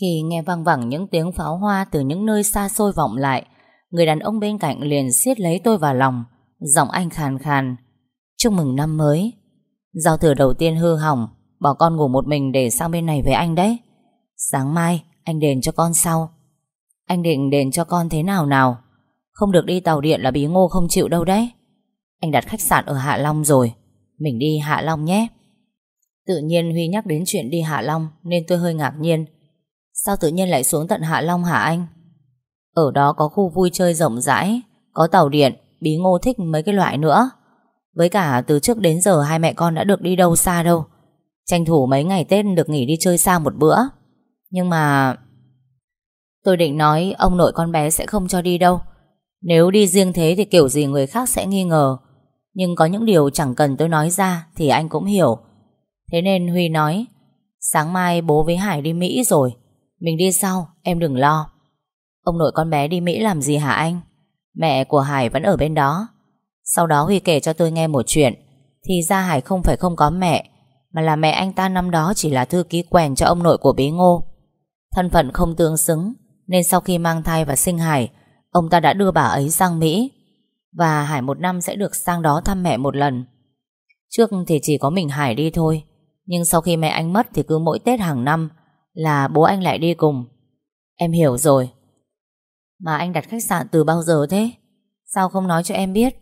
Khi nghe vang vẳng những tiếng pháo hoa từ những nơi xa xôi vọng lại, người đàn ông bên cạnh liền siết lấy tôi vào lòng, giọng anh khàn khàn. Chúc mừng năm mới. Giao thừa đầu tiên hư hỏng, bỏ con ngủ một mình để sang bên này với anh đấy. Sáng mai, anh đền cho con sau. Anh định đền cho con thế nào nào? Không được đi tàu điện là bí ngô không chịu đâu đấy. Anh đặt khách sạn ở Hạ Long rồi. Mình đi Hạ Long nhé. Tự nhiên Huy nhắc đến chuyện đi Hạ Long nên tôi hơi ngạc nhiên. Sao tự nhiên lại xuống tận Hạ Long hả anh? Ở đó có khu vui chơi rộng rãi, có tàu điện, bí ngô thích mấy cái loại nữa. Với cả từ trước đến giờ hai mẹ con đã được đi đâu xa đâu. Tranh thủ mấy ngày Tết được nghỉ đi chơi xa một bữa. Nhưng mà... Tôi định nói ông nội con bé sẽ không cho đi đâu. Nếu đi riêng thế thì kiểu gì người khác sẽ nghi ngờ. Nhưng có những điều chẳng cần tôi nói ra thì anh cũng hiểu. Thế nên Huy nói Sáng mai bố với Hải đi Mỹ rồi mình đi sau, em đừng lo. Ông nội con bé đi Mỹ làm gì hả anh? Mẹ của Hải vẫn ở bên đó. Sau đó Huy kể cho tôi nghe một chuyện. Thì ra Hải không phải không có mẹ Mà là mẹ anh ta năm đó chỉ là thư ký quèn cho ông nội của bí ngô. Thân phận không tương xứng Nên sau khi mang thai và sinh Hải Ông ta đã đưa bà ấy sang Mỹ. Và Hải một năm sẽ được sang đó thăm mẹ một lần. Trước thì chỉ có mình Hải đi thôi Nhưng sau khi mẹ anh mất Thì cứ mỗi Tết hàng năm là bố anh lại đi cùng. Em hiểu rồi. Mà anh đặt khách sạn từ bao giờ thế? Sao không nói cho em biết?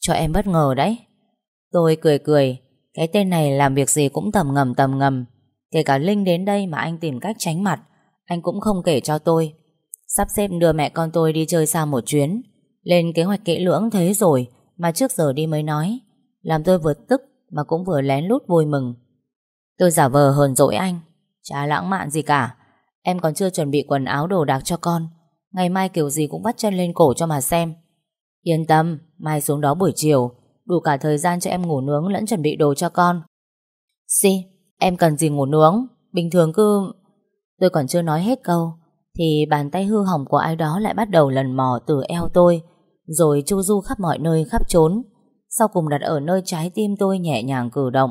Cho em bất ngờ đấy. Tôi cười cười, Cái tên này làm việc gì cũng tầm ngầm tầm ngầm. Kể cả Linh đến đây mà anh tìm cách tránh mặt, Anh cũng không kể cho tôi. Sắp xếp đưa mẹ con tôi đi chơi xa một chuyến. Lên kế hoạch kỹ lưỡng thế rồi Mà trước giờ đi mới nói. Làm tôi vừa tức Mà cũng vừa lén lút vui mừng. Tôi giả vờ hờn dỗi anh. Chả lãng mạn gì cả. Em còn chưa chuẩn bị quần áo đồ đạc cho con. Ngày mai kiểu gì cũng bắt chân lên cổ cho mà xem. Yên tâm, Mai xuống đó buổi chiều. Đủ cả thời gian cho em ngủ nướng lẫn chuẩn bị đồ cho con. Si, Em cần gì ngủ nướng? Bình thường cứ Tôi còn chưa nói hết câu, Thì bàn tay hư hỏng của ai đó lại bắt đầu lần mò từ eo tôi, Rồi chu du khắp mọi nơi khắp trốn Sau cùng đặt ở nơi trái tim tôi nhẹ nhàng cử động.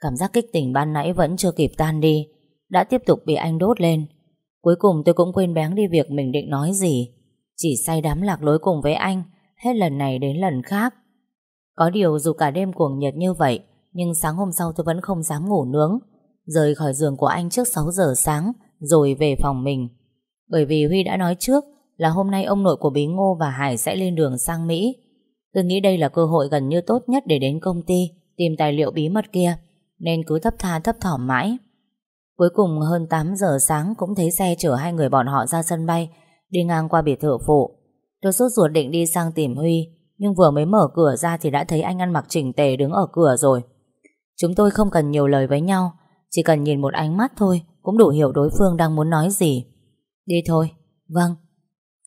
Cảm giác kích tỉnh ban nãy vẫn chưa kịp tan đi. Đã tiếp tục bị anh đốt lên. Cuối cùng tôi cũng quên bén đi việc mình định nói gì. Chỉ say đắm lạc lối cùng với anh, Hết lần này đến lần khác. Có điều dù cả đêm cuồng nhiệt như vậy, Nhưng sáng hôm sau tôi vẫn không dám ngủ nướng. Rời khỏi giường của anh trước 6 giờ sáng, Rồi về phòng mình. Bởi vì Huy đã nói trước Là hôm nay ông nội của Bí Ngô và Hải sẽ lên đường sang Mỹ. Tôi nghĩ đây là cơ hội gần như tốt nhất Để đến công ty Tìm tài liệu bí mật kia, Nên cứ thấp tha thấp thỏm mãi. Cuối cùng hơn 8 giờ sáng Cũng thấy xe chở hai người bọn họ ra sân bay, Đi ngang qua biệt thự phụ. Tôi sốt ruột định đi sang tìm Huy, Nhưng vừa mới mở cửa ra thì đã thấy anh ăn mặc chỉnh tề đứng ở cửa rồi. Chúng tôi không cần nhiều lời với nhau, Chỉ cần nhìn một ánh mắt thôi, Cũng đủ hiểu đối phương đang muốn nói gì. Đi thôi. Vâng.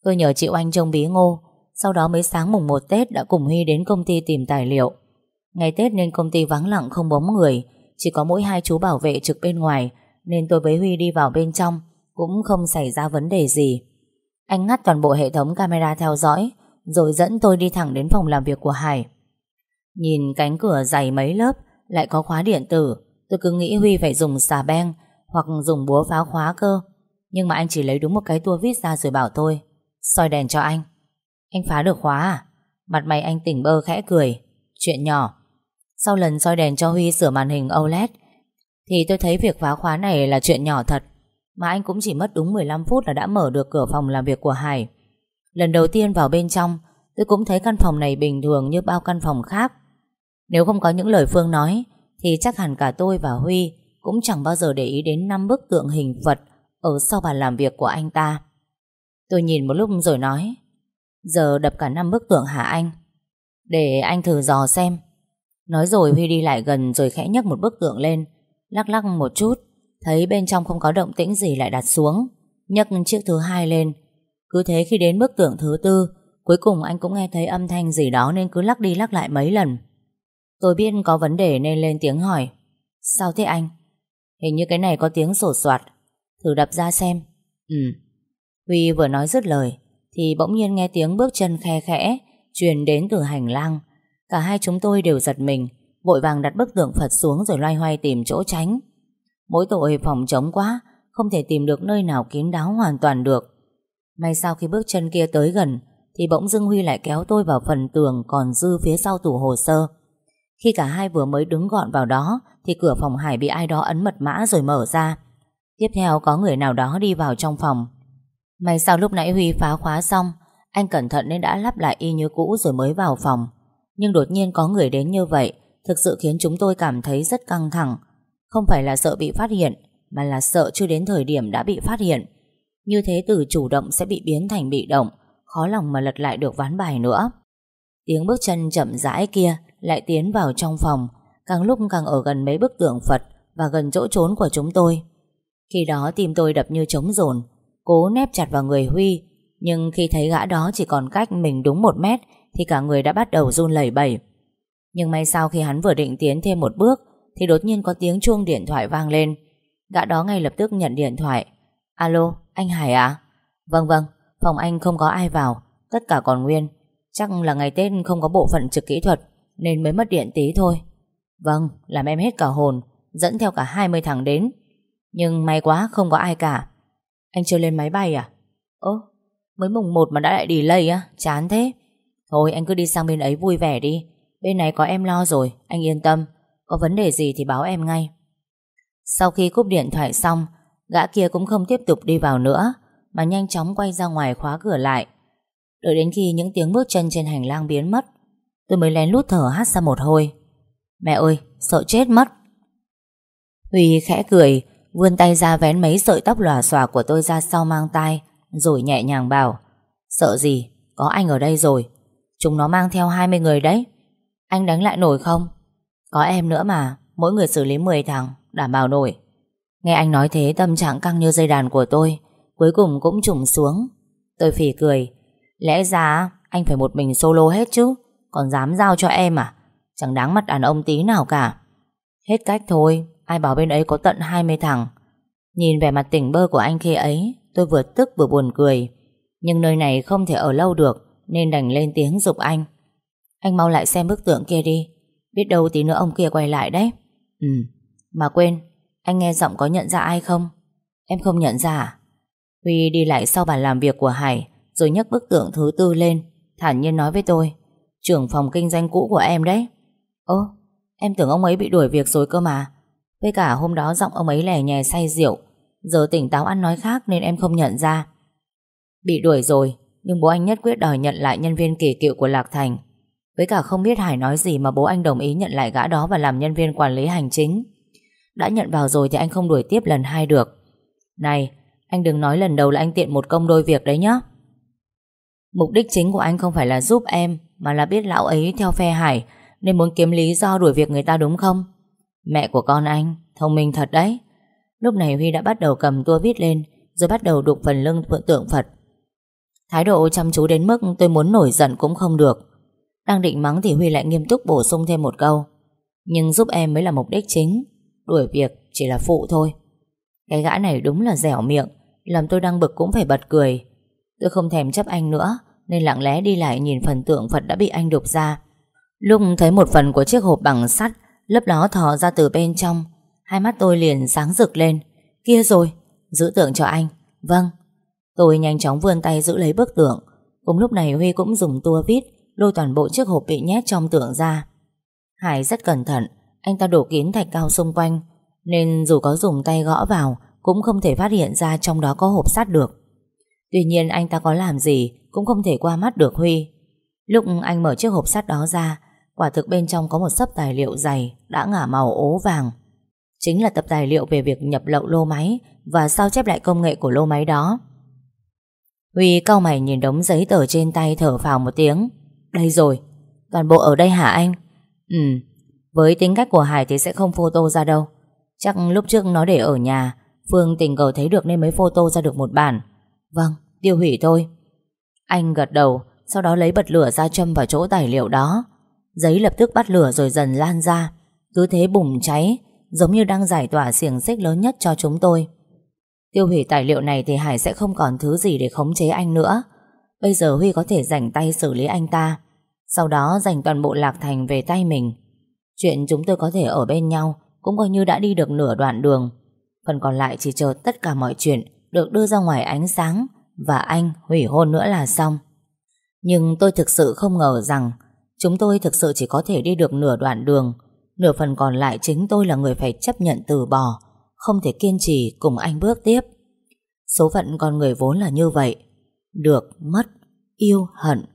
Tôi nhờ chị oanh trông bí ngô, Sau đó mới sáng mùng 1 Tết đã cùng Huy đến công ty tìm tài liệu. Ngày Tết nên công ty vắng lặng không bóng người, Chỉ có mỗi hai chú bảo vệ trực bên ngoài nên tôi với Huy đi vào bên trong, Cũng không xảy ra vấn đề gì. Anh ngắt toàn bộ hệ thống camera theo dõi, Rồi dẫn tôi đi thẳng đến phòng làm việc của Hải. Nhìn cánh cửa dày mấy lớp, Lại có khóa điện tử, Tôi cứ nghĩ Huy phải dùng xà beng Hoặc dùng búa phá khóa cơ. Nhưng mà anh chỉ lấy đúng một cái tua vít ra rồi bảo tôi, soi đèn cho anh. Anh phá được khóa à? Mặt mày anh tỉnh bơ khẽ cười, Chuyện nhỏ. Sau lần soi đèn cho Huy sửa màn hình OLED thì tôi thấy việc phá khóa này là chuyện nhỏ thật. Mà anh cũng chỉ mất đúng 15 phút là đã mở được cửa phòng làm việc của Hải. Lần đầu tiên vào bên trong, Tôi cũng thấy căn phòng này bình thường như bao căn phòng khác. Nếu không có những lời Phương nói, Thì chắc hẳn cả tôi và Huy Cũng chẳng bao giờ để ý đến năm bức tượng hình Phật Ở sau bàn làm việc của anh ta. Tôi nhìn một lúc rồi nói, Giờ đập cả năm bức tượng hả anh? Để anh thử dò xem. Nói rồi Huy đi lại gần Rồi khẽ nhấc một bức tượng lên Lắc lắc một chút, Thấy bên trong không có động tĩnh gì lại đặt xuống, nhấc chiếc thứ hai lên. Cứ thế khi đến bức tượng thứ tư, Cuối cùng anh cũng nghe thấy âm thanh gì đó Nên cứ lắc đi lắc lại mấy lần. Tôi biết có vấn đề nên lên tiếng hỏi, Sao thế anh? Hình như cái này có tiếng sổ soạt. Thử đập ra xem. Ừ. Huy vừa nói dứt lời, Thì bỗng nhiên nghe tiếng bước chân khe khẽ, Truyền đến từ hành lang. Cả hai chúng tôi đều giật mình Vội vàng đặt bức tượng Phật xuống rồi loay hoay tìm chỗ tránh. Mỗi tội phòng trống quá, Không thể tìm được nơi nào kín đáo hoàn toàn được. May sau khi bước chân kia tới gần, Thì bỗng dưng Huy lại kéo tôi vào phần tường Còn dư phía sau tủ hồ sơ. Khi cả hai vừa mới đứng gọn vào đó, Thì cửa phòng Hải bị ai đó ấn mật mã rồi mở ra. Tiếp theo có người nào đó đi vào trong phòng. May sao lúc nãy Huy phá khóa xong, Anh cẩn thận nên đã lắp lại y như cũ rồi mới vào phòng. Nhưng đột nhiên có người đến như vậy Thực sự khiến chúng tôi cảm thấy rất căng thẳng. Không phải là sợ bị phát hiện, Mà là sợ chưa đến thời điểm đã bị phát hiện. Như thế từ chủ động sẽ bị biến thành bị động, Khó lòng mà lật lại được ván bài nữa. Tiếng bước chân chậm rãi kia Lại tiến vào trong phòng, Càng lúc càng ở gần mấy bức tượng Phật Và gần chỗ trốn của chúng tôi. Khi đó tim tôi đập như trống rồn, Cố nép chặt vào người Huy, Nhưng khi thấy gã đó chỉ còn cách mình đúng một mét Thì cả người đã bắt đầu run lẩy bẩy. Nhưng may sao khi hắn vừa định tiến thêm một bước Thì đột nhiên có tiếng chuông điện thoại vang lên Gã đó ngay lập tức nhận điện thoại Alo, anh Hải à? Vâng vâng, phòng anh không có ai vào Tất cả còn nguyên Chắc là ngày Tết không có bộ phận trực kỹ thuật Nên mới mất điện tí thôi Vâng, làm em hết cả hồn Dẫn theo cả 20 thằng đến Nhưng may quá không có ai cả anh chưa lên máy bay à? Ơ, mới mùng 1 mà đã lại delay á, chán thế. Thôi anh cứ đi sang bên ấy vui vẻ đi. Bên này có em lo rồi, anh yên tâm. Có vấn đề gì thì báo em ngay. Sau khi cúp điện thoại xong, gã kia cũng không tiếp tục đi vào nữa, mà nhanh chóng quay ra ngoài khóa cửa lại. Đợi đến khi những tiếng bước chân trên hành lang biến mất, tôi mới lén lút thở hắt ra một hồi. Mẹ ơi, sợ chết mất. Huy khẽ cười, Vươn tay ra vén mấy sợi tóc lòa xòa của tôi ra sau mang tay Rồi nhẹ nhàng bảo Sợ gì, có anh ở đây rồi Chúng nó mang theo 20 người đấy anh đánh lại nổi không? Có em nữa mà, Mỗi người xử lý 10 thằng, Đảm bảo nổi. Nghe anh nói thế, tâm trạng căng như dây đàn của tôi, Cuối cùng cũng trùng xuống. Tôi phỉ cười, Lẽ ra anh phải một mình solo hết chứ, Còn dám giao cho em à? Chẳng đáng mặt đàn ông tí nào cả. Hết cách thôi, Ai bảo bên ấy có tận 20 thằng. Nhìn vẻ mặt tỉnh bơ của anh khi ấy, Tôi vừa tức vừa buồn cười. Nhưng nơi này không thể ở lâu được, Nên đành lên tiếng dục anh. Anh mau lại xem bức tượng kia đi. Biết đâu tí nữa ông kia quay lại đấy. Ừ. Mà quên Anh nghe giọng có nhận ra ai không? Em không nhận ra à? Huy đi lại sau bàn làm việc của Hải Rồi nhấc bức tượng thứ tư lên Thản nhiên nói với tôi Trưởng phòng kinh doanh cũ của em đấy. Ơ Em tưởng ông ấy bị đuổi việc rồi cơ mà. Với cả hôm đó giọng ông ấy lẻ nhè say rượu Giờ tỉnh táo ăn nói khác nên em không nhận ra. Bị đuổi rồi Nhưng bố anh nhất quyết đòi nhận lại nhân viên kỳ cựu của Lạc Thành với cả không biết Hải nói gì Mà bố anh đồng ý nhận lại gã đó Và làm nhân viên quản lý hành chính Đã nhận vào rồi thì anh không đuổi tiếp lần hai được Này Anh đừng nói lần đầu là anh tiện một công đôi việc đấy nhá Mục đích chính của anh không phải là giúp em Mà là biết lão ấy theo phe Hải Nên muốn kiếm lý do đuổi việc người ta đúng không Mẹ của con anh, thông minh thật đấy. Lúc này Huy đã bắt đầu cầm tua viết lên, rồi bắt đầu đục phần lưng tượng Phật. Thái độ chăm chú đến mức tôi muốn nổi giận cũng không được. Đang định mắng thì Huy lại nghiêm túc bổ sung thêm một câu. Nhưng giúp em mới là mục đích chính, đuổi việc chỉ là phụ thôi. Cái gã này đúng là dẻo miệng, làm tôi đang bực cũng phải bật cười. Tôi không thèm chấp anh nữa, nên lặng lẽ đi lại nhìn phần tượng Phật đã bị anh đục ra. Lúc thấy một phần của chiếc hộp bằng sắt Lớp đó thò ra từ bên trong Hai mắt tôi liền sáng rực lên Kia rồi, giữ tượng cho anh Vâng Tôi nhanh chóng vươn tay giữ lấy bức tượng Cùng lúc này Huy cũng dùng tua vít Lôi toàn bộ chiếc hộp bị nhét trong tượng ra Hải rất cẩn thận, Anh ta đổ kín thạch cao xung quanh, Nên dù có dùng tay gõ vào, Cũng không thể phát hiện ra trong đó có hộp sắt được Tuy nhiên anh ta có làm gì Cũng không thể qua mắt được Huy Lúc anh mở chiếc hộp sắt đó ra, Quả thực bên trong có một sấp tài liệu dày đã ngả màu ố vàng. Chính là tập tài liệu về việc nhập lậu lô máy và sao chép lại công nghệ của lô máy đó. Huy cau mày nhìn đống giấy tờ trên tay thở phào một tiếng. Đây rồi, toàn bộ ở đây hả anh? Ừ, với tính cách của Hải thì sẽ không photo ra đâu. Chắc lúc trước nó để ở nhà, Phương tình cờ thấy được nên mới photo ra được một bản. Vâng, tiêu hủy thôi. Anh gật đầu, sau đó lấy bật lửa ra châm vào chỗ tài liệu đó. Giấy lập tức bắt lửa rồi dần lan ra Cứ thế bùng cháy Giống như đang giải tỏa xiềng xích lớn nhất cho chúng tôi Tiêu hủy tài liệu này Thì Hải sẽ không còn thứ gì để khống chế anh nữa Bây giờ Huy có thể rảnh tay xử lý anh ta sau đó dành toàn bộ Lạc Thành về tay mình. Chuyện chúng tôi có thể ở bên nhau Cũng coi như đã đi được nửa đoạn đường. Phần còn lại chỉ chờ tất cả mọi chuyện Được đưa ra ngoài ánh sáng Và anh hủy hôn nữa là xong. Nhưng tôi thực sự không ngờ rằng Chúng tôi thực sự chỉ có thể đi được nửa đoạn đường. Nửa phần còn lại chính tôi là người phải chấp nhận từ bỏ Không thể kiên trì cùng anh bước tiếp. Số phận con người vốn là như vậy Được, mất, yêu, hận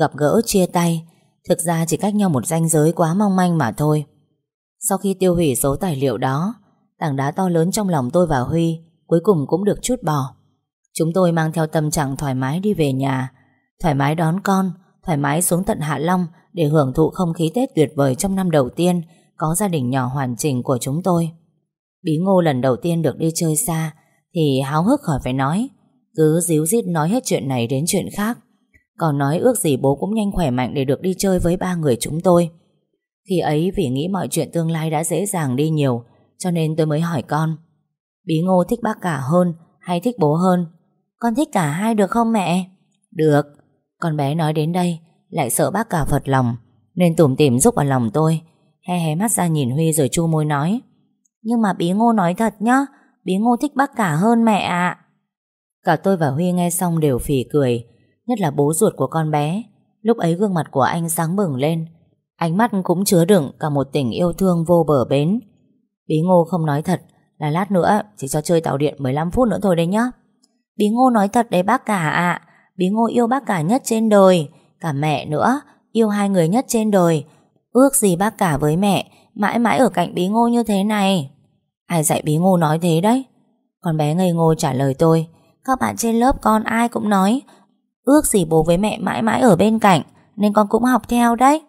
Gặp gỡ, chia tay. Thực ra chỉ cách nhau một ranh giới quá mong manh mà thôi. Sau khi tiêu hủy số tài liệu đó Tảng đá to lớn trong lòng tôi và Huy Cuối cùng cũng được chút bỏ. Chúng tôi mang theo tâm trạng thoải mái đi về nhà. Thoải mái đón con Thoải mái xuống tận Hạ Long Để hưởng thụ không khí Tết tuyệt vời trong năm đầu tiên Có gia đình nhỏ hoàn chỉnh của chúng tôi. Bí ngô lần đầu tiên được đi chơi xa Thì háo hức khỏi phải nói Cứ díu dít nói hết chuyện này đến chuyện khác. Còn nói ước gì bố cũng nhanh khỏe mạnh Để được đi chơi với ba người chúng tôi. Khi ấy vì nghĩ mọi chuyện tương lai đã dễ dàng đi nhiều, Cho nên tôi mới hỏi con. Bí ngô thích bác cả hơn Hay thích bố hơn? Con thích cả hai được không mẹ? Được. Con bé nói đến đây, Lại sợ bác cả phật lòng, Nên tủm tỉm giúp vào lòng tôi Hé hé mắt ra nhìn Huy rồi chu môi nói. Nhưng mà bí ngô nói thật nhá, Bí ngô thích bác cả hơn mẹ ạ. Cả tôi và Huy nghe xong đều phỉ cười Nhất là bố ruột của con bé. Lúc ấy gương mặt của anh sáng bừng lên, Ánh mắt cũng chứa đựng cả một tình yêu thương vô bờ bến. Bí ngô không nói thật, Là lát nữa chỉ cho chơi tàu điện 15 phút nữa thôi đấy nhá. Bí ngô nói thật đấy bác cả ạ. Bí ngô yêu bác cả nhất trên đời, Cả mẹ nữa, Yêu hai người nhất trên đời. Ước gì bác cả với mẹ, Mãi mãi ở cạnh bí ngô như thế này. Ai dạy bí ngô nói thế đấy? Con bé ngây ngô trả lời tôi. Các bạn trên lớp con ai cũng nói Ước gì bố với mẹ mãi mãi ở bên cạnh, Nên con cũng học theo đấy.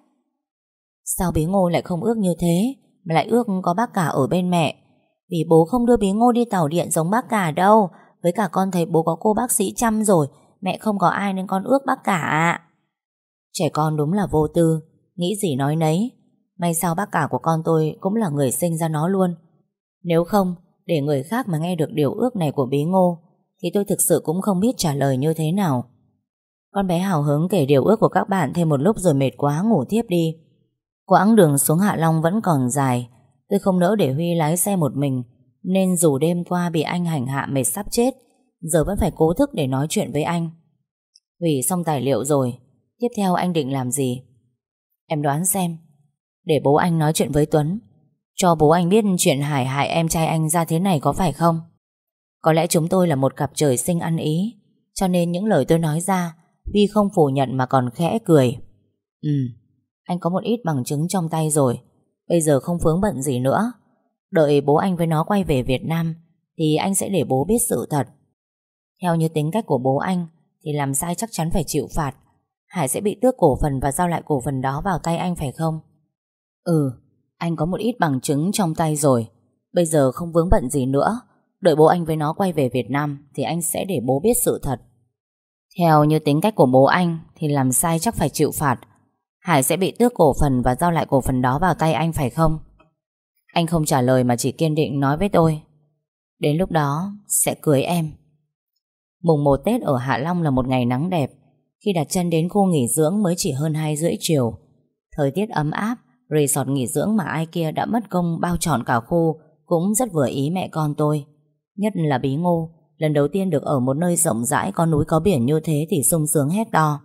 Sao bí ngô lại không ước như thế, Mà lại ước có bác cả ở bên mẹ? Vì bố không đưa bí ngô đi tàu điện giống bác cả đâu. Với cả con thấy bố có cô bác sĩ chăm rồi, Mẹ không có ai nên con ước bác cả ạ. Trẻ con đúng là vô tư, Nghĩ gì nói nấy. May sao bác cả của con tôi Cũng là người sinh ra nó luôn. Nếu không, để người khác mà nghe được điều ước này của bí ngô, Thì tôi thực sự cũng không biết trả lời như thế nào. Con bé hào hứng kể điều ước của các bạn Thêm một lúc rồi mệt quá, ngủ tiếp đi. Quãng đường xuống Hạ Long vẫn còn dài. Tôi không nỡ để Huy lái xe một mình, Nên dù đêm qua bị anh hành hạ mệt sắp chết, Giờ vẫn phải cố thức để nói chuyện với anh. Hủy xong tài liệu rồi. Tiếp theo anh định làm gì? Em đoán xem. Để bố anh nói chuyện với Tuấn. Cho bố anh biết chuyện Hải hại em trai anh ra thế này có phải không? Có lẽ chúng tôi là một cặp trời sinh ăn ý, Cho nên những lời tôi nói ra Vi không phủ nhận mà còn khẽ cười Ừ Anh có một ít bằng chứng trong tay rồi Bây giờ không vướng bận gì nữa Đợi bố anh với nó quay về Việt Nam Thì anh sẽ để bố biết sự thật Theo như tính cách của bố anh Thì làm sai chắc chắn phải chịu phạt Hải sẽ bị tước cổ phần và giao lại cổ phần đó vào tay anh phải không? Ừ, anh có một ít bằng chứng trong tay rồi. Bây giờ không vướng bận gì nữa. Đợi bố anh với nó quay về Việt Nam thì anh sẽ để bố biết sự thật. Theo như tính cách của bố anh, thì làm sai chắc phải chịu phạt. Hải sẽ bị tước cổ phần và giao lại cổ phần đó vào tay anh, phải không? Anh không trả lời mà chỉ kiên định nói với tôi. Đến lúc đó, sẽ cưới em. Mùng 1 Tết ở Hạ Long là một ngày nắng đẹp. Khi đặt chân đến khu nghỉ dưỡng mới chỉ hơn 2 rưỡi chiều Thời tiết ấm áp, Resort nghỉ dưỡng mà ai kia đã mất công bao trọn cả khu Cũng rất vừa ý mẹ con tôi, Nhất là bí ngô Lần đầu tiên được ở một nơi rộng rãi Có núi có biển như thế thì sung sướng hét to.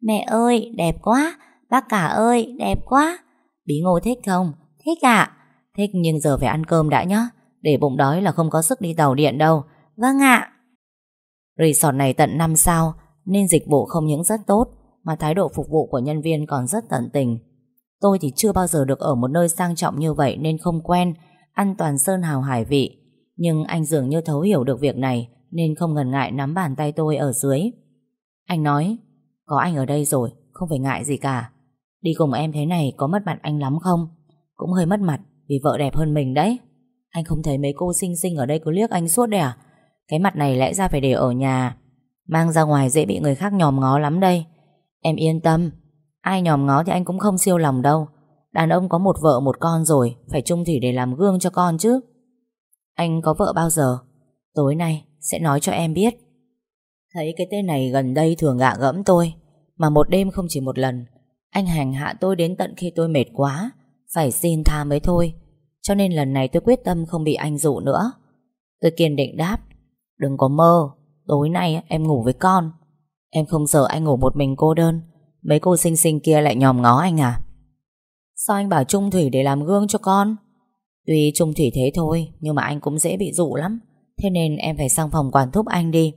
Mẹ ơi đẹp quá! Bác cả ơi đẹp quá! Bí ngô thích không? Thích ạ! Thích nhưng giờ phải ăn cơm đã nhá. Để bụng đói là không có sức đi tàu điện đâu. Vâng ạ. Resort này tận 5 sao nên dịch vụ không những rất tốt mà thái độ phục vụ của nhân viên còn rất tận tình. Tôi thì chưa bao giờ được ở một nơi sang trọng như vậy nên không quen, ăn toàn sơn hào hải vị. Nhưng anh dường như thấu hiểu được việc này nên không ngần ngại nắm bàn tay tôi ở dưới. Anh nói, có anh ở đây rồi, không phải ngại gì cả. Đi cùng em thế này có mất mặt anh lắm không? Cũng hơi mất mặt vì vợ đẹp hơn mình đấy. Anh không thấy mấy cô xinh xinh ở đây cứ liếc anh suốt đấy à? Cái mặt này lẽ ra phải để ở nhà Mang ra ngoài dễ bị người khác nhòm ngó lắm đây Em yên tâm Ai nhòm ngó thì anh cũng không siêu lòng đâu Đàn ông có một vợ một con rồi Phải chung thủy để làm gương cho con chứ anh có vợ bao giờ? Tối nay sẽ nói cho em biết. Thấy cái tên này gần đây thường gạ gẫm tôi, Mà một đêm không chỉ một lần. Anh hành hạ tôi đến tận khi tôi mệt quá, Phải xin tha mới thôi. Cho nên lần này tôi quyết tâm không bị anh dụ nữa. Tôi kiên định đáp, Đừng có mơ, Tối nay em ngủ với con. Em không sợ anh ngủ một mình cô đơn, Mấy cô xinh xinh kia lại nhòm ngó anh à? Sao anh bảo Trung Thủy để làm gương cho con? Tuy Trung Thủy thế thôi, Nhưng mà anh cũng dễ bị dụ lắm. Thế nên em phải sang phòng quản thúc anh đi.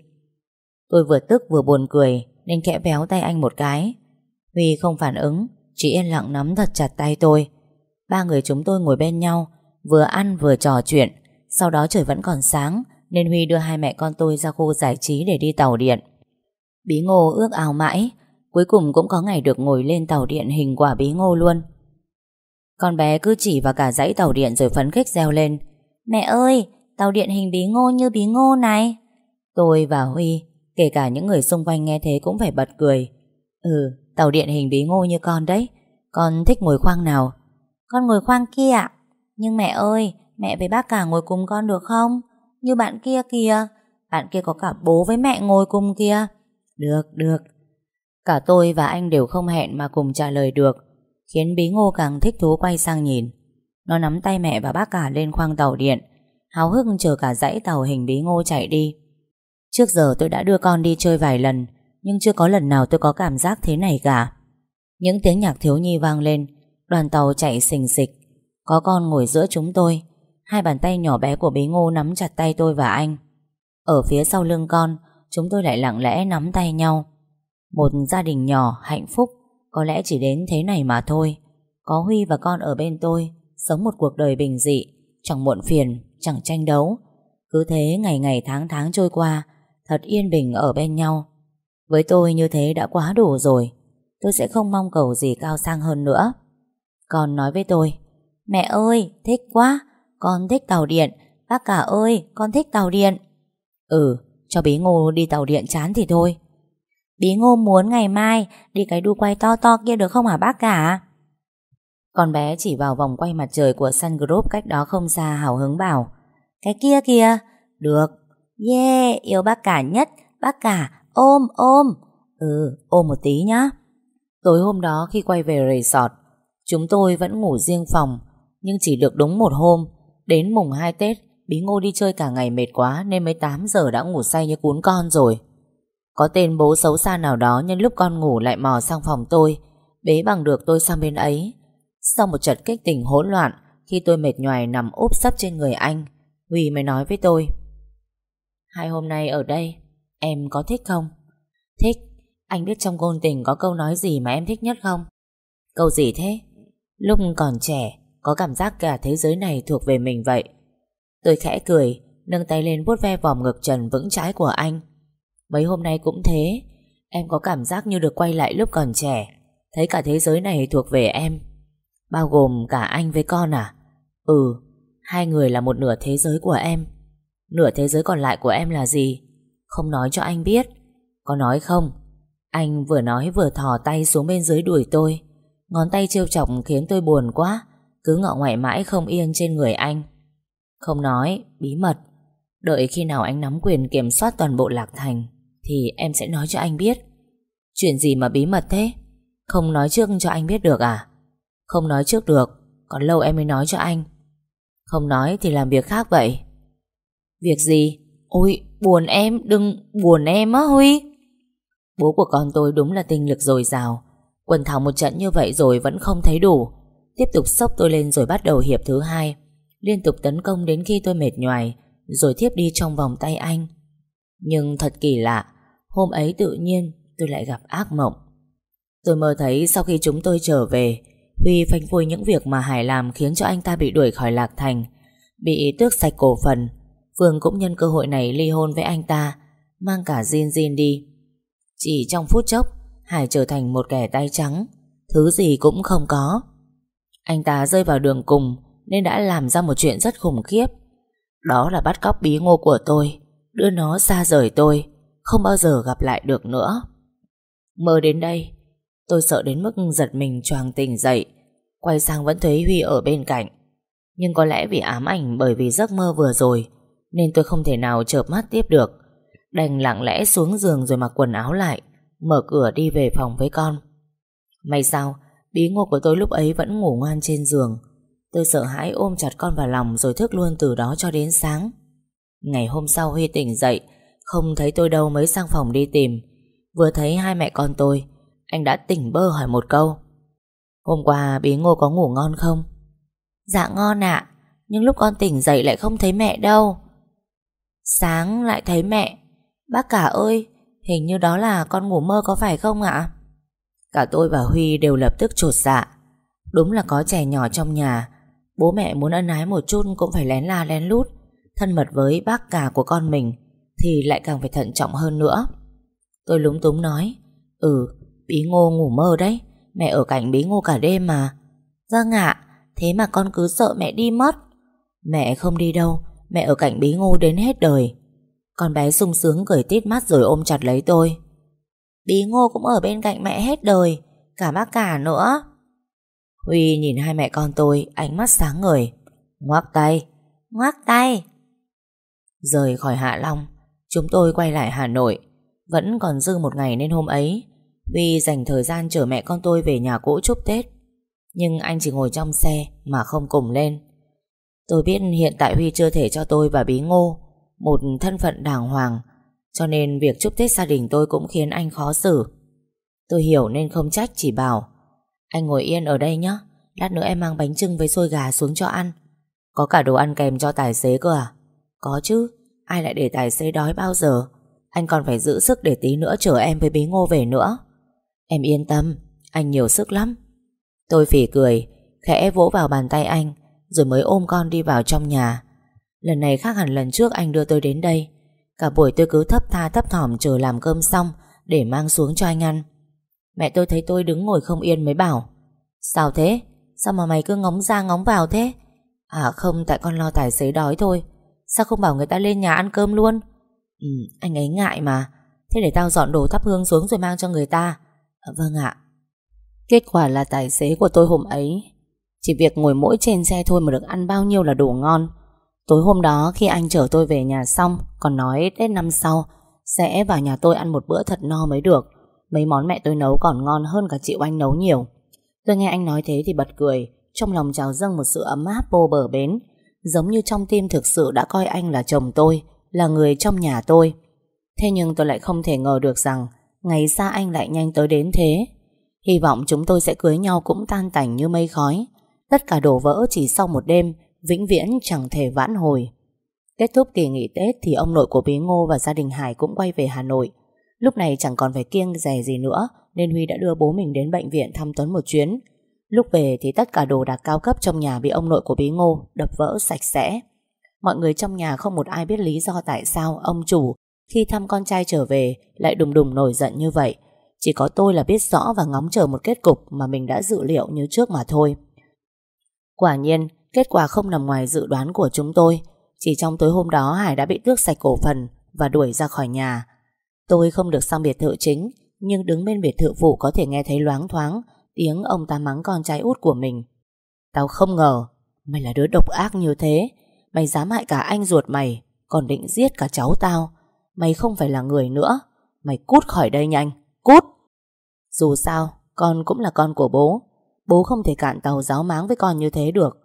Tôi vừa tức vừa buồn cười, Nên kẽ béo tay anh một cái. Huy không phản ứng, Chỉ yên lặng nắm thật chặt tay tôi. Ba người chúng tôi ngồi bên nhau, Vừa ăn vừa trò chuyện. Sau đó trời vẫn còn sáng, Nên Huy đưa hai mẹ con tôi ra khu giải trí để đi tàu điện. Bí ngô ước ao mãi, Cuối cùng cũng có ngày được ngồi lên tàu điện hình quả bí ngô luôn. Con bé cứ chỉ vào cả dãy tàu điện rồi phấn khích reo lên. Mẹ ơi, tàu điện hình bí ngô như bí ngô này. Tôi và Huy, kể cả những người xung quanh nghe thế cũng phải bật cười. Ừ, tàu điện hình bí ngô như con đấy. Con thích ngồi khoang nào? Con ngồi khoang kia ạ. Nhưng mẹ ơi, mẹ với bác cả ngồi cùng con được không? Như bạn kia kìa. Bạn kia có cả bố với mẹ ngồi cùng kia Được, được. Cả tôi và anh đều không hẹn mà cùng trả lời được. Khiến bí ngô càng thích thú quay sang nhìn. Nó nắm tay mẹ và bác cả lên khoang tàu điện Háo hức chờ cả dãy tàu hình bí ngô chạy đi. Trước giờ tôi đã đưa con đi chơi vài lần Nhưng chưa có lần nào tôi có cảm giác thế này cả. Những tiếng nhạc thiếu nhi vang lên Đoàn tàu chạy xình xịch Có con ngồi giữa chúng tôi Hai bàn tay nhỏ bé của bí ngô nắm chặt tay tôi và anh. Ở phía sau lưng con Chúng tôi lại lặng lẽ nắm tay nhau. Một gia đình nhỏ, hạnh phúc có lẽ chỉ đến thế này mà thôi. Có Huy và con ở bên tôi Sống một cuộc đời bình dị Chẳng muộn phiền, chẳng tranh đấu. Cứ thế ngày ngày tháng tháng trôi qua Thật yên bình ở bên nhau. Với tôi như thế đã quá đủ rồi. Tôi sẽ không mong cầu gì cao sang hơn nữa. Con nói với tôi Mẹ ơi, thích quá Con thích tàu điện. Bác cả ơi, con thích tàu điện. Ừ, cho bí ngô đi tàu điện chán thì thôi. Bí ngô muốn ngày mai đi cái đu quay to to kia được không hả bác cả? Con bé chỉ vào vòng quay mặt trời của Sun Group cách đó không xa hào hứng bảo Cái kia kìa, được, yeah, yêu bác cả nhất, bác cả, ôm, ôm. Ừ, ôm một tí nhá. Tối hôm đó khi quay về resort Chúng tôi vẫn ngủ riêng phòng Nhưng chỉ được đúng một hôm Đến mùng 2 Tết Bí ngô đi chơi cả ngày mệt quá Nên mới 8 giờ đã ngủ say như cún con rồi có tên bố xấu xa nào đó nhân lúc con ngủ lại mò sang phòng tôi, bế bằng được tôi sang bên ấy. Sau một trận kích tình hỗn loạn, khi tôi mệt nhoài nằm úp sấp trên người anh, Huy mới nói với tôi. Hai hôm nay ở đây, em có thích không? Thích. Anh biết trong ngôn tình có câu nói gì mà em thích nhất không? Câu gì thế? Lúc còn trẻ, có cảm giác cả thế giới này thuộc về mình vậy. Tôi khẽ cười, nâng tay lên vuốt ve vòng ngực trần vững chãi của anh. Mấy hôm nay cũng thế. Em có cảm giác như được quay lại lúc còn trẻ. Thấy cả thế giới này thuộc về em. Bao gồm cả anh với con à? Ừ Hai người là một nửa thế giới của em. Nửa thế giới còn lại của em là gì? Không nói cho anh biết. Có nói không? Anh vừa nói vừa thò tay xuống bên dưới đuổi tôi. Ngón tay trêu chọc khiến tôi buồn quá. Cứ ngọ ngoại mãi không yên trên người anh. Không nói, Bí mật. Đợi khi nào anh nắm quyền kiểm soát toàn bộ Lạc Thành thì em sẽ nói cho anh biết. Chuyện gì mà bí mật thế? Không nói trước cho anh biết được à? Không nói trước được, Còn lâu em mới nói cho anh. Không nói thì làm việc khác vậy. Việc gì? Ôi, buồn em, đừng buồn em á Huy. Bố của con tôi đúng là tinh lực dồi dào. Quần thảo một trận như vậy rồi vẫn không thấy đủ. Tiếp tục sốc tôi lên rồi bắt đầu hiệp thứ hai. Liên tục tấn công đến khi tôi mệt nhoài, Rồi thiếp đi trong vòng tay anh. Nhưng thật kỳ lạ Hôm ấy tự nhiên tôi lại gặp ác mộng. Tôi mơ thấy sau khi chúng tôi trở về, Huy phanh phui những việc mà Hải làm Khiến cho anh ta bị đuổi khỏi Lạc Thành, Bị tước sạch cổ phần. Phương cũng nhân cơ hội này ly hôn với anh ta, Mang cả Jin Jin đi. Chỉ trong phút chốc, Hải trở thành một kẻ tay trắng, Thứ gì cũng không có. Anh ta rơi vào đường cùng Nên đã làm ra một chuyện rất khủng khiếp. Đó là bắt cóc bí ngô của tôi, Đưa nó xa rời tôi không bao giờ gặp lại được nữa. Mơ đến đây, tôi sợ đến mức giật mình choàng tỉnh dậy, quay sang vẫn thấy Huy ở bên cạnh. Nhưng có lẽ vì ám ảnh bởi vì giấc mơ vừa rồi, nên tôi không thể nào chợp mắt tiếp được. Đành lặng lẽ xuống giường rồi mặc quần áo lại, mở cửa đi về phòng với con. May sao, bí ngô của tôi lúc ấy vẫn ngủ ngoan trên giường. Tôi sợ hãi ôm chặt con vào lòng rồi thức luôn từ đó cho đến sáng. Ngày hôm sau Huy tỉnh dậy không thấy tôi đâu mới sang phòng đi tìm. Vừa thấy hai mẹ con tôi Anh đã tỉnh bơ hỏi một câu. Hôm qua bí ngô có ngủ ngon không? Dạ ngon ạ Nhưng lúc con tỉnh dậy lại không thấy mẹ đâu. Sáng lại thấy mẹ. Bác cả ơi Hình như đó là con ngủ mơ có phải không ạ? Cả tôi và Huy đều lập tức trột dạ. Đúng là có trẻ nhỏ trong nhà. Bố mẹ muốn ân ái một chút Cũng phải lén la lén lút. Thân mật với bác cả của con mình thì lại càng phải thận trọng hơn nữa. Tôi lúng túng nói Ừ, bí ngô ngủ mơ đấy Mẹ ở cạnh bí ngô cả đêm mà. Vâng ạ Thế mà con cứ sợ mẹ đi mất. Mẹ không đi đâu Mẹ ở cạnh bí ngô đến hết đời. Con bé sung sướng cười tít mắt rồi ôm chặt lấy tôi. Bí ngô cũng ở bên cạnh mẹ hết đời Cả bác cả nữa. Huy nhìn hai mẹ con tôi Ánh mắt sáng ngời. Ngoác tay Ngoác tay. Rời khỏi Hạ Long Chúng tôi quay lại Hà Nội. Vẫn còn dư một ngày nên hôm ấy Huy dành thời gian chở mẹ con tôi về nhà cũ chúc Tết. Nhưng anh chỉ ngồi trong xe Mà không cùng lên. Tôi biết hiện tại Huy chưa thể cho tôi và Bí Ngô Một thân phận đàng hoàng, Cho nên việc chúc Tết gia đình tôi cũng khiến anh khó xử. Tôi hiểu nên không trách, chỉ bảo, Anh ngồi yên ở đây nhé Lát nữa em mang bánh trưng với xôi gà xuống cho ăn. Có cả đồ ăn kèm cho tài xế cơ à? Có chứ. Ai lại để tài xế đói bao giờ? Anh còn phải giữ sức để tí nữa chờ em với bí ngô về nữa. Em yên tâm, Anh nhiều sức lắm. Tôi phỉ cười, Khẽ vỗ vào bàn tay anh, Rồi mới ôm con đi vào trong nhà. Lần này khác hẳn lần trước anh đưa tôi đến đây. Cả buổi tôi cứ thấp tha thấp thỏm chờ làm cơm xong Để mang xuống cho anh ăn. Mẹ tôi thấy tôi đứng ngồi không yên mới bảo, Sao thế? Sao mà mày cứ ngóng ra ngóng vào thế? À không, tại con lo tài xế đói thôi. Sao không bảo người ta lên nhà ăn cơm luôn? Ừ anh ấy ngại mà. Thế để tao dọn đồ thắp hương xuống rồi mang cho người ta. À, Vâng ạ. Kết quả là tài xế của tôi hôm ấy Chỉ việc ngồi mỗi trên xe thôi mà được ăn bao nhiêu là đủ ngon. Tối hôm đó khi anh chở tôi về nhà xong Còn nói đến năm sau Sẽ vào nhà tôi ăn một bữa thật no mới được. Mấy món mẹ tôi nấu còn ngon hơn cả chị oanh nấu nhiều. Tôi nghe anh nói thế thì bật cười Trong lòng trào dâng một sự ấm áp vô bờ bến. Giống như trong tim thực sự đã coi anh là chồng tôi, Là người trong nhà tôi. Thế nhưng tôi lại không thể ngờ được rằng Ngày xa anh lại nhanh tới đến thế. Hy vọng chúng tôi sẽ cưới nhau cũng tan tành như mây khói. Tất cả đổ vỡ chỉ sau một đêm, Vĩnh viễn chẳng thể vãn hồi. Kết thúc kỳ nghỉ Tết Thì ông nội của Bí Ngô và gia đình Hải cũng quay về Hà Nội. Lúc này chẳng còn phải kiêng rè gì nữa, Nên Huy đã đưa bố mình đến bệnh viện thăm Tuấn một chuyến. Lúc về thì tất cả đồ đạc cao cấp trong nhà bị ông nội của Bí Ngô đập vỡ sạch sẽ. Mọi người trong nhà không một ai biết lý do tại sao ông chủ khi thăm con trai trở về lại đùng đùng nổi giận như vậy. Chỉ có tôi là biết rõ và ngóng chờ một kết cục mà mình đã dự liệu như trước mà thôi. Quả nhiên, kết quả không nằm ngoài dự đoán của chúng tôi. Chỉ trong tối hôm đó Hải đã bị tước sạch cổ phần và đuổi ra khỏi nhà. Tôi không được sang biệt thự chính, nhưng đứng bên biệt thự phụ có thể nghe thấy loáng thoáng Tiếng ông ta mắng con trai út của mình. Tao không ngờ, Mày là đứa độc ác như thế. Mày dám hại cả anh ruột mày, Còn định giết cả cháu tao. Mày không phải là người nữa. Mày cút khỏi đây nhanh, Cút. Dù sao, Con cũng là con của bố. Bố không thể cạn tàu giáo máng với con như thế được.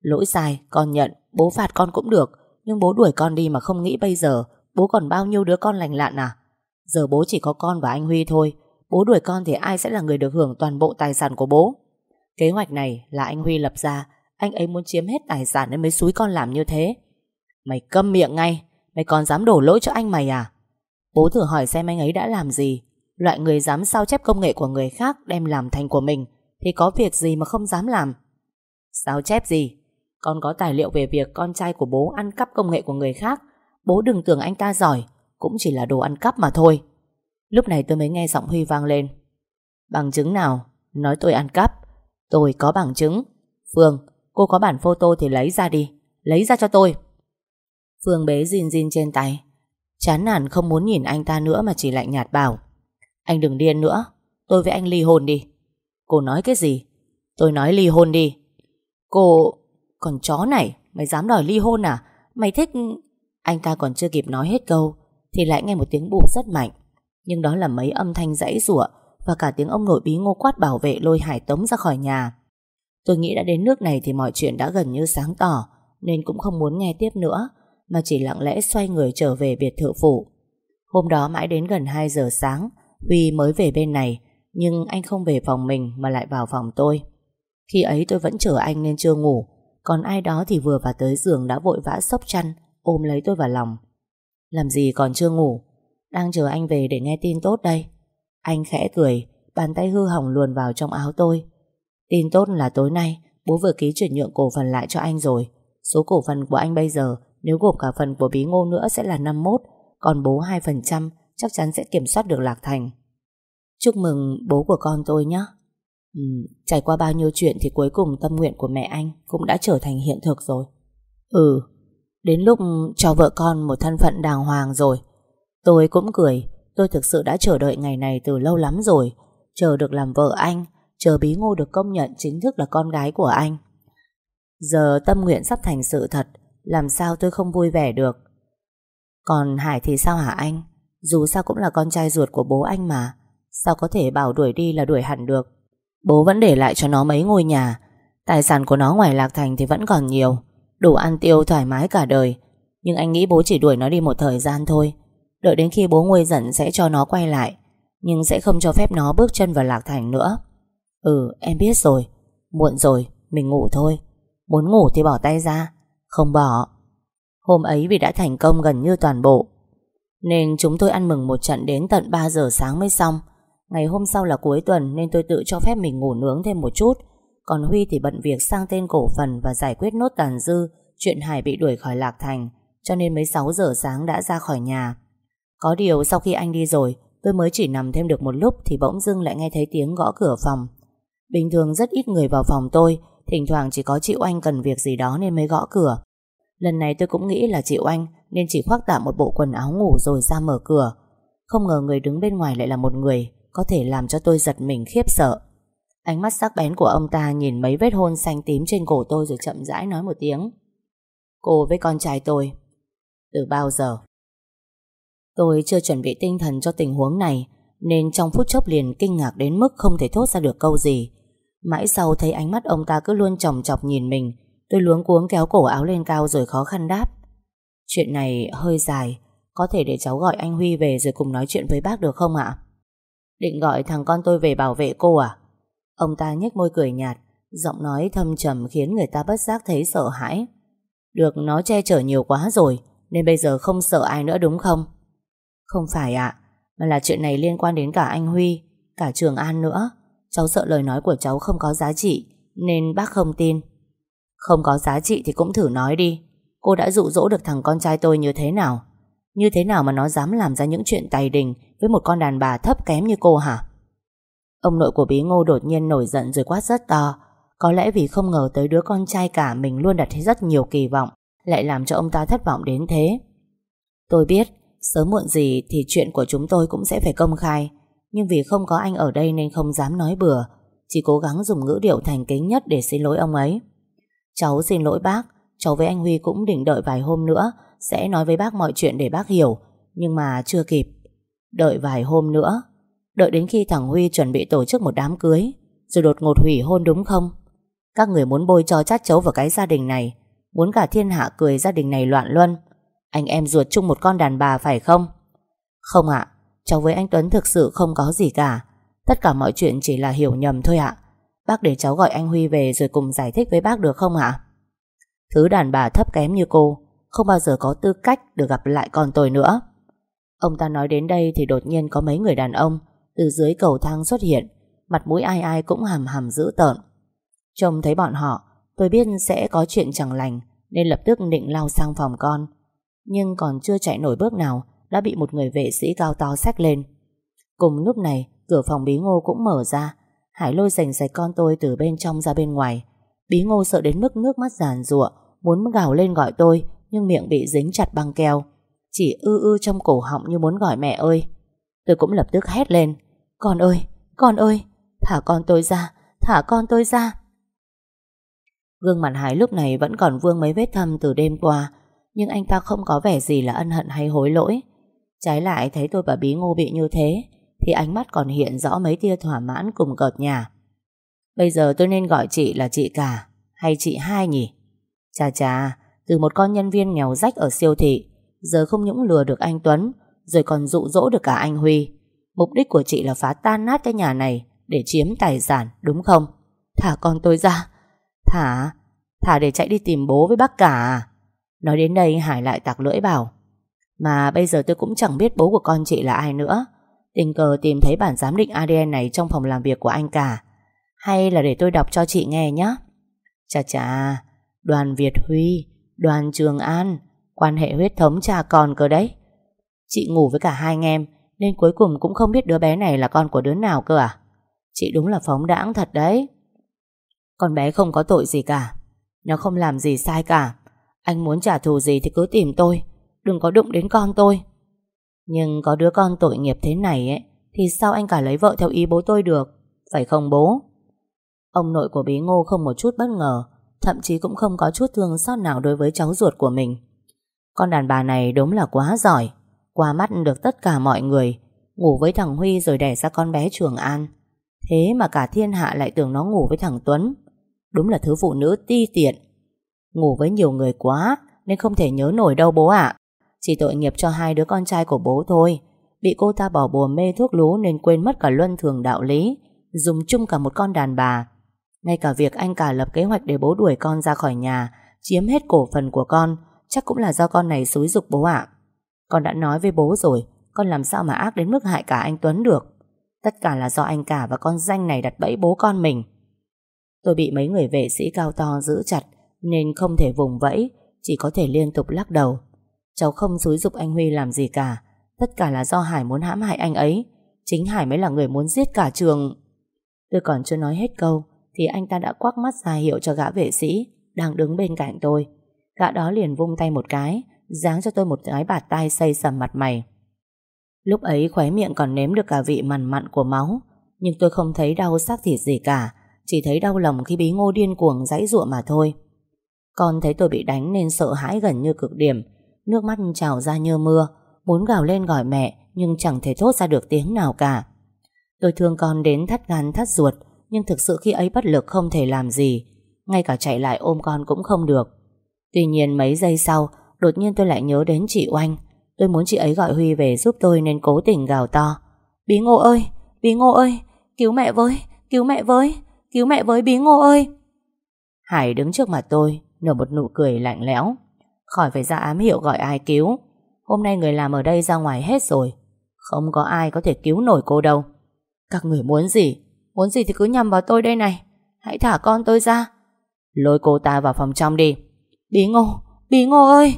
Lỗi sai, con nhận, Bố phạt con cũng được. Nhưng bố đuổi con đi mà không nghĩ bây giờ, Bố còn bao nhiêu đứa con lành lặn à? Giờ bố chỉ có con và anh Huy thôi Bố đuổi con thì ai sẽ là người được hưởng toàn bộ tài sản của bố? Kế hoạch này là anh Huy lập ra. Anh ấy muốn chiếm hết tài sản nên mới xúi con làm như thế. Mày câm miệng ngay. Mày còn dám đổ lỗi cho anh mày à? Bố thử hỏi xem anh ấy đã làm gì. Loại người dám sao chép công nghệ của người khác Đem làm thành của mình Thì có việc gì mà không dám làm? Sao chép gì? Con có tài liệu về việc con trai của bố ăn cắp công nghệ của người khác. Bố đừng tưởng anh ta giỏi. Cũng chỉ là đồ ăn cắp mà thôi. Lúc này tôi mới nghe giọng Huy vang lên. Bằng chứng nào? Nói tôi ăn cắp. Tôi có bằng chứng. Phương, cô có bản photo thì lấy ra đi. Lấy ra cho tôi. Phương bế zin zin trên tay. Chán nản không muốn nhìn anh ta nữa Mà chỉ lạnh nhạt bảo. Anh đừng điên nữa. Tôi với anh ly hôn đi. Cô nói cái gì? Tôi nói ly hôn đi. Cô, Còn chó này, Mày dám đòi ly hôn à? Mày thích Anh ta còn chưa kịp nói hết câu, Thì lại nghe một tiếng bụng rất mạnh nhưng đó là mấy âm thanh dãy rủa và cả tiếng ông nội bí ngô quát bảo vệ lôi Hải Tống ra khỏi nhà. Tôi nghĩ đã đến nước này thì mọi chuyện đã gần như sáng tỏ, nên cũng không muốn nghe tiếp nữa. Mà chỉ lặng lẽ xoay người trở về biệt thự phụ Hôm đó mãi đến gần 2 giờ sáng Huy mới về bên này Nhưng anh không về phòng mình Mà lại vào phòng tôi Khi ấy tôi vẫn chờ anh nên chưa ngủ Còn ai đó thì vừa vào tới giường đã vội vã sốc chăn Ôm lấy tôi vào lòng Làm gì còn chưa ngủ đang chờ anh về để nghe tin tốt đây. Anh khẽ cười Bàn tay hư hỏng luồn vào trong áo tôi. Tin tốt là tối nay Bố vừa ký chuyển nhượng cổ phần lại cho anh rồi. Số cổ phần của anh bây giờ Nếu gộp cả phần của bí ngô nữa sẽ là 51 Còn bố 2% Chắc chắn sẽ kiểm soát được Lạc Thành. Chúc mừng bố của con tôi nhé. Ừ, Trải qua bao nhiêu chuyện Thì cuối cùng tâm nguyện của mẹ anh Cũng đã trở thành hiện thực rồi. Ừ Đến lúc cho vợ con một thân phận đàng hoàng rồi Tôi cũng cười. Tôi thực sự đã chờ đợi ngày này từ lâu lắm rồi. Chờ được làm vợ anh, Chờ bí ngô được công nhận chính thức là con gái của anh. Giờ tâm nguyện sắp thành sự thật, Làm sao tôi không vui vẻ được? Còn Hải thì sao hả anh? Dù sao cũng là con trai ruột của bố anh mà. Sao có thể bảo đuổi đi là đuổi hẳn được? Bố vẫn để lại cho nó mấy ngôi nhà. Tài sản của nó ngoài Lạc Thành thì vẫn còn nhiều. Đủ ăn tiêu thoải mái cả đời. Nhưng anh nghĩ bố chỉ đuổi nó đi một thời gian thôi. Đợi đến khi bố nguôi giận sẽ cho nó quay lại, Nhưng sẽ không cho phép nó bước chân vào Lạc Thành nữa. Ừ em biết rồi. Muộn rồi, mình ngủ thôi. Muốn ngủ thì bỏ tay ra, Không bỏ. Hôm ấy vì đã thành công gần như toàn bộ, Nên chúng tôi ăn mừng một trận đến tận 3 giờ sáng mới xong. Ngày hôm sau là cuối tuần Nên tôi tự cho phép mình ngủ nướng thêm một chút. Còn Huy thì bận việc sang tên cổ phần Và giải quyết nốt tàn dư, Chuyện Hải bị đuổi khỏi Lạc Thành, Cho nên mấy 6 giờ sáng đã ra khỏi nhà. Có điều sau khi anh đi rồi, Tôi mới chỉ nằm thêm được một lúc Thì bỗng dưng lại nghe thấy tiếng gõ cửa phòng. Bình thường rất ít người vào phòng tôi, Thỉnh thoảng chỉ có chị Oanh cần việc gì đó nên mới gõ cửa. Lần này tôi cũng nghĩ là chị Oanh Nên chỉ khoác tạm một bộ quần áo ngủ rồi ra mở cửa. Không ngờ người đứng bên ngoài lại là một người, Có thể làm cho tôi giật mình khiếp sợ. Ánh mắt sắc bén của ông ta nhìn mấy vết hôn xanh tím trên cổ tôi rồi chậm rãi nói một tiếng. Cô với con trai tôi, Từ bao giờ? Tôi chưa chuẩn bị tinh thần cho tình huống này, Nên trong phút chốc liền kinh ngạc đến mức không thể thốt ra được câu gì Mãi sau thấy ánh mắt ông ta cứ luôn chòng chọc nhìn mình, Tôi luống cuống kéo cổ áo lên cao rồi khó khăn đáp Chuyện này hơi dài, Có thể để cháu gọi anh Huy về rồi cùng nói chuyện với bác được không ạ? Định gọi thằng con tôi về bảo vệ cô à? Ông ta nhếch môi cười nhạt, Giọng nói thâm trầm khiến người ta bất giác thấy sợ hãi Được, nó che chở nhiều quá rồi, Nên bây giờ không sợ ai nữa đúng không? Không phải ạ, Mà là chuyện này liên quan đến cả anh Huy, Cả Trường An nữa. Cháu sợ lời nói của cháu không có giá trị, Nên bác không tin. Không có giá trị thì cũng thử nói đi. Cô đã dụ dỗ được thằng con trai tôi như thế nào? Như thế nào mà nó dám làm ra những chuyện tài đình Với một con đàn bà thấp kém như cô hả? Ông nội của bí ngô đột nhiên nổi giận rồi quát rất to. Có lẽ vì không ngờ tới đứa con trai cả Mình luôn đặt rất nhiều kỳ vọng, Lại làm cho ông ta thất vọng đến thế. Tôi biết Sớm muộn gì thì chuyện của chúng tôi cũng sẽ phải công khai. Nhưng vì không có anh ở đây nên không dám nói bừa, Chỉ cố gắng dùng ngữ điệu thành kính nhất Để xin lỗi ông ấy. Cháu xin lỗi bác, Cháu với anh Huy cũng định đợi vài hôm nữa, Sẽ nói với bác mọi chuyện để bác hiểu, Nhưng mà chưa kịp. Đợi vài hôm nữa, Đợi đến khi thằng Huy chuẩn bị tổ chức một đám cưới, Rồi đột ngột hủy hôn đúng không? Các người muốn bôi cho chát chấu vào cái gia đình này, Muốn cả thiên hạ cười gia đình này loạn luân. Anh em ruột chung một con đàn bà phải không? Không ạ. Cháu với anh Tuấn thực sự không có gì cả. Tất cả mọi chuyện chỉ là hiểu nhầm thôi ạ. Bác để cháu gọi anh Huy về Rồi cùng giải thích với bác được không ạ? Thứ đàn bà thấp kém như cô, Không bao giờ có tư cách được gặp lại con tôi nữa. Ông ta nói đến đây Thì đột nhiên có mấy người đàn ông Từ dưới cầu thang xuất hiện, Mặt mũi ai ai cũng hầm hầm dữ tợn. Trông thấy bọn họ, Tôi biết sẽ có chuyện chẳng lành, Nên lập tức định lao sang phòng con nhưng còn chưa chạy nổi bước nào đã bị một người vệ sĩ cao to xách lên. Cùng lúc này, cửa phòng bí ngô cũng mở ra. Hải lôi giành sạch con tôi từ bên trong ra bên ngoài. Bí ngô sợ đến mức nước mắt giàn rụa, muốn gào lên gọi tôi, nhưng miệng bị dính chặt băng keo. Chỉ ư ư trong cổ họng như muốn gọi mẹ ơi. Tôi cũng lập tức hét lên. Con ơi, con ơi, thả con tôi ra, thả con tôi ra. Gương mặt Hải lúc này vẫn còn vương mấy vết thâm từ đêm qua, nhưng anh ta không có vẻ gì là ân hận hay hối lỗi. Trái lại, thấy tôi và bí ngô bị như thế, Thì ánh mắt còn hiện rõ mấy tia thỏa mãn cùng cợt nhà Bây giờ tôi nên gọi chị là chị cả, Hay chị hai nhỉ? Chà chà, Từ một con nhân viên nghèo rách ở siêu thị, Giờ không những lừa được anh Tuấn, Rồi còn dụ dỗ được cả anh Huy. Mục đích của chị là phá tan nát cái nhà này Để chiếm tài sản, đúng không? Thả con tôi ra. Thả? Thả để chạy đi tìm bố với bác cả à? Nói đến đây Hải lại tặc lưỡi bảo, Mà bây giờ tôi cũng chẳng biết bố của con chị là ai nữa. Tình cờ tìm thấy bản giám định ADN này Trong phòng làm việc của anh cả. Hay là để tôi đọc cho chị nghe nhé Chà chà, Đoàn Việt Huy, Đoàn Trường An, Quan hệ huyết thống cha con cơ đấy. Chị ngủ với cả hai anh em, Nên cuối cùng cũng không biết đứa bé này là con của đứa nào cơ à? Chị đúng là phóng đãng thật đấy. Con bé không có tội gì cả. Nó không làm gì sai cả. Anh muốn trả thù gì thì cứ tìm tôi, Đừng có đụng đến con tôi. Nhưng có đứa con tội nghiệp thế này ấy, Thì sao anh cả lấy vợ theo ý bố tôi được, Phải không bố? Ông nội của bí ngô không một chút bất ngờ, Thậm chí cũng không có chút thương xót nào Đối với cháu ruột của mình. Con đàn bà này đúng là quá giỏi, Qua mắt được tất cả mọi người, Ngủ với thằng Huy rồi đẻ ra con bé Trường An. Thế mà cả thiên hạ lại tưởng nó ngủ với thằng Tuấn. Đúng là thứ phụ nữ ti tiện Ngủ với nhiều người quá, Nên không thể nhớ nổi đâu bố ạ. Chỉ tội nghiệp cho hai đứa con trai của bố thôi. Bị cô ta bỏ bùa mê thuốc lú Nên quên mất cả luân thường đạo lý, Dùng chung cả một con đàn bà. Ngay cả việc anh cả lập kế hoạch Để bố đuổi con ra khỏi nhà, Chiếm hết cổ phần của con, Chắc cũng là do con này xúi dục bố ạ. Con đã nói với bố rồi, Con làm sao mà ác đến mức hại cả anh Tuấn được. Tất cả là do anh cả và con danh này đặt bẫy bố con mình. Tôi bị mấy người vệ sĩ cao to giữ chặt nên không thể vùng vẫy, Chỉ có thể liên tục lắc đầu. Cháu không xúi dục anh Huy làm gì cả, Tất cả là do Hải muốn hãm hại anh ấy, Chính Hải mới là người muốn giết cả trường. Tôi còn chưa nói hết câu, Thì anh ta đã quắc mắt ra hiệu cho gã vệ sĩ Đang đứng bên cạnh tôi. Gã đó liền vung tay một cái, Giáng cho tôi một cái bạt tay xây sầm mặt mày. Lúc ấy khóe miệng còn nếm được cả vị mặn mặn của máu, Nhưng tôi không thấy đau xác thịt gì cả, Chỉ thấy đau lòng khi bí ngô điên cuồng dãy ruộng mà thôi. Con thấy tôi bị đánh nên sợ hãi gần như cực điểm. Nước mắt trào ra như mưa Muốn gào lên gọi mẹ Nhưng chẳng thể thốt ra được tiếng nào cả. Tôi thương con đến thắt gan thắt ruột Nhưng thực sự khi ấy bất lực không thể làm gì. Ngay cả chạy lại ôm con cũng không được. Tuy nhiên mấy giây sau Đột nhiên tôi lại nhớ đến chị Oanh. Tôi muốn chị ấy gọi Huy về giúp tôi nên cố tình gào to. Bí ngô ơi, bí ngô ơi, cứu mẹ với, cứu mẹ với, cứu mẹ với bí ngô ơi. Hải đứng trước mặt tôi, nở một nụ cười lạnh lẽo. Khỏi phải ra ám hiệu gọi ai cứu. Hôm nay người làm ở đây ra ngoài hết rồi. Không có ai có thể cứu nổi cô đâu. Các người muốn gì? Muốn gì thì cứ nhằm vào tôi đây này. Hãy thả con tôi ra. Lôi cô ta vào phòng trong đi. Bí ngô, bí ngô ơi.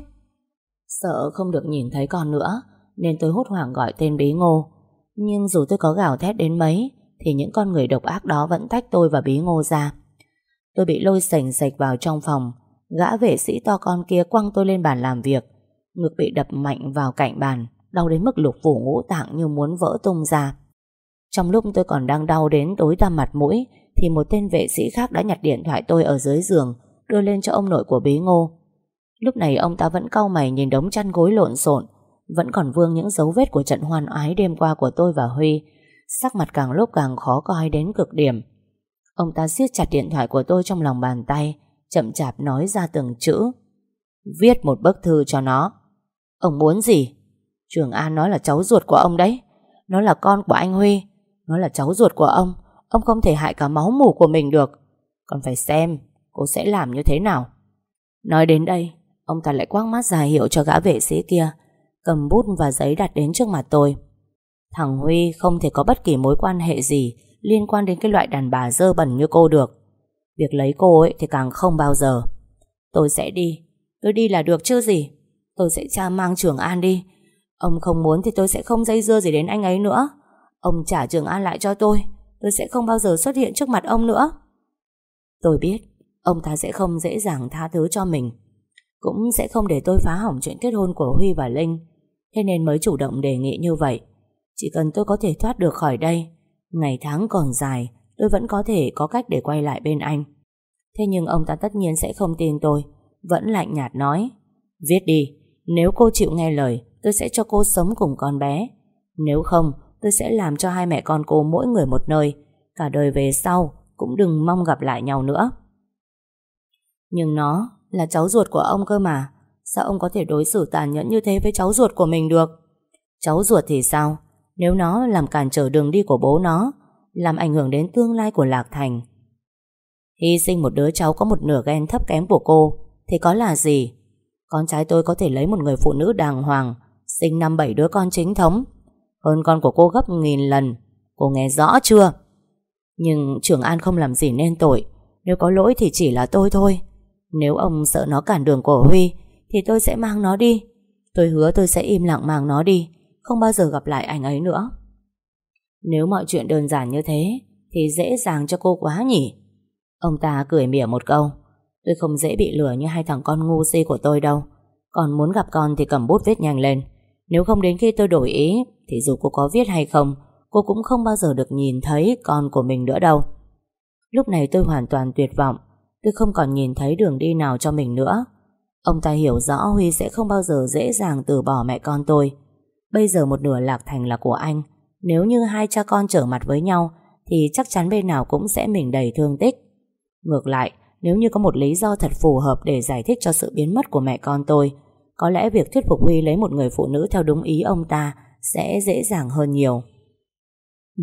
Sợ không được nhìn thấy con nữa Nên tôi hốt hoảng gọi tên bí ngô Nhưng dù tôi có gào thét đến mấy Thì những con người độc ác đó Vẫn tách tôi và bí ngô ra Tôi bị lôi sành sạch vào trong phòng Gã vệ sĩ to con kia quăng tôi lên bàn làm việc. Ngực bị đập mạnh vào cạnh bàn, Đau đến mức lục phủ ngũ tạng như muốn vỡ tung ra. Trong lúc tôi còn đang đau đến tối tăm mặt mũi, Thì một tên vệ sĩ khác đã nhặt điện thoại tôi ở dưới giường, Đưa lên cho ông nội của bí ngô. Lúc này ông ta vẫn cau mày nhìn đống chăn gối lộn xộn, Vẫn còn vương những dấu vết của trận hoan ái đêm qua của tôi và Huy. Sắc mặt càng lúc càng khó coi đến cực điểm. Ông ta siết chặt điện thoại của tôi trong lòng bàn tay Chậm chạp nói ra từng chữ. Viết một bức thư cho nó. Ông muốn gì? Trường An nói là cháu ruột của ông đấy. Nó là con của anh Huy. Nó là cháu ruột của ông. Ông không thể hại cả máu mủ của mình được. Còn phải xem cô sẽ làm như thế nào. Nói đến đây, Ông ta lại quắc mắt ra hiệu cho gã vệ sĩ kia, Cầm bút và giấy đặt đến trước mặt tôi. Thằng Huy không thể có bất kỳ mối quan hệ gì Liên quan đến cái loại đàn bà dơ bẩn như cô được. Việc lấy cô ấy thì càng không bao giờ. Tôi sẽ đi. Tôi đi là được chứ gì? Tôi sẽ cha mang Trường An đi. Ông không muốn thì tôi sẽ không dây dưa gì đến anh ấy nữa. Ông trả Trường An lại cho tôi. Tôi sẽ không bao giờ xuất hiện trước mặt ông nữa. Tôi biết, Ông ta sẽ không dễ dàng tha thứ cho mình. Cũng sẽ không để tôi phá hỏng chuyện kết hôn của Huy và Linh. Thế nên mới chủ động đề nghị như vậy. Chỉ cần tôi có thể thoát được khỏi đây, Ngày tháng còn dài Tôi vẫn có thể có cách để quay lại bên anh Thế nhưng ông ta tất nhiên sẽ không tin tôi Vẫn lạnh nhạt nói Viết đi Nếu cô chịu nghe lời Tôi sẽ cho cô sống cùng con bé Nếu không tôi sẽ làm cho hai mẹ con cô mỗi người một nơi Cả đời về sau Cũng đừng mong gặp lại nhau nữa Nhưng nó là cháu ruột của ông cơ mà. Sao ông có thể đối xử tàn nhẫn như thế với cháu ruột của mình được? Cháu ruột thì sao? Nếu nó làm cản trở đường đi của bố nó, làm ảnh hưởng đến tương lai của Lạc Thành. Hy sinh một đứa cháu có một nửa ghen thấp kém của cô, thì có là gì? Con trai tôi có thể lấy một người phụ nữ đàng hoàng, sinh năm bảy đứa con chính thống, hơn con của cô gấp nghìn lần. Cô nghe rõ chưa? Nhưng trưởng An không làm gì nên tội, nếu có lỗi thì chỉ là tôi thôi. Nếu ông sợ nó cản đường của Huy, thì tôi sẽ mang nó đi. Tôi hứa tôi sẽ im lặng mang nó đi, không bao giờ gặp lại anh ấy nữa. Nếu mọi chuyện đơn giản như thế, thì dễ dàng cho cô quá nhỉ? Ông ta cười mỉa một câu. Tôi không dễ bị lừa như hai thằng con ngu si của tôi đâu. Còn muốn gặp con thì cầm bút viết nhanh lên. Nếu không đến khi tôi đổi ý, thì dù cô có viết hay không, cô cũng không bao giờ được nhìn thấy con của mình nữa đâu. Lúc này tôi hoàn toàn tuyệt vọng. Tôi không còn nhìn thấy đường đi nào cho mình nữa. Ông ta hiểu rõ Huy sẽ không bao giờ dễ dàng từ bỏ mẹ con tôi. Bây giờ một nửa lạc thành là của anh. Nếu như hai cha con trở mặt với nhau, thì chắc chắn bên nào cũng sẽ mình đầy thương tích. Ngược lại, nếu như có một lý do thật phù hợp để giải thích cho sự biến mất của mẹ con tôi, có lẽ việc thuyết phục Huy lấy một người phụ nữ theo đúng ý ông ta sẽ dễ dàng hơn nhiều.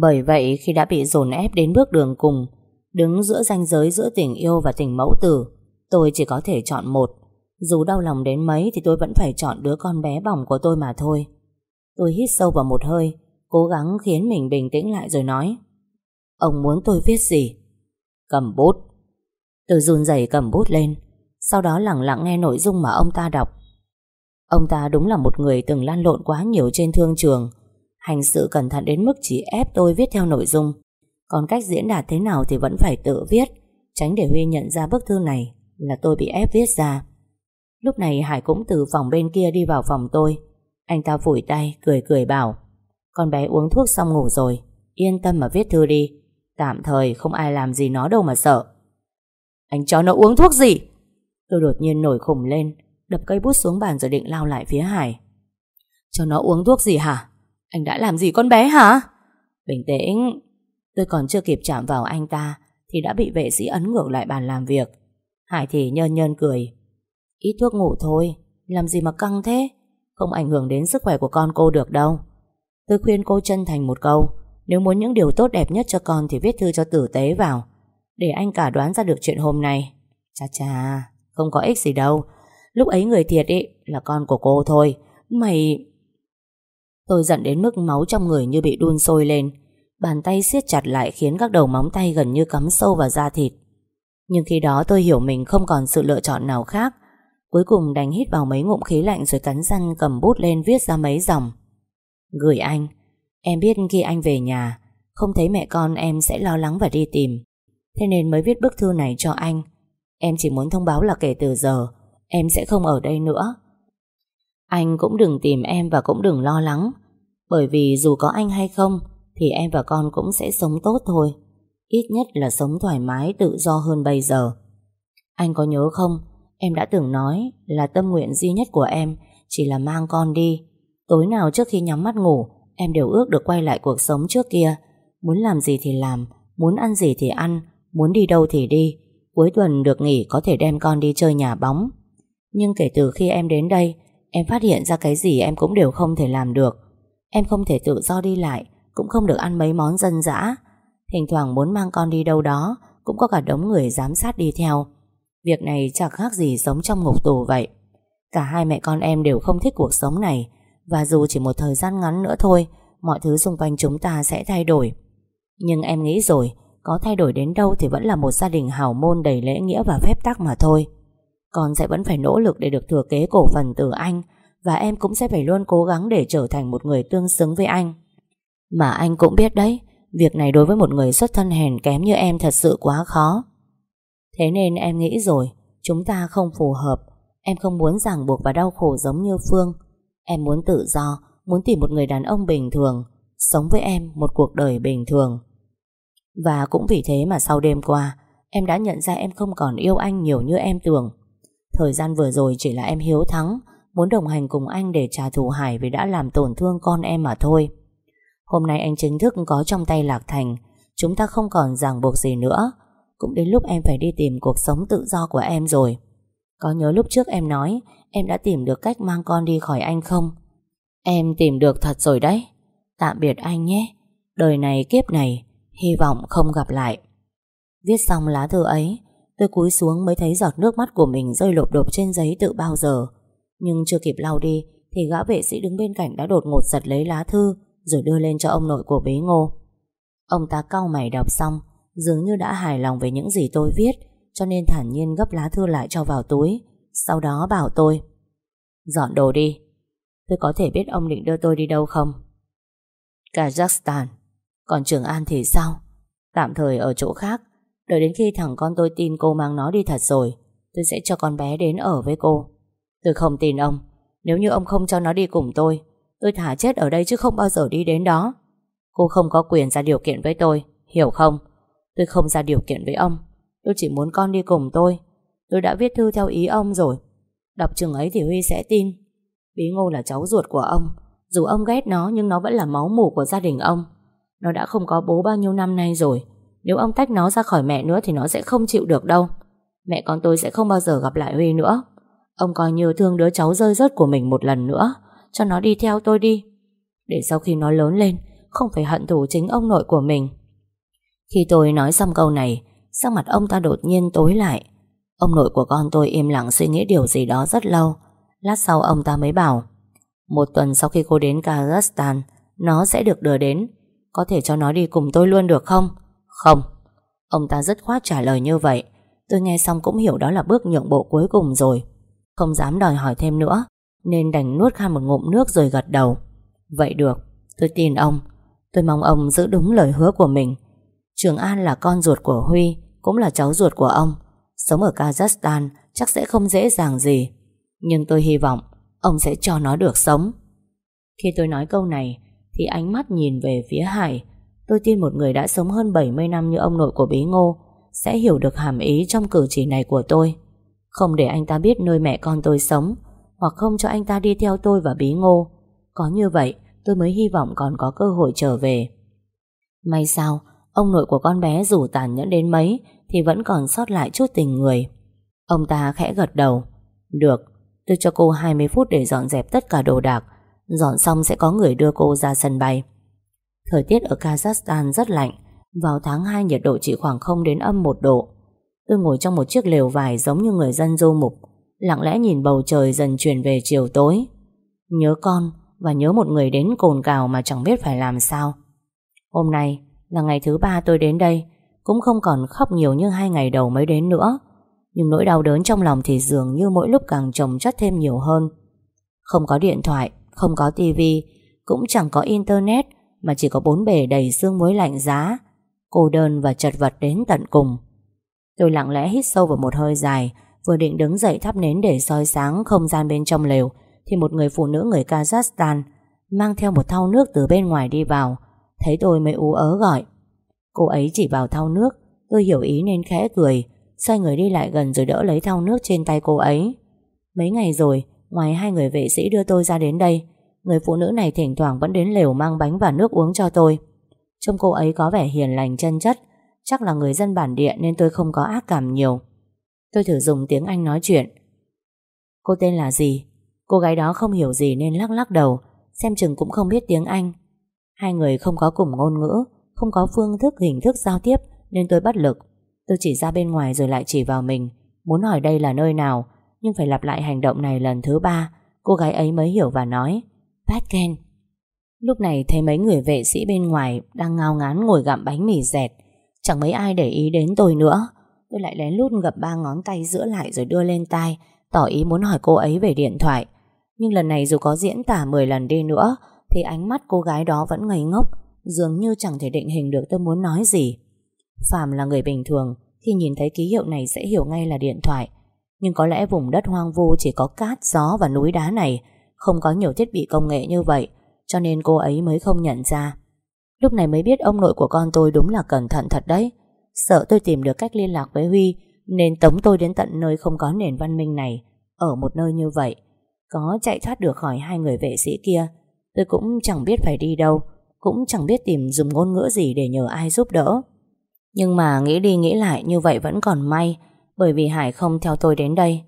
Bởi vậy khi đã bị dồn ép đến bước đường cùng, đứng giữa ranh giới giữa tình yêu và tình mẫu tử, tôi chỉ có thể chọn một. Dù đau lòng đến mấy thì tôi vẫn phải chọn đứa con bé bỏng của tôi mà thôi. Tôi hít sâu vào một hơi, cố gắng khiến mình bình tĩnh lại rồi nói. Ông muốn tôi viết gì? Cầm bút. Tôi run rẩy cầm bút lên, sau đó lặng lặng nghe nội dung mà ông ta đọc. Ông ta đúng là một người từng lan lộn quá nhiều trên thương trường, hành sự cẩn thận đến mức chỉ ép tôi viết theo nội dung. Còn cách diễn đạt thế nào thì vẫn phải tự viết, tránh để Huy nhận ra bức thư này là tôi bị ép viết ra. Lúc này Hải cũng từ phòng bên kia đi vào phòng tôi. Anh ta phủi tay, cười cười bảo con bé uống thuốc xong ngủ rồi, yên tâm mà viết thư đi. Tạm thời không ai làm gì nó đâu mà sợ. Anh cho nó uống thuốc gì? Tôi đột nhiên nổi khủng lên, đập cây bút xuống bàn rồi định lao lại phía Hải. Cho nó uống thuốc gì hả? Anh đã làm gì con bé hả? Bình tĩnh, tôi còn chưa kịp chạm vào anh ta thì đã bị vệ sĩ ấn ngược lại bàn làm việc. Hải thì nhơn nhơn cười. Ít thuốc ngủ thôi, làm gì mà căng thế? Không ảnh hưởng đến sức khỏe của con cô được đâu. Tôi khuyên cô chân thành một câu, nếu muốn những điều tốt đẹp nhất cho con thì viết thư cho tử tế vào. Để anh cả đoán ra được chuyện hôm nay. Chà chà, không có ích gì đâu. Lúc ấy người thiệt ý là con của cô thôi. Mày... Tôi giận đến mức máu trong người như bị đun sôi lên. Bàn tay siết chặt lại khiến các đầu móng tay gần như cắm sâu vào da thịt. Nhưng khi đó tôi hiểu mình không còn sự lựa chọn nào khác. Cuối cùng đánh hít vào mấy ngụm khí lạnh rồi cắn răng cầm bút lên viết ra mấy dòng. Gửi anh. Em biết khi anh về nhà, không thấy mẹ con em sẽ lo lắng và đi tìm. Thế nên mới viết bức thư này cho anh. Em chỉ muốn thông báo là kể từ giờ, em sẽ không ở đây nữa. Anh cũng đừng tìm em và cũng đừng lo lắng. Bởi vì dù có anh hay không, thì em và con cũng sẽ sống tốt thôi. Ít nhất là sống thoải mái, tự do hơn bây giờ. Anh có nhớ không? Em đã từng nói là tâm nguyện duy nhất của em chỉ là mang con đi. Tối nào trước khi nhắm mắt ngủ, em đều ước được quay lại cuộc sống trước kia. Muốn làm gì thì làm, muốn ăn gì thì ăn, muốn đi đâu thì đi. Cuối tuần được nghỉ có thể đem con đi chơi nhà bóng. Nhưng kể từ khi em đến đây, em phát hiện ra cái gì em cũng đều không thể làm được. Em không thể tự do đi lại, cũng không được ăn mấy món dân dã. Thỉnh thoảng muốn mang con đi đâu đó, cũng có cả đống người giám sát đi theo. Việc này chẳng khác gì sống trong ngục tù vậy. Cả hai mẹ con em đều không thích cuộc sống này, và dù chỉ một thời gian ngắn nữa thôi, mọi thứ xung quanh chúng ta sẽ thay đổi. Nhưng em nghĩ rồi, có thay đổi đến đâu thì vẫn là một gia đình hào môn đầy lễ nghĩa và phép tắc mà thôi. Con sẽ vẫn phải nỗ lực để được thừa kế cổ phần từ anh và em cũng sẽ phải luôn cố gắng để trở thành một người tương xứng với anh. Mà anh cũng biết đấy, việc này đối với một người xuất thân hèn kém như em thật sự quá khó. Thế nên em nghĩ rồi, chúng ta không phù hợp. Em không muốn ràng buộc và đau khổ giống như Phương. Em muốn tự do, muốn tìm một người đàn ông bình thường, sống với em một cuộc đời bình thường. Và cũng vì thế mà sau đêm qua, em đã nhận ra em không còn yêu anh nhiều như em tưởng. Thời gian vừa rồi chỉ là em hiếu thắng, muốn đồng hành cùng anh để trả thù Hải vì đã làm tổn thương con em mà thôi. Hôm nay anh chính thức có trong tay Lạc Thành, chúng ta không còn ràng buộc gì nữa. Cũng đến lúc em phải đi tìm cuộc sống tự do của em rồi. Có nhớ lúc trước em nói Em đã tìm được cách mang con đi khỏi anh không? Em tìm được thật rồi đấy. Tạm biệt anh nhé. Đời này kiếp này, Hy vọng không gặp lại. Viết xong lá thư ấy, Tôi cúi xuống mới thấy giọt nước mắt của mình rơi lộp đột trên giấy tự bao giờ. Nhưng chưa kịp lau đi, Thì gã vệ sĩ đứng bên cạnh đã đột ngột giật lấy lá thư, Rồi đưa lên cho ông nội của bế ngô. Ông ta cau mày đọc xong, Dường như đã hài lòng về những gì tôi viết, Cho nên thản nhiên gấp lá thư lại cho vào túi. Sau đó bảo tôi, Dọn đồ đi, Tôi có thể biết ông định đưa tôi đi đâu không? Kazakhstan. Còn Trường An thì sao? Tạm thời ở chỗ khác. Đợi đến khi thằng con tôi tin cô mang nó đi thật rồi, Tôi sẽ cho con bé đến ở với cô. Tôi không tin ông. Nếu như ông không cho nó đi cùng tôi Tôi thả chết ở đây chứ không bao giờ đi đến đó. Cô không có quyền ra điều kiện với tôi, Hiểu không? Tôi không ra điều kiện với ông. Tôi chỉ muốn con đi cùng tôi. Tôi đã viết thư theo ý ông rồi. Đọc chừng ấy thì Huy sẽ tin. Bí ngô là cháu ruột của ông. Dù ông ghét nó, nhưng nó vẫn là máu mủ của gia đình ông. Nó đã không có bố bao nhiêu năm nay rồi. Nếu ông tách nó ra khỏi mẹ nữa Thì nó sẽ không chịu được đâu. Mẹ con tôi sẽ không bao giờ gặp lại Huy nữa. Ông coi như thương đứa cháu rơi rớt của mình một lần nữa. Cho nó đi theo tôi đi. Để sau khi nó lớn lên, Không phải hận thù chính ông nội của mình. Khi tôi nói xong câu này, Sắc mặt ông ta đột nhiên tối lại. Ông nội của con tôi im lặng suy nghĩ điều gì đó rất lâu. Lát sau ông ta mới bảo, Một tuần sau khi cô đến Kazakhstan, Nó sẽ được đưa đến. Có thể cho nó đi cùng tôi luôn được không? Không. Ông ta rất khoát trả lời như vậy. Tôi nghe xong cũng hiểu đó là bước nhượng bộ cuối cùng rồi. Không dám đòi hỏi thêm nữa, Nên đành nuốt khan một ngụm nước rồi gật đầu. Vậy được, Tôi tin ông. Tôi mong ông giữ đúng lời hứa của mình. Trường An là con ruột của Huy, Cũng là cháu ruột của ông. Sống ở Kazakhstan chắc sẽ không dễ dàng gì, Nhưng tôi hy vọng Ông sẽ cho nó được sống. Khi tôi nói câu này, Thì ánh mắt nhìn về phía Hải, Tôi tin một người đã sống hơn 70 năm như ông nội của Bí Ngô Sẽ hiểu được hàm ý trong cử chỉ này của tôi. Không để anh ta biết nơi mẹ con tôi sống, Hoặc không cho anh ta đi theo tôi và Bí Ngô, Có như vậy tôi mới hy vọng còn có cơ hội trở về. May sao, Ông nội của con bé dù tàn nhẫn đến mấy thì vẫn còn sót lại chút tình người. Ông ta khẽ gật đầu. Được, tôi cho cô 20 phút để dọn dẹp tất cả đồ đạc. Dọn xong sẽ có người đưa cô ra sân bay. Thời tiết ở Kazakhstan rất lạnh. Vào tháng 2 nhiệt độ chỉ khoảng 0 đến âm 1 độ. Tôi ngồi trong một chiếc lều vải giống như người dân du mục. Lặng lẽ nhìn bầu trời dần chuyển về chiều tối. Nhớ con và nhớ một người đến cồn cào mà chẳng biết phải làm sao. Hôm nay là ngày thứ ba tôi đến đây cũng không còn khóc nhiều như hai ngày đầu mới đến nữa. Nhưng nỗi đau đớn trong lòng thì dường như mỗi lúc càng chồng chất thêm nhiều hơn. Không có điện thoại, không có tivi Cũng chẳng có internet Mà chỉ có bốn bể đầy xương muối lạnh giá Cô đơn và chật vật đến tận cùng. Tôi lặng lẽ hít sâu vào một hơi dài Vừa định đứng dậy thắp nến để soi sáng không gian bên trong lều Thì một người phụ nữ người Kazakhstan Mang theo một thau nước từ bên ngoài đi vào. Thấy tôi mới ú ớ gọi Cô ấy chỉ vào thau nước. Tôi hiểu ý nên khẽ cười. Xoay người đi lại gần rồi đỡ lấy thau nước trên tay cô ấy. Mấy ngày rồi, Ngoài hai người vệ sĩ đưa tôi ra đến đây, Người phụ nữ này thỉnh thoảng vẫn đến lều Mang bánh và nước uống cho tôi. Trông cô ấy có vẻ hiền lành chân chất, Chắc là người dân bản địa Nên tôi không có ác cảm nhiều. Tôi thử dùng tiếng Anh nói chuyện. Cô tên là gì? Cô gái đó không hiểu gì nên lắc lắc đầu, Xem chừng cũng không biết tiếng Anh. Hai người không có cùng ngôn ngữ không có phương thức, hình thức giao tiếp, Nên tôi bất lực. Tôi chỉ ra bên ngoài rồi lại chỉ vào mình, Muốn hỏi đây là nơi nào, Nhưng phải lặp lại hành động này lần thứ ba, Cô gái ấy mới hiểu và nói Patken Lúc này thấy mấy người vệ sĩ bên ngoài Đang ngao ngán ngồi gặm bánh mì dẹt, Chẳng mấy ai để ý đến tôi nữa. Tôi lại lén lút gập ba ngón tay giữa lại Rồi đưa lên tai, Tỏ ý muốn hỏi cô ấy về điện thoại. Nhưng lần này dù có diễn tả 10 lần đi nữa, Thì ánh mắt cô gái đó vẫn ngây ngốc. Dường như chẳng thể định hình được tôi muốn nói gì. Phạm là người bình thường Khi nhìn thấy ký hiệu này sẽ hiểu ngay là điện thoại. Nhưng có lẽ vùng đất hoang vu Chỉ có cát, gió và núi đá này Không có nhiều thiết bị công nghệ như vậy Cho nên cô ấy mới không nhận ra. Lúc này mới biết ông nội của con tôi Đúng là cẩn thận thật đấy. Sợ tôi tìm được cách liên lạc với Huy Nên tống tôi đến tận nơi không có nền văn minh này Ở một nơi như vậy. Có chạy thoát được khỏi hai người vệ sĩ kia Tôi cũng chẳng biết phải đi đâu cũng chẳng biết tìm dùng ngôn ngữ gì để nhờ ai giúp đỡ. Nhưng mà nghĩ đi nghĩ lại như vậy vẫn còn may, bởi vì Hải không theo tôi đến đây.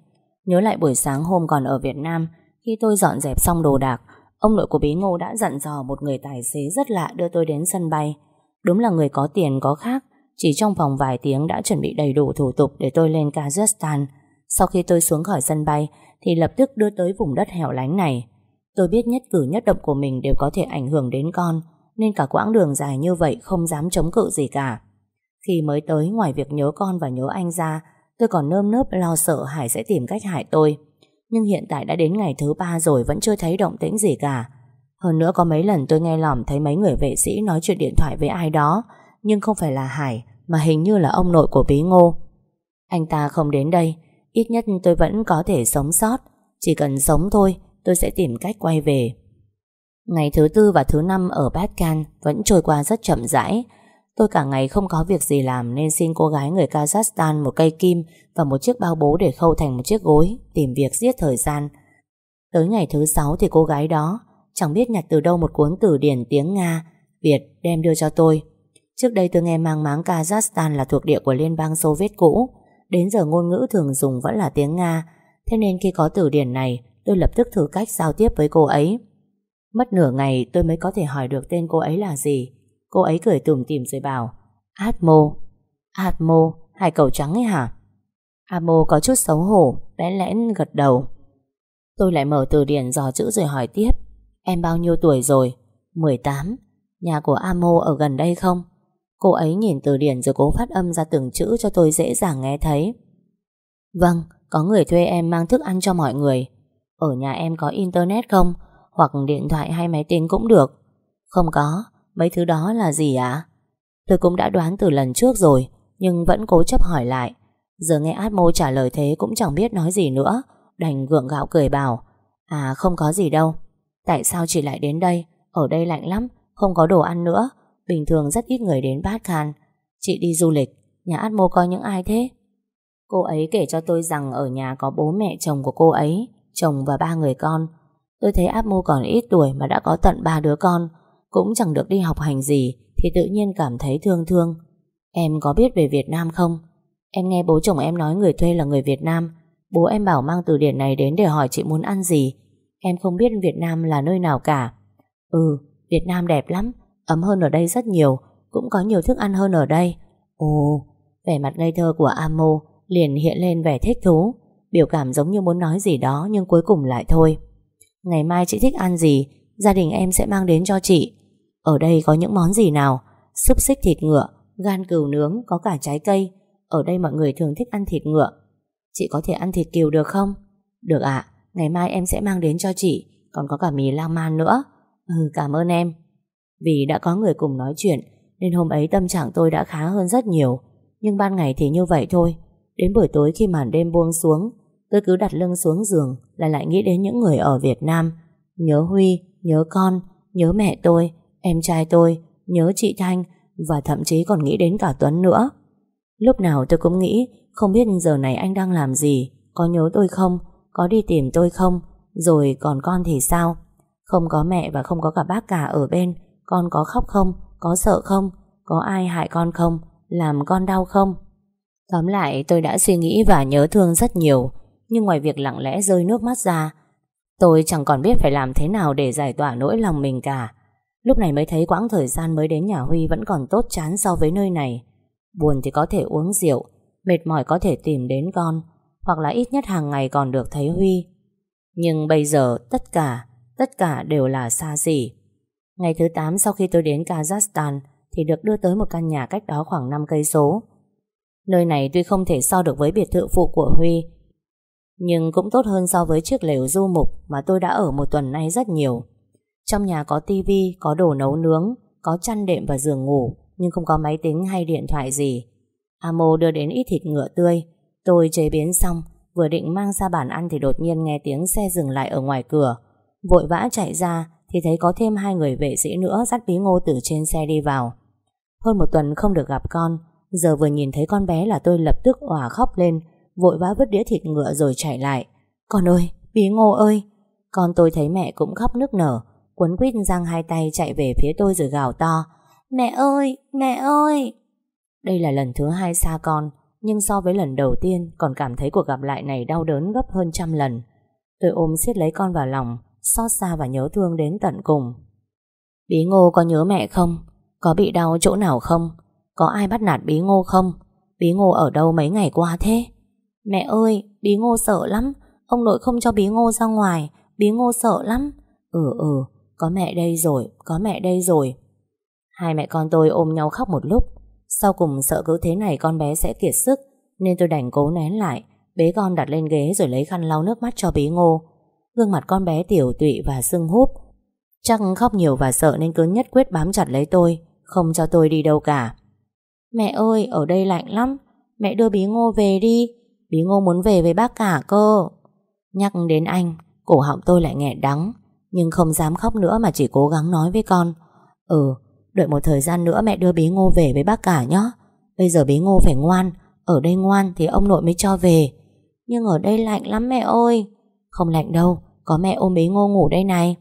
Nhớ lại buổi sáng hôm còn ở Việt Nam Khi tôi dọn dẹp xong đồ đạc Ông nội của Bí Ngô đã dặn dò một người tài xế rất lạ đưa tôi đến sân bay Đúng là người có tiền có khác Chỉ trong vòng vài tiếng đã chuẩn bị đầy đủ thủ tục Để tôi lên Kazakhstan Sau khi tôi xuống khỏi sân bay Thì lập tức đưa tới vùng đất hẻo lánh này Tôi biết nhất cử nhất động của mình Đều có thể ảnh hưởng đến con nên cả quãng đường dài như vậy Không dám chống cự gì cả. Khi mới tới ngoài việc nhớ con và nhớ anh ra, Tôi còn nơm nớp lo sợ Hải sẽ tìm cách hại tôi. Nhưng hiện tại đã đến ngày thứ ba rồi Vẫn chưa thấy động tĩnh gì cả. Hơn nữa có mấy lần tôi nghe lỏm Thấy mấy người vệ sĩ nói chuyện điện thoại với ai đó, Nhưng không phải là Hải, Mà hình như là ông nội của Bí Ngô. Anh ta không đến đây, Ít nhất tôi vẫn có thể sống sót. Chỉ cần sống thôi, Tôi sẽ tìm cách quay về. Ngày thứ tư và thứ năm ở Batcan Vẫn trôi qua rất chậm rãi Tôi cả ngày không có việc gì làm nên xin cô gái người Kazakhstan một cây kim và một chiếc bao bố để khâu thành một chiếc gối, tìm việc giết thời gian. Tới ngày thứ sáu thì cô gái đó chẳng biết nhặt từ đâu một cuốn từ điển tiếng Nga, Việt đem đưa cho tôi. Trước đây tôi nghe mang máng Kazakhstan là thuộc địa của Liên bang Xô Viết cũ, đến giờ ngôn ngữ thường dùng vẫn là tiếng Nga, thế nên khi có từ điển này, tôi lập tức thử cách giao tiếp với cô ấy. Mất nửa ngày tôi mới có thể hỏi được tên cô ấy là gì. Cô ấy cười tủm tỉm rồi bảo Atmo Atmo, hai cầu trắng ấy hả? Amo có chút xấu hổ Bẽn lẽn gật đầu Tôi lại mở từ điển dò chữ rồi hỏi tiếp Em bao nhiêu tuổi rồi? 18 Nhà của Amo ở gần đây không? Cô ấy nhìn từ điển rồi cố phát âm ra từng chữ cho tôi dễ dàng nghe thấy Vâng, có người thuê em mang thức ăn cho mọi người Ở nhà em có internet không? Hoặc điện thoại hay máy tính cũng được. Không có, Mấy thứ đó là gì ạ? Tôi cũng đã đoán từ lần trước rồi, Nhưng vẫn cố chấp hỏi lại. Giờ nghe Atmo trả lời thế cũng chẳng biết nói gì nữa, Đành gượng gạo cười bảo À không có gì đâu. Tại sao chị lại đến đây? Ở đây lạnh lắm, Không có đồ ăn nữa. Bình thường rất ít người đến Bát Khan. Chị đi du lịch, Nhà Atmo coi những ai thế? Cô ấy kể cho tôi rằng ở nhà có bố mẹ chồng của cô ấy, Chồng và ba người con. Tôi thấy Atmo còn ít tuổi mà đã có tận ba đứa con cũng chẳng được đi học hành gì thì tự nhiên cảm thấy thương thương. Em có biết về Việt Nam không? Em nghe bố chồng em nói người thuê là người Việt Nam. Bố em bảo mang từ điển này đến để hỏi chị muốn ăn gì. Em không biết Việt Nam là nơi nào cả. Ừ, Việt Nam đẹp lắm, ấm hơn ở đây rất nhiều, cũng có nhiều thức ăn hơn ở đây. Ồ, vẻ mặt ngây thơ của Amo liền hiện lên vẻ thích thú, biểu cảm giống như muốn nói gì đó nhưng cuối cùng lại thôi. Ngày mai chị thích ăn gì, gia đình em sẽ mang đến cho chị. Ở đây có những món gì nào? Xúc xích thịt ngựa, gan cừu nướng, có cả trái cây. Ở đây mọi người thường thích ăn thịt ngựa. Chị có thể ăn thịt kiều được không? Được ạ, ngày mai em sẽ mang đến cho chị. Còn có cả mì lao man nữa. Ừ, cảm ơn em. Vì đã có người cùng nói chuyện, nên hôm ấy tâm trạng tôi đã khá hơn rất nhiều. Nhưng ban ngày thì như vậy thôi. Đến buổi tối khi màn đêm buông xuống, tôi cứ đặt lưng xuống giường là lại nghĩ đến những người ở Việt Nam. Nhớ Huy, nhớ con, nhớ mẹ tôi, em trai tôi, nhớ chị Thanh và thậm chí còn nghĩ đến cả Tuấn nữa. Lúc nào tôi cũng nghĩ không biết giờ này anh đang làm gì, có nhớ tôi không, có đi tìm tôi không, rồi còn con thì sao? Không có mẹ và không có cả bác cả ở bên, con có khóc không, có sợ không, có ai hại con không, làm con đau không? Tóm lại tôi đã suy nghĩ và nhớ thương rất nhiều, nhưng ngoài việc lặng lẽ rơi nước mắt ra, tôi chẳng còn biết phải làm thế nào để giải tỏa nỗi lòng mình cả. Lúc này mới thấy quãng thời gian mới đến nhà Huy vẫn còn tốt chán so với nơi này. Buồn thì có thể uống rượu, mệt mỏi có thể tìm đến con, hoặc là ít nhất hàng ngày còn được thấy Huy. Nhưng bây giờ tất cả, tất cả đều là xa xỉ. Ngày thứ 8 sau khi tôi đến Kazakhstan thì được đưa tới một căn nhà cách đó khoảng 5 cây số. Nơi này tuy không thể so được với biệt thự phụ của Huy, nhưng cũng tốt hơn so với chiếc lều du mục mà tôi đã ở một tuần nay rất nhiều. Trong nhà có tivi, có đồ nấu nướng, có chăn đệm và giường ngủ, nhưng không có máy tính hay điện thoại gì. Amo đưa đến ít thịt ngựa tươi. Tôi chế biến xong, vừa định mang ra bàn ăn thì đột nhiên nghe tiếng xe dừng lại ở ngoài cửa. Vội vã chạy ra thì thấy có thêm hai người vệ sĩ nữa dắt bí ngô từ trên xe đi vào. Hơn một tuần không được gặp con, giờ vừa nhìn thấy con bé là tôi lập tức òa khóc lên, vội vã vứt đĩa thịt ngựa rồi chạy lại. Con ơi, bí ngô ơi! Con tôi thấy mẹ cũng khóc nức nở, Quấn quýt giang hai tay chạy về phía tôi rồi gào to Mẹ ơi, mẹ ơi Đây là lần thứ hai xa con Nhưng so với lần đầu tiên Còn cảm thấy cuộc gặp lại này đau đớn gấp hơn trăm lần Tôi ôm siết lấy con vào lòng Xót xa và nhớ thương đến tận cùng Bí ngô có nhớ mẹ không? Có bị đau chỗ nào không? Có ai bắt nạt bí ngô không? Bí ngô ở đâu mấy ngày qua thế? Mẹ ơi, bí ngô sợ lắm. Ông nội không cho bí ngô ra ngoài. Bí ngô sợ lắm. Ừ ừ, có mẹ đây rồi, có mẹ đây rồi. Hai mẹ con tôi ôm nhau khóc một lúc. Sau cùng sợ cứ thế này con bé sẽ kiệt sức Nên tôi đành cố nén lại. Bế con đặt lên ghế rồi lấy khăn lau nước mắt cho bí ngô. Gương mặt con bé tiểu tụy và sưng húp. Chắc khóc nhiều và sợ nên cứ nhất quyết bám chặt lấy tôi Không cho tôi đi đâu cả. Mẹ ơi ở đây lạnh lắm. Mẹ đưa bí ngô về đi. Bí ngô muốn về với bác cả cơ. Nhắc đến anh, Cổ họng tôi lại nghẹn đắng, Nhưng không dám khóc nữa mà chỉ cố gắng nói với con. Ừ Đợi một thời gian nữa mẹ đưa bí ngô về với bác cả nhé Bây giờ bí ngô phải ngoan, Ở đây ngoan thì ông nội mới cho về. Nhưng ở đây lạnh lắm mẹ ơi. Không lạnh đâu, Có mẹ ôm bí ngô ngủ đây này.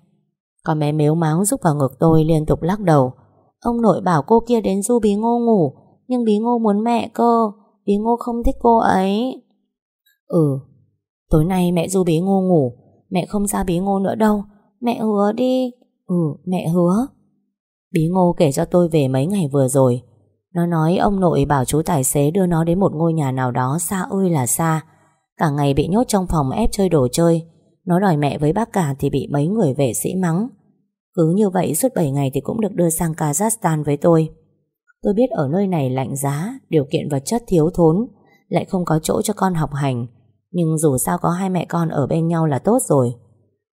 Con bé mếu máo giúp vào ngực tôi liên tục lắc đầu. Ông nội bảo cô kia đến du bí ngô ngủ, Nhưng bí ngô muốn mẹ cơ. Bí ngô không thích cô ấy. Ừ Tối nay mẹ du bí ngô ngủ Mẹ không ra bí ngô nữa đâu. Mẹ hứa đi. Ừ mẹ hứa. Bí ngô kể cho tôi về mấy ngày vừa rồi. Nó nói ông nội bảo chú tài xế đưa nó đến một ngôi nhà nào đó xa ơi là xa. Cả ngày bị nhốt trong phòng ép chơi đồ chơi. Nó đòi mẹ với bác cả thì bị mấy người vệ sĩ mắng. Cứ như vậy suốt 7 ngày thì cũng được đưa sang Kazakhstan với tôi. Tôi biết ở nơi này lạnh giá, điều kiện vật chất thiếu thốn Lại không có chỗ cho con học hành. Nhưng dù sao có hai mẹ con ở bên nhau là tốt rồi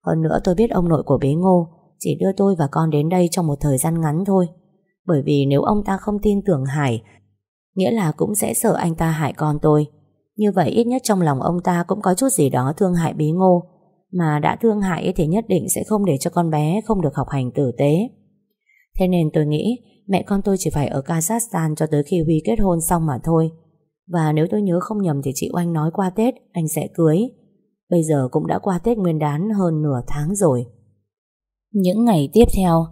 Hơn nữa tôi biết ông nội của bế ngô chỉ đưa tôi và con đến đây trong một thời gian ngắn thôi. Bởi vì nếu ông ta không tin tưởng Hải, nghĩa là cũng sẽ sợ anh ta hại con tôi. Như vậy ít nhất trong lòng ông ta cũng có chút gì đó thương hại bế ngô, mà đã thương hại thì nhất định sẽ không để cho con bé không được học hành tử tế. Thế nên tôi nghĩ mẹ con tôi chỉ phải ở Kazakhstan cho tới khi Huy kết hôn xong mà thôi. Và nếu tôi nhớ không nhầm thì chị Oanh nói qua Tết anh sẽ cưới. Bây giờ cũng đã qua Tết nguyên đán hơn nửa tháng rồi. Những ngày tiếp theo,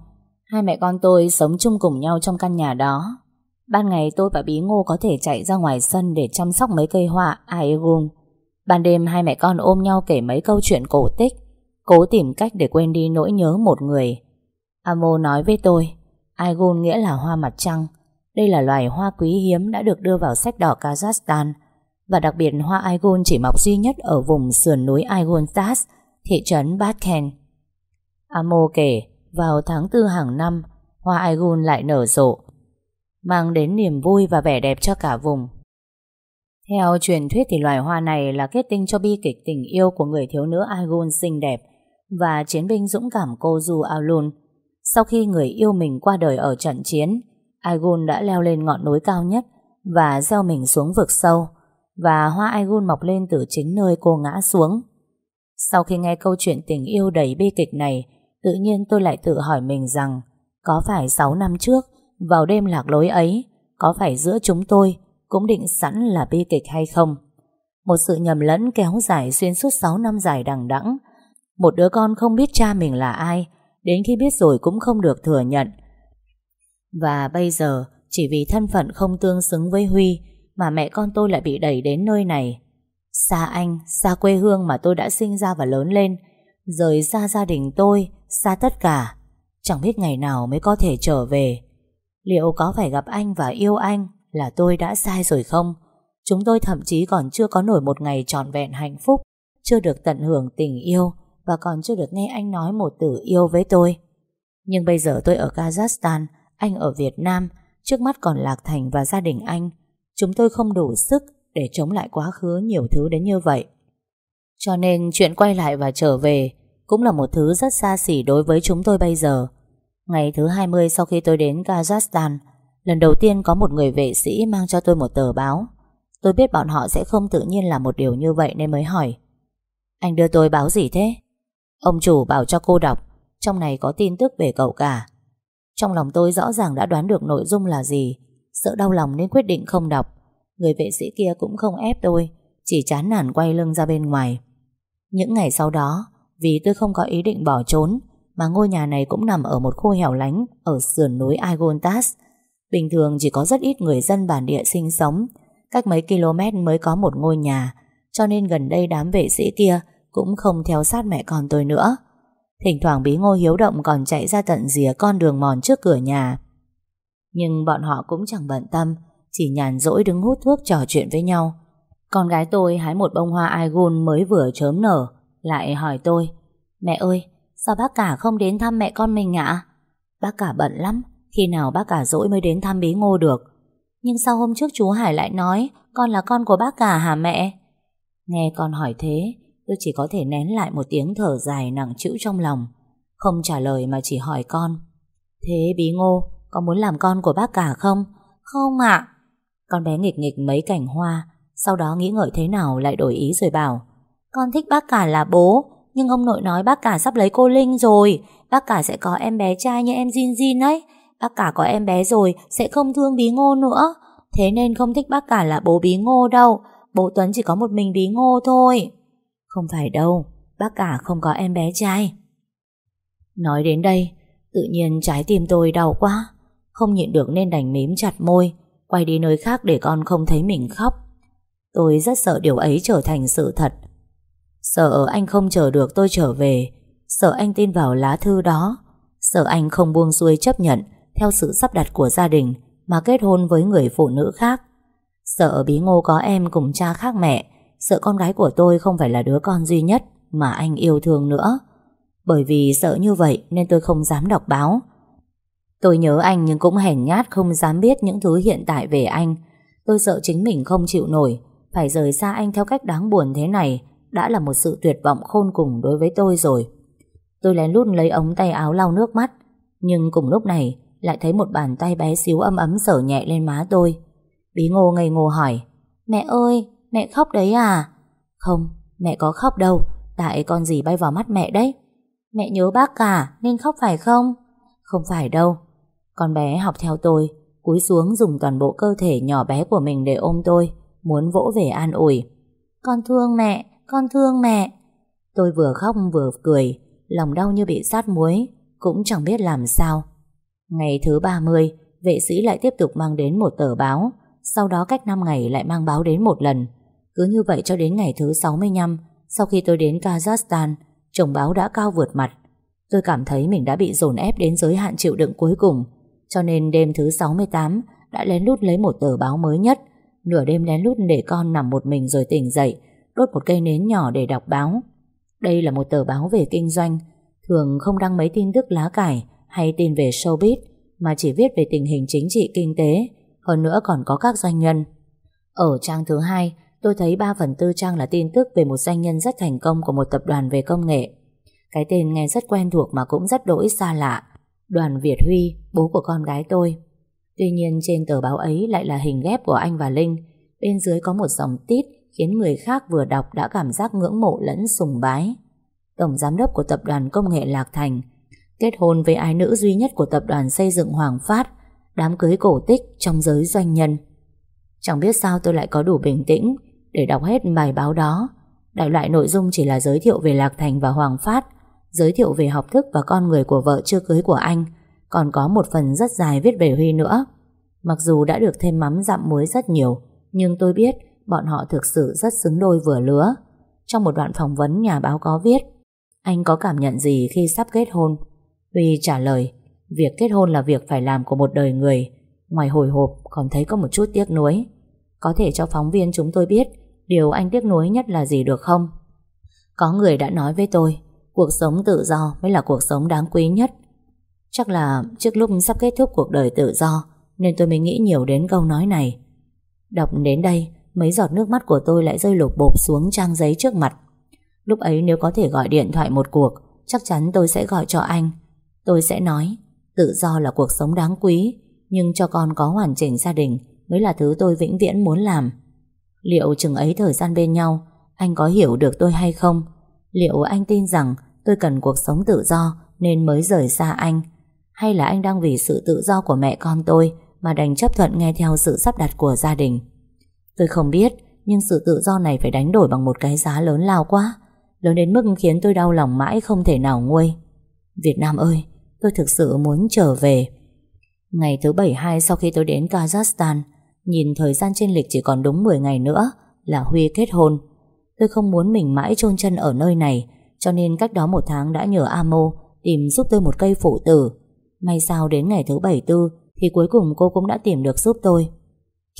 hai mẹ con tôi sống chung cùng nhau trong căn nhà đó. Ban ngày tôi và Bí Ngô có thể chạy ra ngoài sân để chăm sóc mấy cây hoa Aegung. Ban đêm hai mẹ con ôm nhau kể mấy câu chuyện cổ tích, cố tìm cách để quên đi nỗi nhớ một người. Amo nói với tôi, Aegung nghĩa là hoa mặt trăng. Đây là loài hoa quý hiếm đã được đưa vào sách đỏ Kazakhstan và đặc biệt hoa Aigon chỉ mọc duy nhất ở vùng sườn núi Aigunstas, thị trấn Batken. Amo kể, vào tháng tư hàng năm, hoa Aigon lại nở rộ, mang đến niềm vui và vẻ đẹp cho cả vùng. Theo truyền thuyết thì loài hoa này là kết tinh cho bi kịch tình yêu của người thiếu nữ Aigon xinh đẹp và chiến binh dũng cảm cô Du Aulun. Sau khi người yêu mình qua đời ở trận chiến, Aigun đã leo lên ngọn núi cao nhất và gieo mình xuống vực sâu và hoa Aigun mọc lên từ chính nơi cô ngã xuống. Sau khi nghe câu chuyện tình yêu đầy bi kịch này, Tự nhiên tôi lại tự hỏi mình rằng Có phải 6 năm trước Vào đêm lạc lối ấy Có phải giữa chúng tôi Cũng định sẵn là bi kịch hay không Một sự nhầm lẫn kéo dài Xuyên suốt 6 năm dài đằng đẵng Một đứa con không biết cha mình là ai Đến khi biết rồi cũng không được thừa nhận và bây giờ Chỉ vì thân phận không tương xứng với Huy Mà mẹ con tôi lại bị đẩy đến nơi này. Xa anh, xa quê hương mà tôi đã sinh ra và lớn lên Rời xa gia đình tôi xa tất cả. Chẳng biết ngày nào mới có thể trở về. Liệu có phải gặp anh và yêu anh Là tôi đã sai rồi không? Chúng tôi thậm chí còn chưa có nổi một ngày trọn vẹn hạnh phúc Chưa được tận hưởng tình yêu Và còn chưa được nghe anh nói một từ yêu với tôi. Nhưng bây giờ tôi ở Kazakhstan anh ở Việt Nam Trước mắt còn Lạc Thành và gia đình anh Chúng tôi không đủ sức Để chống lại quá khứ nhiều thứ đến như vậy Cho nên chuyện quay lại và trở về cũng là một thứ rất xa xỉ đối với chúng tôi bây giờ. Ngày thứ 20 sau khi tôi đến Kazakhstan, lần đầu tiên có một người vệ sĩ mang cho tôi một tờ báo. Tôi biết bọn họ sẽ không tự nhiên làm một điều như vậy nên mới hỏi. Anh đưa tôi báo gì thế? Ông chủ bảo cho cô đọc, trong này có tin tức về cậu cả. Trong lòng tôi rõ ràng đã đoán được nội dung là gì, sợ đau lòng nên quyết định không đọc. Người vệ sĩ kia cũng không ép tôi, chỉ chán nản quay lưng ra bên ngoài. Những ngày sau đó, vì tôi không có ý định bỏ trốn Mà ngôi nhà này cũng nằm ở một khu hẻo lánh Ở sườn núi Agontas Bình thường chỉ có rất ít người dân bản địa sinh sống Cách mấy km mới có một ngôi nhà Cho nên gần đây đám vệ sĩ kia Cũng không theo sát mẹ con tôi nữa Thỉnh thoảng bí ngô hiếu động còn chạy ra tận rìa con đường mòn trước cửa nhà. Nhưng bọn họ cũng chẳng bận tâm, Chỉ nhàn rỗi đứng hút thuốc trò chuyện với nhau. Con gái tôi hái một bông hoa ai gôn mới vừa chớm nở, Lại hỏi tôi, Mẹ ơi, Sao bác cả không đến thăm mẹ con mình ạ? Bác cả bận lắm, Khi nào bác cả dỗi mới đến thăm bí ngô được. Nhưng sao hôm trước chú Hải lại nói Con là con của bác cả hả mẹ? Nghe con hỏi thế Tôi chỉ có thể nén lại một tiếng thở dài nặng chịu trong lòng. Không trả lời mà chỉ hỏi con. Thế bí ngô có muốn làm con của bác cả không? Không ạ. Con bé nghịch nghịch mấy cảnh hoa, Sau đó nghĩ ngợi thế nào lại đổi ý rồi bảo, Con thích bác cả là bố, Nhưng ông nội nói bác cả sắp lấy cô Linh rồi. Bác cả sẽ có em bé trai như em Jin Jin ấy. Bác cả có em bé rồi Sẽ không thương bí ngô nữa. Thế nên không thích bác cả là bố bí ngô đâu. Bố Tuấn chỉ có một mình bí ngô thôi không phải đâu, bác cả không có em bé trai. Nói đến đây, tự nhiên trái tim tôi đau quá. Không nhịn được nên đành mím chặt môi, quay đi nơi khác để con không thấy mình khóc. Tôi rất sợ điều ấy trở thành sự thật. Sợ anh không chờ được tôi trở về, sợ anh tin vào lá thư đó, sợ anh không buông xuôi chấp nhận theo sự sắp đặt của gia đình mà kết hôn với người phụ nữ khác. Sợ bí ngô có em cùng cha khác mẹ, Sợ con gái của tôi không phải là đứa con duy nhất Mà anh yêu thương nữa. Bởi vì sợ như vậy Nên tôi không dám đọc báo. Tôi nhớ anh nhưng cũng hèn nhát Không dám biết những thứ hiện tại về anh. Tôi sợ chính mình không chịu nổi. Phải rời xa anh theo cách đáng buồn thế này Đã là một sự tuyệt vọng khôn cùng đối với tôi rồi. Tôi lén lút lấy ống tay áo lau nước mắt, Nhưng cùng lúc này Lại thấy một bàn tay bé xíu ấm ấm sở nhẹ lên má tôi. Bí ngô ngây ngô hỏi, Mẹ ơi Mẹ khóc đấy à? Không, mẹ có khóc đâu, tại con gì bay vào mắt mẹ đấy. Mẹ nhớ bác cả nên khóc phải không? Không phải đâu. Con bé học theo tôi, cúi xuống dùng toàn bộ cơ thể nhỏ bé của mình để ôm tôi, muốn vỗ về an ủi. Con thương mẹ, con thương mẹ. Tôi vừa khóc vừa cười, lòng đau như bị sát muối, cũng chẳng biết làm sao. Ngày thứ 30, vệ sĩ lại tiếp tục mang đến một tờ báo, sau đó cách 5 ngày lại mang báo đến một lần. Cứ như vậy cho đến ngày thứ 65 Sau khi tôi đến Kazakhstan, Chồng báo đã cao vượt mặt. Tôi cảm thấy mình đã bị dồn ép đến giới hạn chịu đựng cuối cùng. Cho nên đêm thứ 68 Đã lén lút lấy một tờ báo mới nhất. Nửa đêm lén lút để con nằm một mình rồi tỉnh dậy, Đốt một cây nến nhỏ để đọc báo. Đây là một tờ báo về kinh doanh. Thường không đăng mấy tin tức lá cải Hay tin về showbiz, Mà chỉ viết về tình hình chính trị, kinh tế, Hơn nữa còn có các doanh nhân. Ở trang thứ hai tôi thấy 3 phần tư trang là tin tức về một doanh nhân rất thành công của một tập đoàn về công nghệ. Cái tên nghe rất quen thuộc mà cũng rất đỗi xa lạ. Đoàn Việt Huy, bố của con gái tôi. Tuy nhiên trên tờ báo ấy lại là hình ghép của anh và Linh. Bên dưới có một dòng tít khiến người khác vừa đọc đã cảm giác ngưỡng mộ lẫn sùng bái. Tổng giám đốc của tập đoàn công nghệ Lạc Thành kết hôn với ai nữ duy nhất của tập đoàn xây dựng Hoàng Phát, đám cưới cổ tích trong giới doanh nhân. Chẳng biết sao tôi lại có đủ bình tĩnh để đọc hết bài báo đó. Đại loại nội dung chỉ là giới thiệu về Lạc Thành và Hoàng Phát, giới thiệu về học thức và con người của vợ chưa cưới của anh, còn có một phần rất dài viết về Huy nữa. Mặc dù đã được thêm mắm dặm muối rất nhiều, nhưng tôi biết bọn họ thực sự rất xứng đôi vừa lứa. Trong một đoạn phỏng vấn nhà báo có viết, anh có cảm nhận gì khi sắp kết hôn? Huy trả lời, việc kết hôn là việc phải làm của một đời người, ngoài hồi hộp còn thấy có một chút tiếc nuối. Có thể cho phóng viên chúng tôi biết Điều anh tiếc nuối nhất là gì được không? Có người đã nói với tôi, Cuộc sống tự do mới là cuộc sống đáng quý nhất. Chắc là trước lúc sắp kết thúc cuộc đời tự do, Nên tôi mới nghĩ nhiều đến câu nói này. Đọc đến đây, Mấy giọt nước mắt của tôi lại rơi lục bộp xuống trang giấy trước mặt. Lúc ấy nếu có thể gọi điện thoại một cuộc, Chắc chắn tôi sẽ gọi cho anh. Tôi sẽ nói, Tự do là cuộc sống đáng quý, Nhưng cho con có hoàn chỉnh gia đình Mới là thứ tôi vĩnh viễn muốn làm. Liệu chừng ấy thời gian bên nhau, Anh có hiểu được tôi hay không? Liệu anh tin rằng tôi cần cuộc sống tự do Nên mới rời xa anh? Hay là anh đang vì sự tự do của mẹ con tôi Mà đành chấp thuận nghe theo sự sắp đặt của gia đình? Tôi không biết, Nhưng sự tự do này phải đánh đổi bằng một cái giá lớn lao quá, Lớn đến mức khiến tôi đau lòng mãi không thể nào nguôi. Việt Nam ơi, Tôi thực sự muốn trở về. Ngày thứ 72 sau khi tôi đến Kazakhstan Nhìn thời gian trên lịch chỉ còn đúng 10 ngày nữa Là Huy kết hôn. Tôi không muốn mình mãi chôn chân ở nơi này, Cho nên cách đó một tháng đã nhờ Amo Tìm giúp tôi một cây phụ tử. May sao đến ngày thứ bảy tư Thì cuối cùng cô cũng đã tìm được giúp tôi.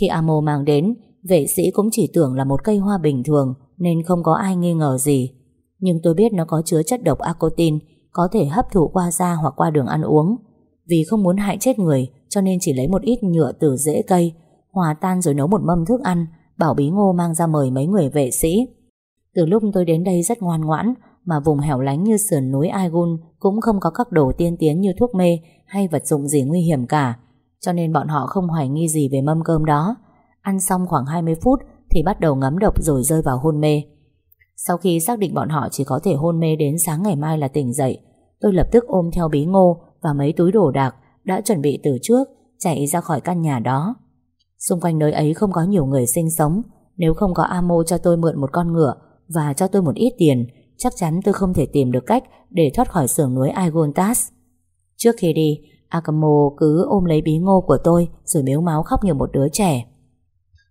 Khi Amo mang đến, Vệ sĩ cũng chỉ tưởng là một cây hoa bình thường Nên không có ai nghi ngờ gì. Nhưng tôi biết nó có chứa chất độc acotin, Có thể hấp thụ qua da hoặc qua đường ăn uống. Vì không muốn hại chết người, Cho nên chỉ lấy một ít nhựa từ rễ cây Hòa tan rồi nấu một mâm thức ăn, Bảo bí ngô mang ra mời mấy người vệ sĩ. Từ lúc tôi đến đây rất ngoan ngoãn, Mà vùng hẻo lánh như sườn núi Aigun Cũng không có các đồ tiên tiến như thuốc mê Hay vật dụng gì nguy hiểm cả, Cho nên bọn họ không hoài nghi gì về mâm cơm đó. Ăn xong khoảng 20 phút Thì bắt đầu ngấm độc rồi rơi vào hôn mê. Sau khi xác định bọn họ chỉ có thể hôn mê đến sáng ngày mai là tỉnh dậy, Tôi lập tức ôm theo bí ngô Và mấy túi đồ đạc Đã chuẩn bị từ trước Chạy ra khỏi căn nhà đó. Xung quanh nơi ấy không có nhiều người sinh sống. Nếu không có Amo cho tôi mượn một con ngựa Và cho tôi một ít tiền, Chắc chắn tôi không thể tìm được cách Để thoát khỏi sườn núi Aigontas Trước khi đi Akamo cứ ôm lấy bí ngô của tôi Rồi miếu máu khóc như một đứa trẻ.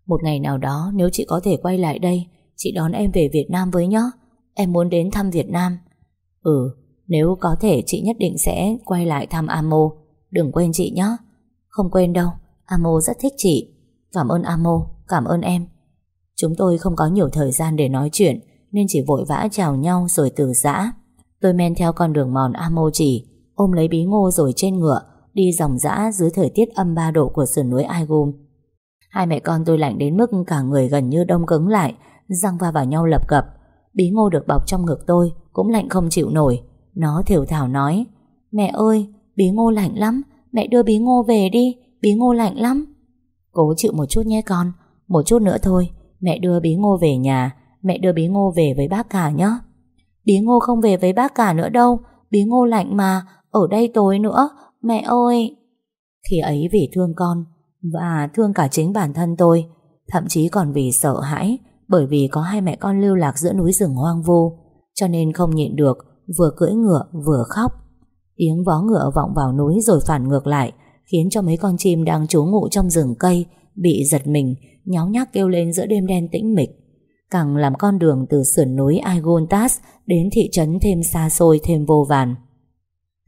Một ngày nào đó, nếu chị có thể quay lại đây, Chị đón em về Việt Nam với nhé. Em muốn đến thăm Việt Nam. Ừ Nếu có thể chị nhất định sẽ quay lại thăm Amo. Đừng quên chị nhé. Không quên đâu, Amo rất thích chị. Cảm ơn Amo, cảm ơn em. Chúng tôi không có nhiều thời gian để nói chuyện Nên chỉ vội vã chào nhau rồi từ giã. Tôi men theo con đường mòn Amo chỉ Ôm lấy bí ngô rồi trên ngựa Đi dòng dã dưới thời tiết âm 3 độ của sườn núi Aigum. Hai mẹ con tôi lạnh đến mức cả người gần như đông cứng lại Răng va vào nhau lập cập. Bí ngô được bọc trong ngực tôi Cũng lạnh không chịu nổi. Nó thiểu thảo nói Mẹ ơi, bí ngô lạnh lắm Mẹ đưa bí ngô về đi, bí ngô lạnh lắm. Cố chịu một chút nhé con. Một chút nữa thôi. Mẹ đưa bí ngô về nhà. Mẹ đưa bí ngô về với bác cả nhé. Bí ngô không về với bác cả nữa đâu. Bí ngô lạnh mà. Ở đây tối nữa. Mẹ ơi. Khi ấy vì thương con Và thương cả chính bản thân tôi, Thậm chí còn vì sợ hãi Bởi vì có hai mẹ con lưu lạc giữa núi rừng hoang vu, Cho nên không nhịn được, Vừa cưỡi ngựa, vừa khóc. Tiếng vó ngựa vọng vào núi rồi phản ngược lại khiến cho mấy con chim đang trú ngụ trong rừng cây bị giật mình, nháo nhác kêu lên giữa đêm đen tĩnh mịch. Càng làm con đường từ sườn núi Aigontas đến thị trấn thêm xa xôi thêm vô vàn.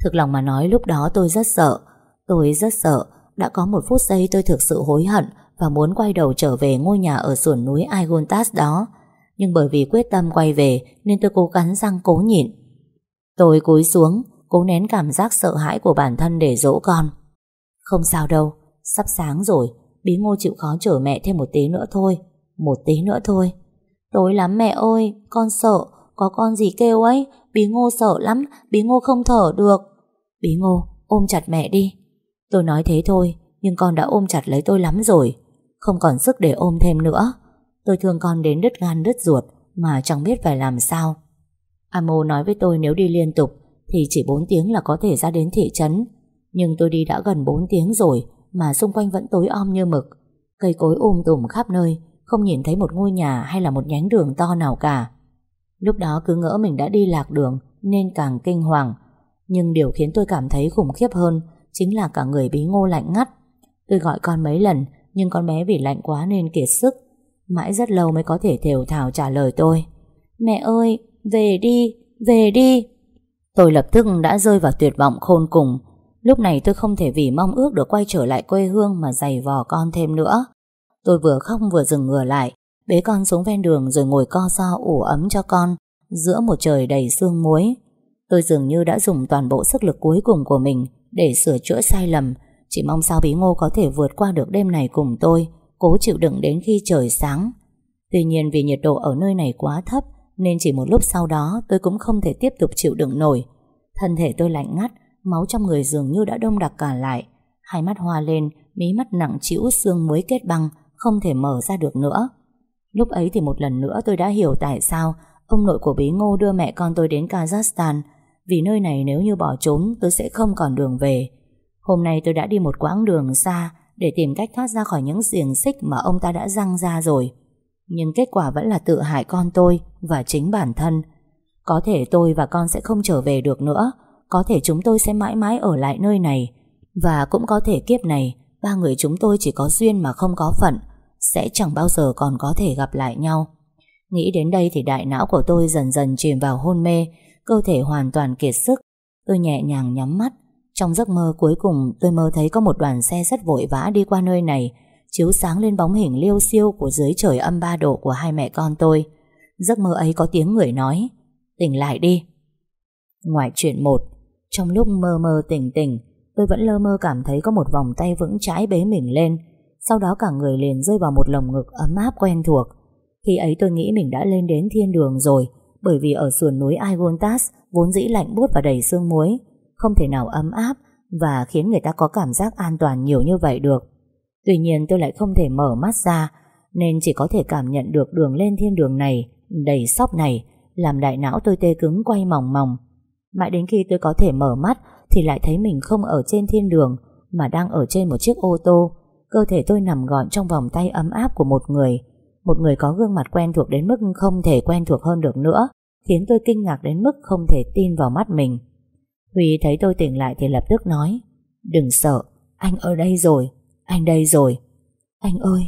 Thực lòng mà nói lúc đó tôi rất sợ. Tôi rất sợ. Đã có một phút giây tôi thực sự hối hận và muốn quay đầu trở về ngôi nhà ở sườn núi Aigontas đó. Nhưng bởi vì quyết tâm quay về nên tôi cố gắng răng cố nhịn. Tôi cúi xuống, cố nén cảm giác sợ hãi của bản thân để dỗ con. Không sao đâu, sắp sáng rồi, bí ngô chịu khó chở mẹ thêm một tí nữa thôi. Một tí nữa thôi. Tối lắm mẹ ơi, con sợ, có con gì kêu ấy, bí ngô sợ lắm, bí ngô không thở được. Bí ngô, ôm chặt mẹ đi. Tôi nói thế thôi, nhưng con đã ôm chặt lấy tôi lắm rồi. Không còn sức để ôm thêm nữa. Tôi thương con đến đứt gan đứt ruột, mà chẳng biết phải làm sao. Amo nói với tôi nếu đi liên tục, thì chỉ 4 tiếng là có thể ra đến thị trấn. Nhưng tôi đi đã gần 4 tiếng rồi Mà xung quanh vẫn tối om như mực. Cây cối um tùm khắp nơi Không nhìn thấy một ngôi nhà hay là một nhánh đường to nào cả. Lúc đó cứ ngỡ mình đã đi lạc đường Nên càng kinh hoàng. Nhưng điều khiến tôi cảm thấy khủng khiếp hơn Chính là cả người bí ngô lạnh ngắt. Tôi gọi con mấy lần Nhưng con bé vì lạnh quá nên kiệt sức. Mãi rất lâu mới có thể thều thào trả lời tôi. Mẹ ơi, về đi, về đi. Tôi lập tức đã rơi vào tuyệt vọng khôn cùng Lúc này tôi không thể vì mong ước được quay trở lại quê hương mà giày vò con thêm nữa. Tôi vừa khóc vừa dừng ngửa lại, bế con xuống ven đường rồi ngồi co ro ủ ấm cho con, giữa một trời đầy sương muối. Tôi dường như đã dùng toàn bộ sức lực cuối cùng của mình để sửa chữa sai lầm, chỉ mong sao bí ngô có thể vượt qua được đêm này cùng tôi, cố chịu đựng đến khi trời sáng. Tuy nhiên vì nhiệt độ ở nơi này quá thấp, nên chỉ một lúc sau đó tôi cũng không thể tiếp tục chịu đựng nổi. Thân thể tôi lạnh ngắt, Máu trong người dường như đã đông đặc cả lại. Hai mắt hoa lên, Mí mắt nặng chịu xương muối kết băng, Không thể mở ra được nữa. Lúc ấy thì một lần nữa tôi đã hiểu tại sao Ông nội của Bí Ngô đưa mẹ con tôi đến Kazakhstan. Vì nơi này nếu như bỏ trốn, Tôi sẽ không còn đường về. Hôm nay tôi đã đi một quãng đường xa Để tìm cách thoát ra khỏi những xiềng xích Mà ông ta đã răng ra rồi. Nhưng kết quả vẫn là tự hại con tôi Và chính bản thân. Có thể tôi và con sẽ không trở về được nữa có thể chúng tôi sẽ mãi mãi ở lại nơi này. Và cũng có thể kiếp này, Ba người chúng tôi chỉ có duyên mà không có phận, Sẽ chẳng bao giờ còn có thể gặp lại nhau. Nghĩ đến đây thì đại não của tôi dần dần chìm vào hôn mê, Cơ thể hoàn toàn kiệt sức. Tôi nhẹ nhàng nhắm mắt. Trong giấc mơ cuối cùng, tôi mơ thấy có một đoàn xe rất vội vã đi qua nơi này, Chiếu sáng lên bóng hình liêu siêu của dưới trời âm ba độ của hai mẹ con tôi. Giấc mơ ấy có tiếng người nói, Tỉnh lại đi. Ngoài chuyện một trong lúc mơ mơ tỉnh tỉnh, Tôi vẫn lơ mơ cảm thấy có một vòng tay vững chãi bế mình lên. Sau đó cả người liền rơi vào một lồng ngực ấm áp quen thuộc. Khi ấy tôi nghĩ mình đã lên đến thiên đường rồi, Bởi vì ở sườn núi Aigontas Vốn dĩ lạnh buốt và đầy sương muối, Không thể nào ấm áp Và khiến người ta có cảm giác an toàn nhiều như vậy được. Tuy nhiên tôi lại không thể mở mắt ra, Nên chỉ có thể cảm nhận được đường lên thiên đường này, Đầy sóc này, Làm đại não tôi tê cứng quay mòng mòng. Mãi đến khi tôi có thể mở mắt Thì lại thấy mình không ở trên thiên đường Mà đang ở trên một chiếc ô tô. Cơ thể tôi nằm gọn trong vòng tay ấm áp của một người. Một người có gương mặt quen thuộc đến mức không thể quen thuộc hơn được nữa Khiến tôi kinh ngạc đến mức không thể tin vào mắt mình. Huy thấy tôi tỉnh lại thì lập tức nói Đừng sợ, anh ở đây rồi Anh đây rồi. Anh ơi.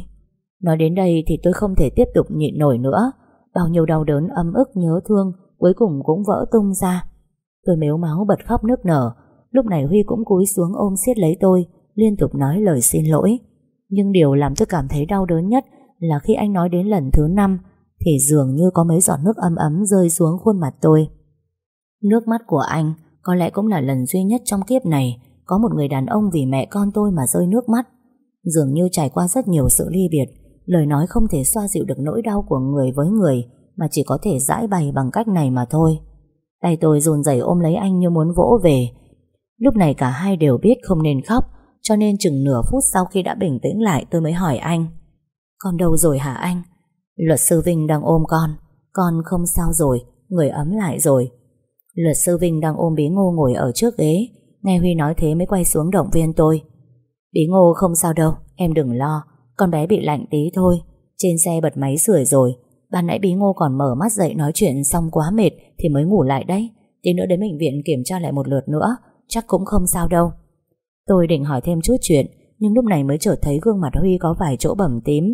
Nói đến đây thì tôi không thể tiếp tục nhịn nổi nữa. Bao nhiêu đau đớn âm ức nhớ thương Cuối cùng cũng vỡ tung ra. Tôi mếu máu bật khóc nức nở. Lúc này Huy cũng cúi xuống ôm siết lấy tôi, Liên tục nói lời xin lỗi. Nhưng điều làm tôi cảm thấy đau đớn nhất Là khi anh nói đến lần thứ năm, Thì dường như có mấy giọt nước ấm ấm Rơi xuống khuôn mặt tôi. Nước mắt của anh Có lẽ cũng là lần duy nhất trong kiếp này, Có một người đàn ông vì mẹ con tôi mà rơi nước mắt. Dường như trải qua rất nhiều sự ly biệt, Lời nói không thể xoa dịu được nỗi đau của người với người, Mà chỉ có thể giải bày bằng cách này mà thôi. Tay tôi run rẩy ôm lấy anh như muốn vỗ về. Lúc này cả hai đều biết không nên khóc, Cho nên chừng nửa phút sau khi đã bình tĩnh lại tôi mới hỏi anh. Con đâu rồi hả anh? Luật sư Vinh đang ôm con. Con không sao rồi, Người ấm lại rồi. Luật sư Vinh đang ôm bí ngô ngồi ở trước ghế. Nghe Huy nói thế mới quay xuống động viên tôi. Bí ngô không sao đâu, Em đừng lo. Con bé bị lạnh tí thôi. Trên xe bật máy sưởi rồi. Ban nãy bí ngô còn mở mắt dậy nói chuyện xong quá mệt Thì mới ngủ lại đấy. Tí nữa đến bệnh viện kiểm tra lại một lượt nữa, Chắc cũng không sao đâu. Tôi định hỏi thêm chút chuyện, Nhưng lúc này mới chợt thấy gương mặt Huy có vài chỗ bầm tím.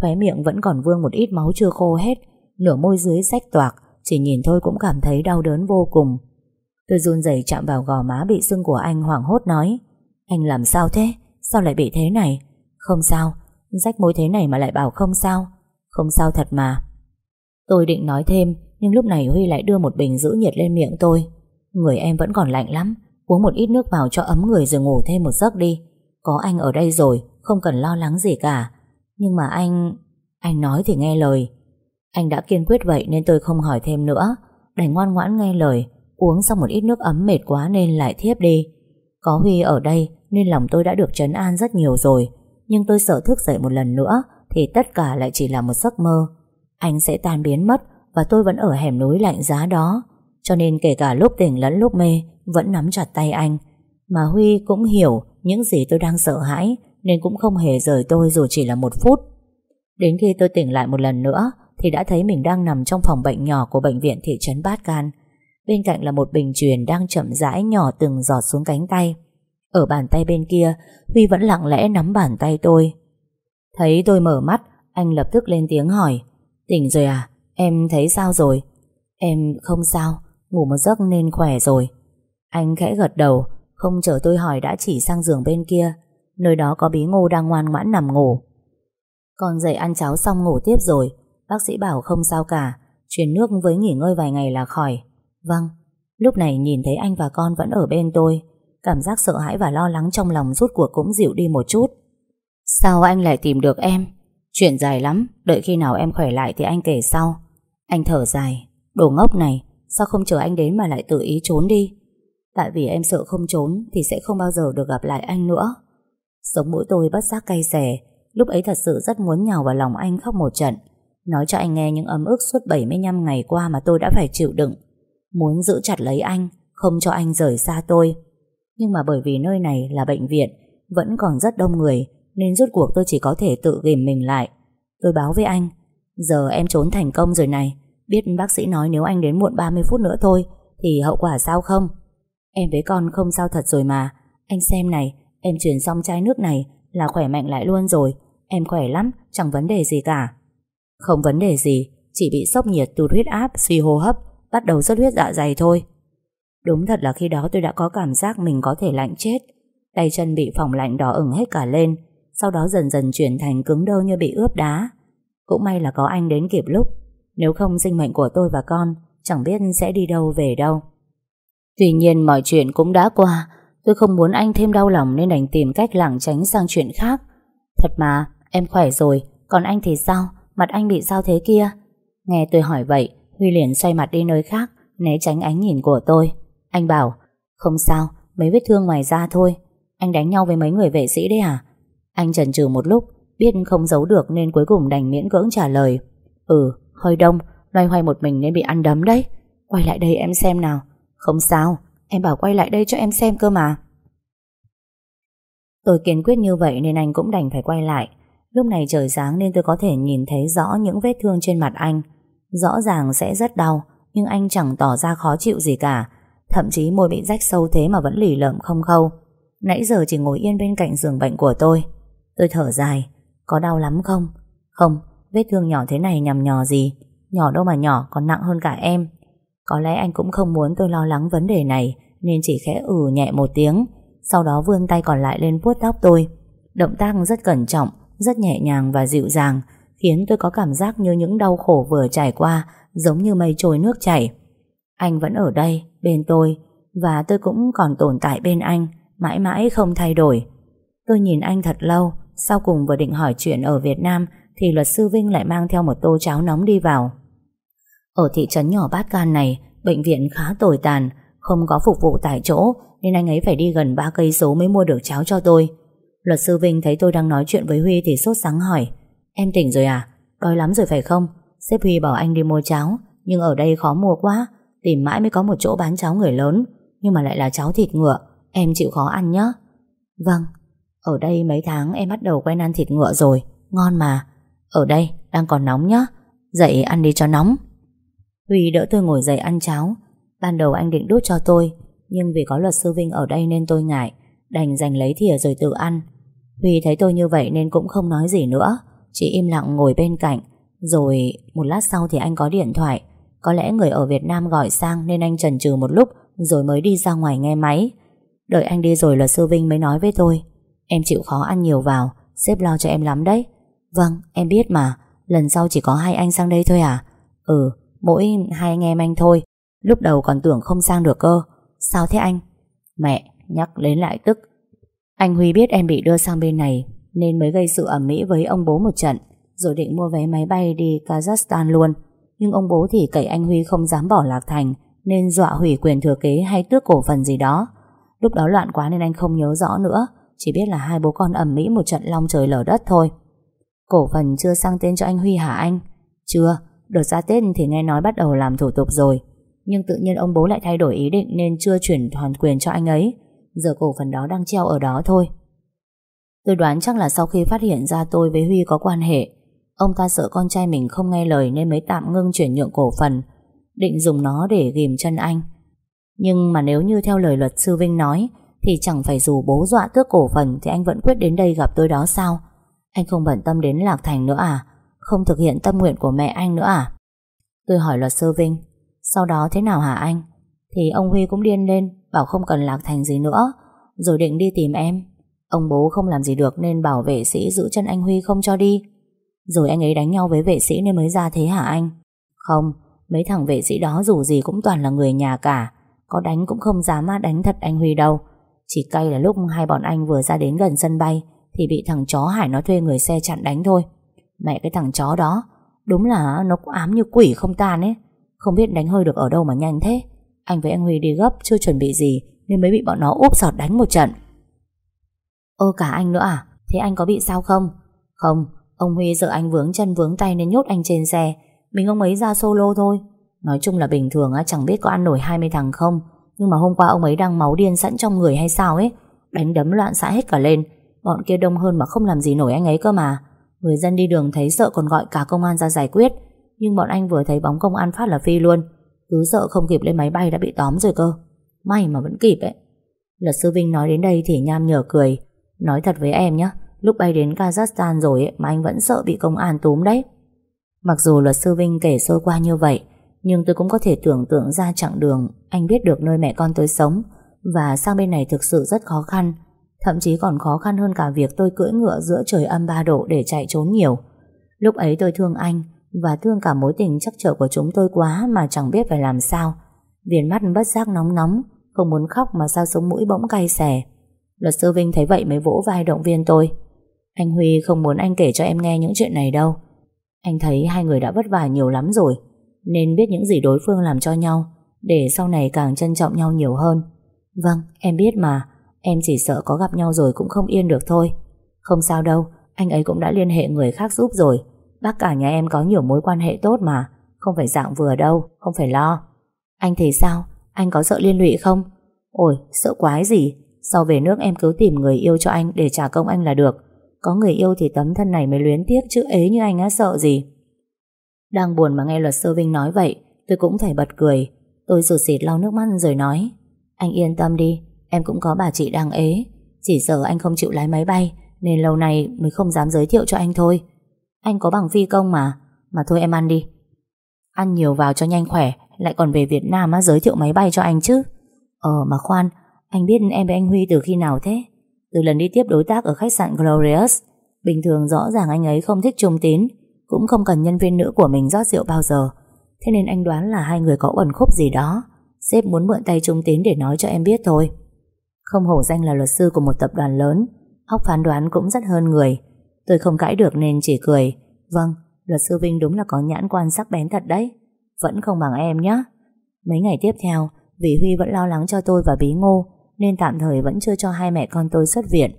Khóe miệng vẫn còn vương một ít máu chưa khô hết, Nửa môi dưới rách toạc, Chỉ nhìn thôi cũng cảm thấy đau đớn vô cùng. Tôi run rẩy chạm vào gò má bị sưng của anh hoảng hốt nói, Anh làm sao thế? Sao lại bị thế này? Không sao, Rách môi thế này mà lại bảo không sao. Không sao thật mà. Tôi định nói thêm, Nhưng lúc này Huy lại đưa một bình giữ nhiệt lên miệng tôi. Người em vẫn còn lạnh lắm, Uống một ít nước vào cho ấm người rồi ngủ thêm một giấc đi. Có anh ở đây rồi, Không cần lo lắng gì cả. Nhưng mà anh... Anh nói thì nghe lời. Anh đã kiên quyết vậy nên tôi không hỏi thêm nữa. Đành ngoan ngoãn nghe lời, Uống xong một ít nước ấm mệt quá nên lại thiếp đi. Có Huy ở đây Nên lòng tôi đã được trấn an rất nhiều rồi. Nhưng tôi sợ thức dậy một lần nữa Thì tất cả lại chỉ là một giấc mơ anh sẽ tan biến mất và tôi vẫn ở hẻm núi lạnh giá đó. Cho nên kể cả lúc tỉnh lẫn lúc mê vẫn nắm chặt tay anh. Mà Huy cũng hiểu những gì tôi đang sợ hãi nên cũng không hề rời tôi dù chỉ là một phút. Đến khi tôi tỉnh lại một lần nữa thì đã thấy mình đang nằm trong phòng bệnh nhỏ của bệnh viện thị trấn Bát Can. Bên cạnh là một bình truyền đang chậm rãi nhỏ từng giọt xuống cánh tay. Ở bàn tay bên kia, Huy vẫn lặng lẽ nắm bàn tay tôi. Thấy tôi mở mắt, anh lập tức lên tiếng hỏi. Tỉnh rồi à? Em thấy sao rồi? Em không sao, ngủ một giấc nên khỏe rồi. Anh khẽ gật đầu, không chờ tôi hỏi đã chỉ sang giường bên kia. Nơi đó có bí ngô đang ngoan ngoãn nằm ngủ. Con dậy ăn cháo xong ngủ tiếp rồi. Bác sĩ bảo không sao cả, truyền nước với nghỉ ngơi vài ngày là khỏi. Vâng, lúc này nhìn thấy anh và con vẫn ở bên tôi. Cảm giác sợ hãi và lo lắng trong lòng rút cuộc cũng dịu đi một chút. Sao anh lại tìm được em? Chuyện dài lắm, đợi khi nào em khỏe lại thì anh kể sau. Anh thở dài, đồ ngốc này, sao không chờ anh đến mà lại tự ý trốn đi? Tại vì em sợ không trốn thì sẽ không bao giờ được gặp lại anh nữa. Sống mũi tôi bất giác cay xè, lúc ấy thật sự rất muốn nhào vào lòng anh khóc một trận. Nói cho anh nghe những ấm ức suốt 75 ngày qua mà tôi đã phải chịu đựng. Muốn giữ chặt lấy anh, không cho anh rời xa tôi. Nhưng mà bởi vì nơi này là bệnh viện, vẫn còn rất đông người, nên rốt cuộc tôi chỉ có thể tự ghim mình lại. Tôi báo với anh Giờ em trốn thành công rồi này. Biết bác sĩ nói nếu anh đến muộn 30 phút nữa thôi Thì hậu quả sao không? Em với con không sao thật rồi mà. Anh xem này Em chuyển xong chai nước này Là khỏe mạnh lại luôn rồi. Em khỏe lắm, chẳng vấn đề gì cả. Không vấn đề gì Chỉ bị sốc nhiệt tụt huyết áp, suy hô hấp Bắt đầu xuất huyết dạ dày thôi. Đúng thật là khi đó tôi đã có cảm giác Mình có thể lạnh chết. Tay chân bị phỏng lạnh đỏ ửng hết cả lên. Sau đó dần dần chuyển thành cứng đơ như bị ướp đá. Cũng may là có anh đến kịp lúc, Nếu không sinh mệnh của tôi và con Chẳng biết sẽ đi đâu về đâu. Tuy nhiên mọi chuyện cũng đã qua, Tôi không muốn anh thêm đau lòng Nên đành tìm cách lảng tránh sang chuyện khác. Thật mà, em khỏe rồi, Còn anh thì sao? Mặt anh bị sao thế kia? Nghe tôi hỏi vậy, Huy liền xoay mặt đi nơi khác, Né tránh ánh nhìn của tôi. Anh bảo, Không sao, Mấy vết thương ngoài da thôi. Anh đánh nhau với mấy người vệ sĩ đấy à? Anh chần chừ một lúc, Biết không giấu được nên cuối cùng đành miễn cưỡng trả lời. Ừ hơi đông, Loay hoay một mình nên bị ăn đấm đấy. Quay lại đây em xem nào. Không sao, Em bảo quay lại đây cho em xem cơ mà. Tôi kiên quyết như vậy nên anh cũng đành phải quay lại. Lúc này trời sáng nên tôi có thể nhìn thấy rõ những vết thương trên mặt anh. Rõ ràng sẽ rất đau, Nhưng anh chẳng tỏ ra khó chịu gì cả. Thậm chí môi bị rách sâu thế mà vẫn lì lợm không khâu. Nãy giờ chỉ ngồi yên bên cạnh giường bệnh của tôi. Tôi thở dài. Có đau lắm không? Không, vết thương nhỏ thế này nhằm nhò gì? Nhỏ đâu mà nhỏ còn nặng hơn cả em. Có lẽ anh cũng không muốn tôi lo lắng vấn đề này Nên chỉ khẽ ử ừ nhẹ một tiếng. Sau đó vươn tay còn lại lên vuốt tóc tôi. Động tác rất cẩn trọng Rất nhẹ nhàng và dịu dàng Khiến tôi có cảm giác như những đau khổ vừa trải qua Giống như mây trôi nước chảy. Anh vẫn ở đây, bên tôi Và tôi cũng còn tồn tại bên anh Mãi mãi không thay đổi. Tôi nhìn anh thật lâu sau cùng vừa định hỏi chuyện ở Việt Nam Thì luật sư Vinh lại mang theo một tô cháo nóng đi vào ở thị trấn nhỏ Bát Can này, bệnh viện khá tồi tàn, không có phục vụ tại chỗ, nên anh ấy phải đi gần 3 cây số mới mua được cháo cho tôi. Luật sư Vinh thấy tôi đang nói chuyện với Huy thì sốt sáng hỏi, em tỉnh rồi à? Đói lắm rồi phải không? Sếp Huy bảo anh đi mua cháo, nhưng ở đây khó mua quá, tìm mãi mới có một chỗ bán cháo người lớn, nhưng mà lại là cháo thịt ngựa, em chịu khó ăn nhé. Vâng, ở đây mấy tháng em bắt đầu quen ăn thịt ngựa rồi, ngon mà. Ở đây, đang còn nóng nhá. Dậy ăn đi cho nóng. Huy đỡ tôi ngồi dậy ăn cháo. Ban đầu anh định đút cho tôi Nhưng vì có luật sư Vinh ở đây nên tôi ngại. Đành giành lấy thìa rồi tự ăn. Huy thấy tôi như vậy nên cũng không nói gì nữa. Chỉ im lặng ngồi bên cạnh. Rồi một lát sau thì anh có điện thoại. Có lẽ người ở Việt Nam gọi sang Nên anh chần chừ một lúc Rồi mới đi ra ngoài nghe máy. Đợi anh đi rồi luật sư Vinh mới nói với tôi. Em chịu khó ăn nhiều vào, Sếp lo cho em lắm đấy. Vâng em biết mà, Lần sau chỉ có hai anh sang đây thôi à? Ừ Mỗi hai anh em anh thôi. Lúc đầu còn tưởng không sang được cơ. Sao thế anh? Mẹ, nhắc đến lại tức. Anh Huy biết em bị đưa sang bên này, Nên mới gây sự ẩm mỹ với ông bố một trận, Rồi định mua vé máy bay đi Kazakhstan luôn. Nhưng ông bố thì cậy anh Huy không dám bỏ Lạc Thành, Nên dọa hủy quyền thừa kế hay tước cổ phần gì đó. Lúc đó loạn quá nên anh không nhớ rõ nữa. Chỉ biết là hai bố con ẩm mỹ một trận long trời lở đất thôi. Cổ phần chưa sang tên cho anh Huy hả anh? Chưa, Đợt ra Tết thì nghe nói bắt đầu làm thủ tục rồi. Nhưng tự nhiên ông bố lại thay đổi ý định Nên chưa chuyển hoàn quyền cho anh ấy. Giờ cổ phần đó đang treo ở đó thôi. Tôi đoán chắc là sau khi phát hiện ra tôi với Huy có quan hệ Ông ta sợ con trai mình không nghe lời Nên mới tạm ngưng chuyển nhượng cổ phần Định dùng nó để ghim chân anh. Nhưng mà nếu như theo lời luật sư Vinh nói thì chẳng phải dù bố dọa tước cổ phần Thì anh vẫn quyết đến đây gặp tôi đó sao Anh không bận tâm đến Lạc Thành nữa à không thực hiện tâm nguyện của mẹ anh nữa à? Tôi hỏi luật sư Vinh, sau đó thế nào hả anh? Thì ông Huy cũng điên lên, bảo không cần Lạc Thành gì nữa, rồi định đi tìm em. Ông bố không làm gì được nên bảo vệ sĩ giữ chân anh Huy không cho đi. Rồi anh ấy đánh nhau với vệ sĩ nên mới ra thế hả anh? Không, mấy thằng vệ sĩ đó dù gì cũng toàn là người nhà cả. Có đánh cũng không dám đánh thật anh Huy đâu. Chỉ cay là lúc hai bọn anh vừa ra đến gần sân bay thì bị thằng chó Hải nó thuê người xe chặn đánh thôi. Mẹ cái thằng chó đó, Đúng là nó cũng ám như quỷ không tan ấy. Không biết đánh hơi được ở đâu mà nhanh thế. Anh với anh Huy đi gấp, chưa chuẩn bị gì Nên mới bị bọn nó úp sọt đánh một trận. Ơ cả anh nữa à? Thế anh có bị sao không? Không, Ông Huy sợ anh vướng chân vướng tay nên nhốt anh trên xe. Mình ông ấy ra solo thôi. Nói chung là bình thường á, chẳng biết có ăn nổi 20 thằng không. Nhưng mà hôm qua ông ấy đang máu điên sẵn trong người hay sao ấy? Đánh đấm loạn xã hết cả lên. Bọn kia đông hơn mà không làm gì nổi anh ấy cơ mà. Người dân đi đường thấy sợ còn gọi cả công an ra giải quyết. Nhưng bọn anh vừa thấy bóng công an phát là phi luôn. Cứ sợ không kịp lên máy bay đã bị tóm rồi cơ. May mà vẫn kịp ấy. Luật sư Vinh nói đến đây thì nham nhở cười. Nói thật với em nhé Lúc bay đến Kazakhstan rồi ấy, mà anh vẫn sợ bị công an túm đấy. Mặc dù luật sư Vinh kể sơ qua như vậy nhưng tôi cũng có thể tưởng tượng ra chặng đường, Anh biết được nơi mẹ con tôi sống, Và sang bên này thực sự rất khó khăn. Thậm chí còn khó khăn hơn cả việc tôi cưỡi ngựa giữa trời âm 3 độ để chạy trốn nhiều. Lúc ấy tôi thương anh, Và thương cả mối tình chắc trở của chúng tôi quá Mà chẳng biết phải làm sao. Viền mắt bất giác nóng nóng, Không muốn khóc mà sao sống mũi bỗng cay xè. Luật sư Vinh thấy vậy mới vỗ vai động viên tôi. Anh Huy không muốn anh kể cho em nghe những chuyện này đâu. Anh thấy hai người đã vất vả nhiều lắm rồi. Nên biết những gì đối phương làm cho nhau Để sau này càng trân trọng nhau nhiều hơn. Vâng, em biết mà. Em chỉ sợ có gặp nhau rồi cũng không yên được thôi. Không sao đâu Anh ấy cũng đã liên hệ người khác giúp rồi. Bác cả nhà em có nhiều mối quan hệ tốt mà. Không phải dạng vừa đâu Không phải lo. Anh thì sao? Anh có sợ liên lụy không? Ôi, sợ quái gì? Sau về nước em cứ tìm người yêu cho anh Để trả công anh là được. Có người yêu thì tấm thân này mới luyến tiếc Chứ ế như anh á sợ gì? Đang buồn mà nghe luật sư Vinh nói vậy, Tôi cũng phải bật cười. Tôi rụt xịt lau nước mắt rồi nói, Anh yên tâm đi, Em cũng có bà chị đang ế. Chỉ sợ anh không chịu lái máy bay, Nên lâu nay mới không dám giới thiệu cho anh thôi. Anh có bằng phi công mà Mà thôi em ăn đi. Ăn nhiều vào cho nhanh khỏe, Lại còn về Việt Nam á, giới thiệu máy bay cho anh chứ. Ờ mà khoan, Anh biết em với anh Huy từ khi nào thế? Từ lần đi tiếp đối tác ở khách sạn Glorious, Bình thường rõ ràng anh ấy không thích trung tín. Cũng không cần nhân viên nữ của mình rót rượu bao giờ. Thế nên anh đoán là hai người có uẩn khúc gì đó. Sếp muốn mượn tay trung tín để nói cho em biết thôi. Không hổ danh là luật sư của một tập đoàn lớn. Óc phán đoán cũng rất hơn người. Tôi không cãi được nên chỉ cười. Vâng, luật sư Vinh đúng là có nhãn quan sắc bén thật đấy. Vẫn không bằng em nhé Mấy ngày tiếp theo Vì Huy vẫn lo lắng cho tôi và Bí Ngô Nên tạm thời vẫn chưa cho hai mẹ con tôi xuất viện.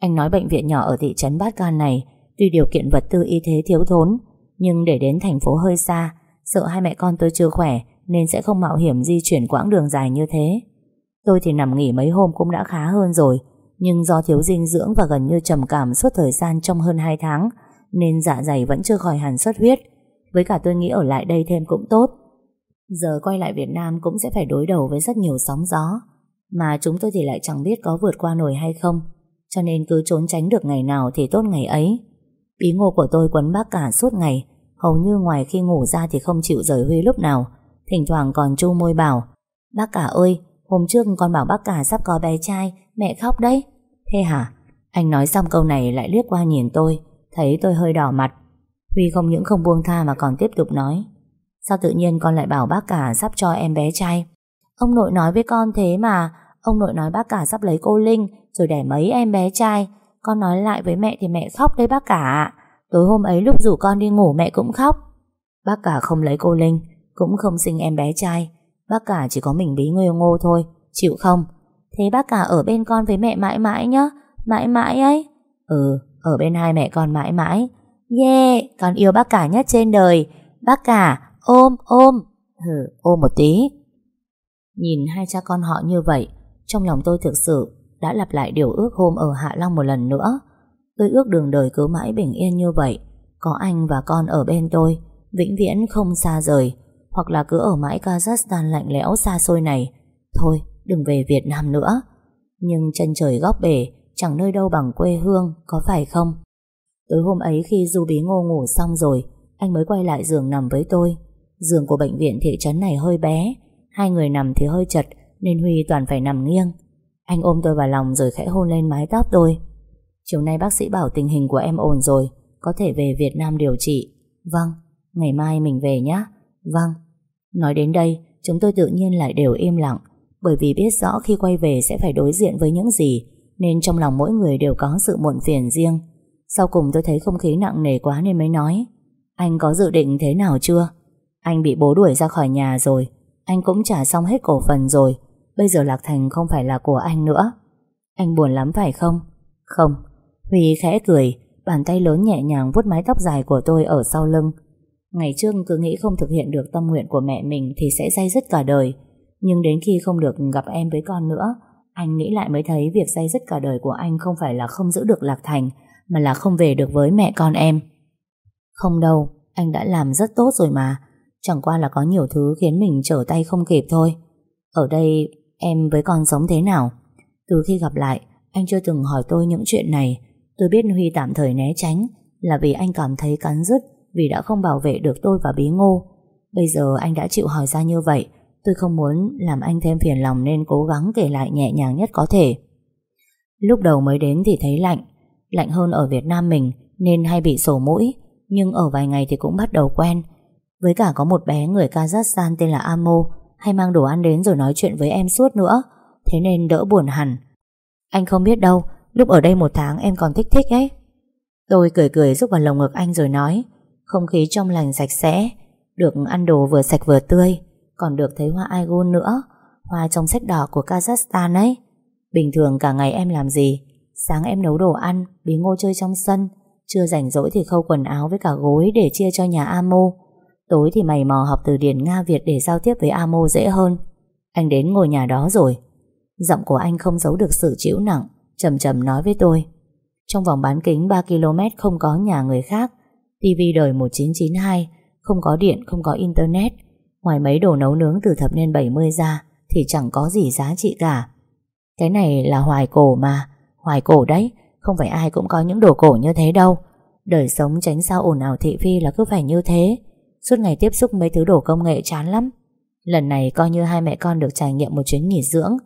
Anh nói bệnh viện nhỏ ở thị trấn Bát Can này Tuy điều kiện vật tư y tế thiếu thốn, Nhưng để đến thành phố hơi xa, Sợ hai mẹ con tôi chưa khỏe Nên sẽ không mạo hiểm di chuyển quãng đường dài như thế. Tôi thì nằm nghỉ mấy hôm cũng đã khá hơn rồi, Nhưng do thiếu dinh dưỡng và gần như trầm cảm suốt thời gian trong hơn 2 tháng, Nên dạ dày vẫn chưa khỏi hẳn xuất huyết. Với cả tôi nghĩ ở lại đây thêm cũng tốt. Giờ quay lại Việt Nam cũng sẽ phải đối đầu với rất nhiều sóng gió, Mà chúng tôi thì lại chẳng biết có vượt qua nổi hay không, Cho nên cứ trốn tránh được ngày nào thì tốt ngày ấy. Bí ngô của tôi quấn bác cả suốt ngày, Hầu như ngoài khi ngủ ra thì không chịu rời Huy lúc nào. Thỉnh thoảng còn chu môi bảo, Bác cả ơi, Hôm trước con bảo bác cả sắp có bé trai, Mẹ khóc đấy. Thế hả? Anh nói xong câu này lại liếc qua nhìn tôi, Thấy tôi hơi đỏ mặt. Huy không những không buông tha mà còn tiếp tục nói, Sao tự nhiên con lại bảo bác cả sắp cho em bé trai? Ông nội nói với con thế mà, Ông nội nói bác cả sắp lấy cô Linh, Rồi đẻ mấy em bé trai. Con nói lại với mẹ thì mẹ khóc đấy bác cả. Tối hôm ấy lúc rủ con đi ngủ mẹ cũng khóc. Bác cả không lấy cô Linh, Cũng không sinh em bé trai. Bác cả chỉ có mình bí ngô ngô thôi, Chịu không? Thế bác cả ở bên con với mẹ mãi mãi nhá, Mãi mãi ấy. Ừ ở bên hai mẹ con mãi mãi. Yeah, con yêu bác cả nhất trên đời. Bác cả, ôm ôm. Ừ ôm một tí. Nhìn hai cha con họ như vậy, Trong lòng tôi thực sự đã lặp lại điều ước hôm ở Hạ Long một lần nữa Tôi ước đường đời cứ mãi bình yên như vậy Có anh và con ở bên tôi Vĩnh viễn không xa rời hoặc là cứ ở mãi Kazakhstan lạnh lẽo xa xôi này. Thôi, đừng về Việt Nam nữa. Nhưng chân trời góc bể, chẳng nơi đâu bằng quê hương, có phải không? Tối hôm ấy khi Du Bí Ngô ngủ xong rồi, anh mới quay lại giường nằm với tôi. Giường của bệnh viện thị trấn này hơi bé, hai người nằm thì hơi chật, nên Huy toàn phải nằm nghiêng. Anh ôm tôi vào lòng rồi khẽ hôn lên mái tóc tôi. Chiều nay bác sĩ bảo tình hình của em ổn rồi, có thể về Việt Nam điều trị. Vâng, ngày mai mình về nhé. Vâng. Nói đến đây, chúng tôi tự nhiên lại đều im lặng, bởi vì biết rõ khi quay về sẽ phải đối diện với những gì, nên trong lòng mỗi người đều có sự muộn phiền riêng. Sau cùng tôi thấy không khí nặng nề quá nên mới nói, anh có dự định thế nào chưa? Anh bị bố đuổi ra khỏi nhà rồi, anh cũng trả xong hết cổ phần rồi, bây giờ Lạc Thành không phải là của anh nữa. Anh buồn lắm phải không? Không. Huy khẽ cười, bàn tay lớn nhẹ nhàng vuốt mái tóc dài của tôi ở sau lưng, Ngày trước cứ nghĩ không thực hiện được tâm nguyện của mẹ mình thì sẽ dây dứt cả đời. Nhưng đến khi không được gặp em với con nữa, anh nghĩ lại mới thấy việc dây dứt cả đời của anh không phải là không giữ được Lạc Thành, mà là không về được với mẹ con em. Không đâu, anh đã làm rất tốt rồi mà. Chẳng qua là có nhiều thứ khiến mình trở tay không kịp thôi. Ở đây, em với con sống thế nào? Từ khi gặp lại, anh chưa từng hỏi tôi những chuyện này. Tôi biết Huy tạm thời né tránh Là vì anh cảm thấy cắn rứt Vì đã không bảo vệ được tôi và bí ngô Bây giờ anh đã chịu hỏi ra như vậy Tôi không muốn làm anh thêm phiền lòng Nên cố gắng kể lại nhẹ nhàng nhất có thể Lúc đầu mới đến thì thấy lạnh Lạnh hơn ở Việt Nam mình Nên hay bị sổ mũi Nhưng ở vài ngày thì cũng bắt đầu quen Với cả có một bé người Kazakhstan tên là Amo hay mang đồ ăn đến rồi nói chuyện với em suốt nữa. Thế nên đỡ buồn hẳn. Anh không biết đâu, Lúc ở đây một tháng em còn thích thích ấy. Tôi cười cười giúp vào lồng ngực anh rồi nói, Không khí trong lành sạch sẽ, Được ăn đồ vừa sạch vừa tươi, Còn được thấy hoa Aigun nữa, Hoa trong sách đỏ của Kazakhstan ấy. Bình thường cả ngày em làm gì? Sáng em nấu đồ ăn, Bí ngô chơi trong sân, Chưa rảnh rỗi thì khâu quần áo với cả gối Để chia cho nhà Amo Tối thì mày mò học từ điển Nga Việt Để giao tiếp với Amo dễ hơn. Anh đến ngồi nhà đó rồi. Giọng của anh không giấu được sự chịu nặng Trầm trầm nói với tôi. Trong vòng bán kính 3 km không có nhà người khác TV đời 1992 Không có điện, không có internet. Ngoài mấy đồ nấu nướng từ thập niên 70 ra Thì chẳng có gì giá trị cả. Cái này là hoài cổ mà. Hoài cổ đấy Không phải ai cũng có những đồ cổ như thế đâu. Đời sống tránh sao ồn ào thị phi là cứ phải như thế. Suốt ngày tiếp xúc mấy thứ đồ công nghệ chán lắm Lần này coi như hai mẹ con được trải nghiệm một chuyến nghỉ dưỡng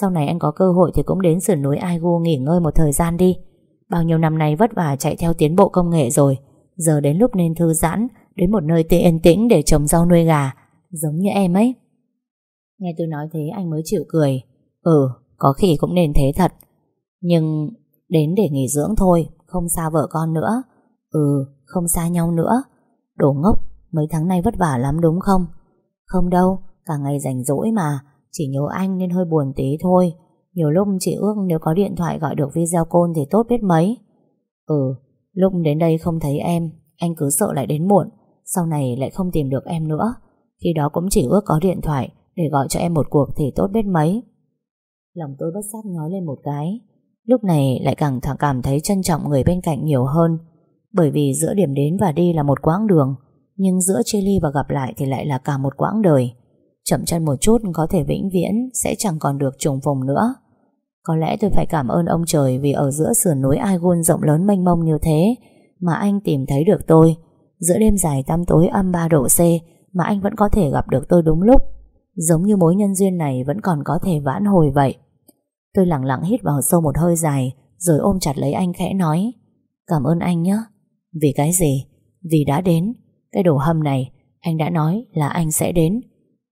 sau này anh có cơ hội thì cũng đến sườn núi Aigu nghỉ ngơi một thời gian đi. Bao nhiêu năm nay vất vả chạy theo tiến bộ công nghệ rồi. Giờ đến lúc nên thư giãn, đến một nơi tê yên tĩnh để trồng rau nuôi gà, giống như em ấy. Nghe tôi nói thế anh mới chịu cười. Ừ, có khi cũng nên thế thật. Nhưng đến để nghỉ dưỡng thôi, không xa vợ con nữa. Ừ, không xa nhau nữa. Đồ ngốc, mấy tháng nay vất vả lắm đúng không? Không đâu, cả ngày rảnh rỗi mà. Chỉ nhớ anh nên hơi buồn tí thôi. Nhiều lúc chị ước nếu có điện thoại gọi được video call thì tốt biết mấy. Ừ Lúc đến đây không thấy em Anh cứ sợ lại đến muộn. Sau này lại không tìm được em nữa. Khi đó cũng chỉ ước có điện thoại Để gọi cho em một cuộc thì tốt biết mấy. Lòng tôi bất giác nói lên một cái. Lúc này lại càng thẳng cảm thấy trân trọng người bên cạnh nhiều hơn. Bởi vì giữa điểm đến và đi là một quãng đường. Nhưng giữa chia ly và gặp lại thì lại là cả một quãng đời. Chậm chân một chút có thể vĩnh viễn Sẽ chẳng còn được trùng phùng nữa. Có lẽ tôi phải cảm ơn ông trời Vì ở giữa sườn núi Aigun rộng lớn mênh mông như thế Mà anh tìm thấy được tôi. Giữa đêm dài tăm tối âm 3 độ C Mà anh vẫn có thể gặp được tôi đúng lúc. Giống như mối nhân duyên này Vẫn còn có thể vãn hồi vậy. Tôi lặng lặng hít vào sâu một hơi dài Rồi ôm chặt lấy anh khẽ nói, Cảm ơn anh nhé. Vì cái gì? Vì đã đến. Cái đồ hâm này, Anh đã nói là anh sẽ đến.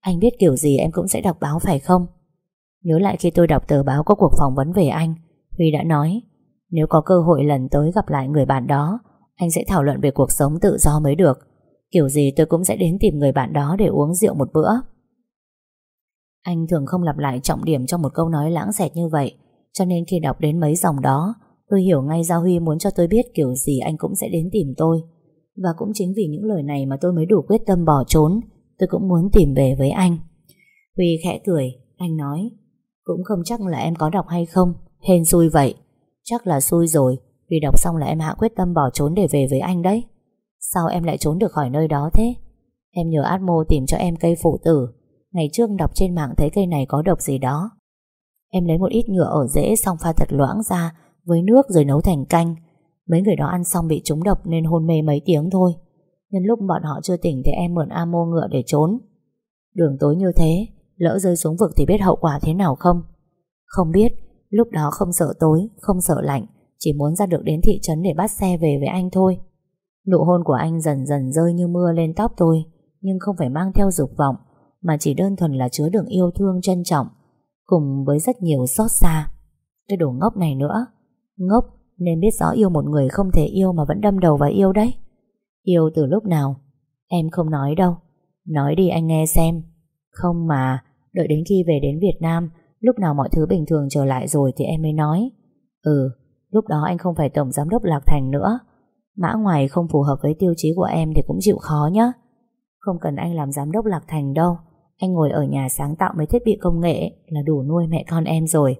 Anh biết kiểu gì em cũng sẽ đọc báo phải không? Nhớ lại khi tôi đọc tờ báo có cuộc phỏng vấn về anh, Huy đã nói, Nếu có cơ hội lần tới gặp lại người bạn đó, Anh sẽ thảo luận về cuộc sống tự do mới được. Kiểu gì tôi cũng sẽ đến tìm người bạn đó Để uống rượu một bữa. Anh thường không lặp lại trọng điểm Trong một câu nói lãng xẹt như vậy, Cho nên khi đọc đến mấy dòng đó, Tôi hiểu ngay Giao Huy muốn cho tôi biết Kiểu gì anh cũng sẽ đến tìm tôi. Và cũng chính vì những lời này mà tôi mới đủ quyết tâm bỏ trốn. Tôi cũng muốn tìm về với anh. Huy khẽ cười. Anh nói, Cũng không chắc là em có đọc hay không. Hên xui vậy. Chắc là xui rồi. Vì đọc xong là em hạ quyết tâm bỏ trốn để về với anh đấy. Sao em lại trốn được khỏi nơi đó thế? Em nhờ Atmo tìm cho em cây phụ tử. Ngày trước đọc trên mạng thấy cây này có độc gì đó. Em lấy một ít nhựa ở rễ Xong pha thật loãng ra Với nước rồi nấu thành canh. Mấy người đó ăn xong bị trúng độc nên hôn mê mấy tiếng thôi. Nhân lúc bọn họ chưa tỉnh Thì em mượn amo ngựa để trốn. Đường tối như thế Lỡ rơi xuống vực thì biết hậu quả thế nào không? Không biết Lúc đó không sợ tối, không sợ lạnh Chỉ muốn ra được đến thị trấn để bắt xe về với anh thôi. Nụ hôn của anh dần dần rơi như mưa lên tóc tôi Nhưng không phải mang theo dục vọng Mà chỉ đơn thuần là chứa đựng yêu thương trân trọng Cùng với rất nhiều xót xa. Cái đồ ngốc này nữa. Ngốc nên biết rõ yêu một người không thể yêu Mà vẫn đâm đầu vào yêu đấy Yêu từ lúc nào? Em không nói đâu. Nói đi anh nghe xem. Không mà, đợi đến khi về đến Việt Nam, lúc nào mọi thứ bình thường trở lại rồi thì em mới nói. Ừ, lúc đó anh không phải tổng giám đốc Lạc Thành nữa. Mã ngoài không phù hợp với tiêu chí của em thì cũng chịu khó nhé. Không cần anh làm giám đốc Lạc Thành đâu. Anh ngồi ở nhà sáng tạo mấy thiết bị công nghệ là đủ nuôi mẹ con em rồi.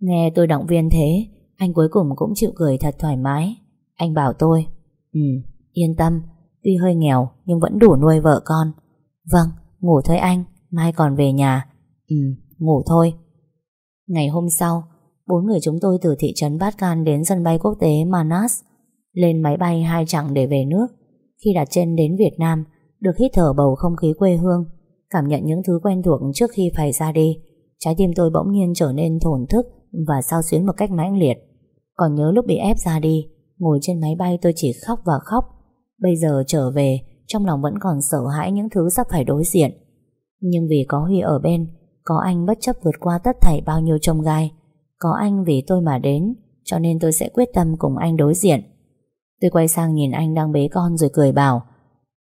Nghe tôi động viên thế, anh cuối cùng cũng chịu cười thật thoải mái. Anh bảo tôi, ừ, Yên tâm, tuy hơi nghèo nhưng vẫn đủ nuôi vợ con. Vâng, ngủ thôi anh, mai còn về nhà. Ừ, ngủ thôi. Ngày hôm sau, Bốn người chúng tôi từ thị trấn Bát Can đến sân bay quốc tế Manas, lên máy bay hai chặng để về nước. Khi đặt chân đến Việt Nam, được hít thở bầu không khí quê hương, cảm nhận những thứ quen thuộc trước khi phải ra đi. Trái tim tôi bỗng nhiên trở nên thổn thức và sao xuyến một cách mãnh liệt. Còn nhớ lúc bị ép ra đi, ngồi trên máy bay tôi chỉ khóc và khóc. Bây giờ trở về, trong lòng vẫn còn sợ hãi những thứ sắp phải đối diện. Nhưng vì có Huy ở bên, có anh bất chấp vượt qua tất thảy bao nhiêu trông gai, có anh vì tôi mà đến, cho nên tôi sẽ quyết tâm cùng anh đối diện. Tôi quay sang nhìn anh đang bế con rồi cười bảo,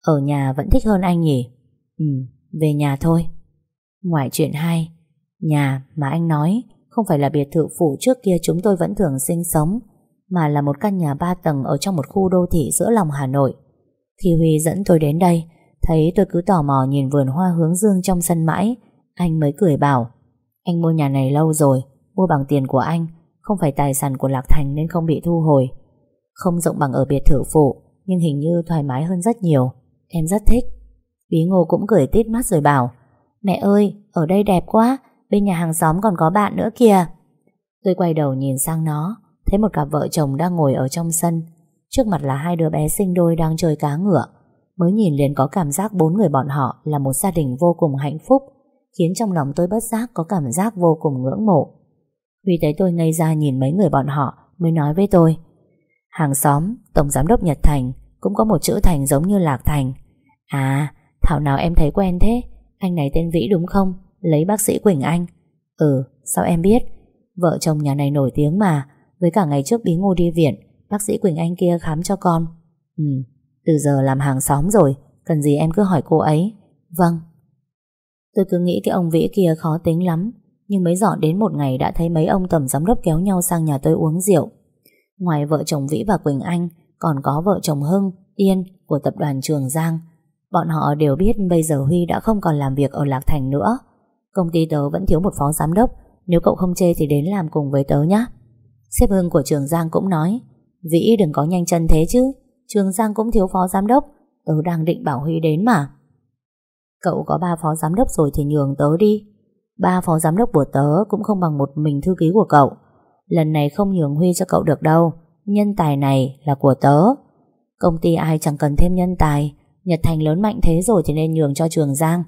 ở nhà vẫn thích hơn anh nhỉ? Ừ, về nhà thôi. Ngoại chuyện hay. nhà mà anh nói không phải là biệt thự phủ trước kia chúng tôi vẫn thường sinh sống, mà là một căn nhà ba tầng ở trong một khu đô thị giữa lòng Hà Nội. Khi Huy dẫn tôi đến đây, thấy tôi cứ tò mò nhìn vườn hoa hướng dương trong sân mãi, anh mới cười bảo, anh mua nhà này lâu rồi, mua bằng tiền của anh, không phải tài sản của Lạc Thành nên không bị thu hồi. Không rộng bằng ở biệt thự phụ, nhưng hình như thoải mái hơn rất nhiều. Em rất thích. Bí ngô cũng cười tít mắt rồi bảo, mẹ ơi, ở đây đẹp quá, bên nhà hàng xóm còn có bạn nữa kìa. Tôi quay đầu nhìn sang nó, thấy một cặp vợ chồng đang ngồi ở trong sân. Trước mặt là hai đứa bé sinh đôi đang chơi cá ngựa. Mới nhìn liền có cảm giác bốn người bọn họ là một gia đình vô cùng hạnh phúc, khiến trong lòng tôi bất giác có cảm giác vô cùng ngưỡng mộ. Huy thấy tôi ngây ra nhìn mấy người bọn họ mới nói với tôi Hàng xóm, Tổng Giám đốc Nhật Thành cũng có một chữ Thành giống như Lạc Thành. À, thảo nào em thấy quen thế? Anh này tên Vĩ đúng không? Lấy bác sĩ Quỳnh Anh. Ừ, sao em biết? Vợ chồng nhà này nổi tiếng mà. Với cả ngày trước bí ngô đi viện, bác sĩ Quỳnh Anh kia khám cho con. Ừ, từ giờ làm hàng xóm rồi, cần gì em cứ hỏi cô ấy. Vâng. Tôi cứ nghĩ cái ông Vĩ kia khó tính lắm, nhưng mới dọn đến một ngày đã thấy mấy ông tầm giám đốc kéo nhau sang nhà tôi uống rượu. Ngoài vợ chồng Vĩ và Quỳnh Anh, còn có vợ chồng Hưng, Yên của tập đoàn Trường Giang. Bọn họ đều biết bây giờ Huy đã không còn làm việc ở Lạc Thành nữa. Công ty tớ vẫn thiếu một phó giám đốc, nếu cậu không chê thì đến làm cùng với tớ nhé. Sếp Hưng của Trường Giang cũng nói, Vĩ đừng có nhanh chân thế chứ, Trường Giang cũng thiếu phó giám đốc, tớ đang định bảo Huy đến mà. Cậu có ba phó giám đốc rồi thì nhường tớ đi. Ba phó giám đốc của tớ cũng không bằng một mình thư ký của cậu. Lần này không nhường Huy cho cậu được đâu. Nhân tài này là của tớ. Công ty ai chẳng cần thêm nhân tài. Nhật Thành lớn mạnh thế rồi thì nên nhường cho Trường Giang.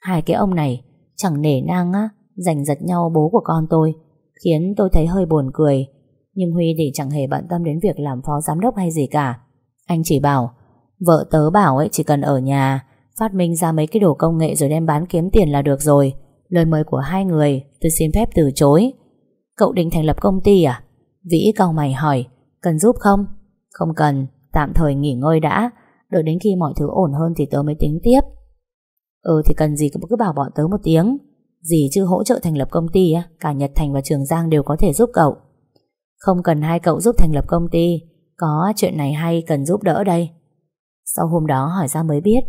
Hai cái ông này chẳng nể nang á, giành giật nhau bố của con tôi, khiến tôi thấy hơi buồn cười. Nhưng Huy thì chẳng hề bận tâm đến việc làm phó giám đốc hay gì cả. Anh chỉ bảo, vợ tớ bảo ấy chỉ cần ở nhà, phát minh ra mấy cái đồ công nghệ rồi đem bán kiếm tiền là được rồi. Lời mời của hai người Tôi xin phép từ chối Cậu định thành lập công ty à Vĩ cau mày hỏi Cần giúp không Không cần Tạm thời nghỉ ngơi đã Đợi đến khi mọi thứ ổn hơn thì tớ mới tính tiếp Ừ thì cần gì cứ bảo bọn tớ một tiếng. Gì chứ hỗ trợ thành lập công ty á, Cả Nhật Thành và Trường Giang đều có thể giúp cậu. Không cần hai cậu giúp thành lập công ty, Có chuyện này hay cần giúp đỡ đây. Sau hôm đó hỏi ra mới biết,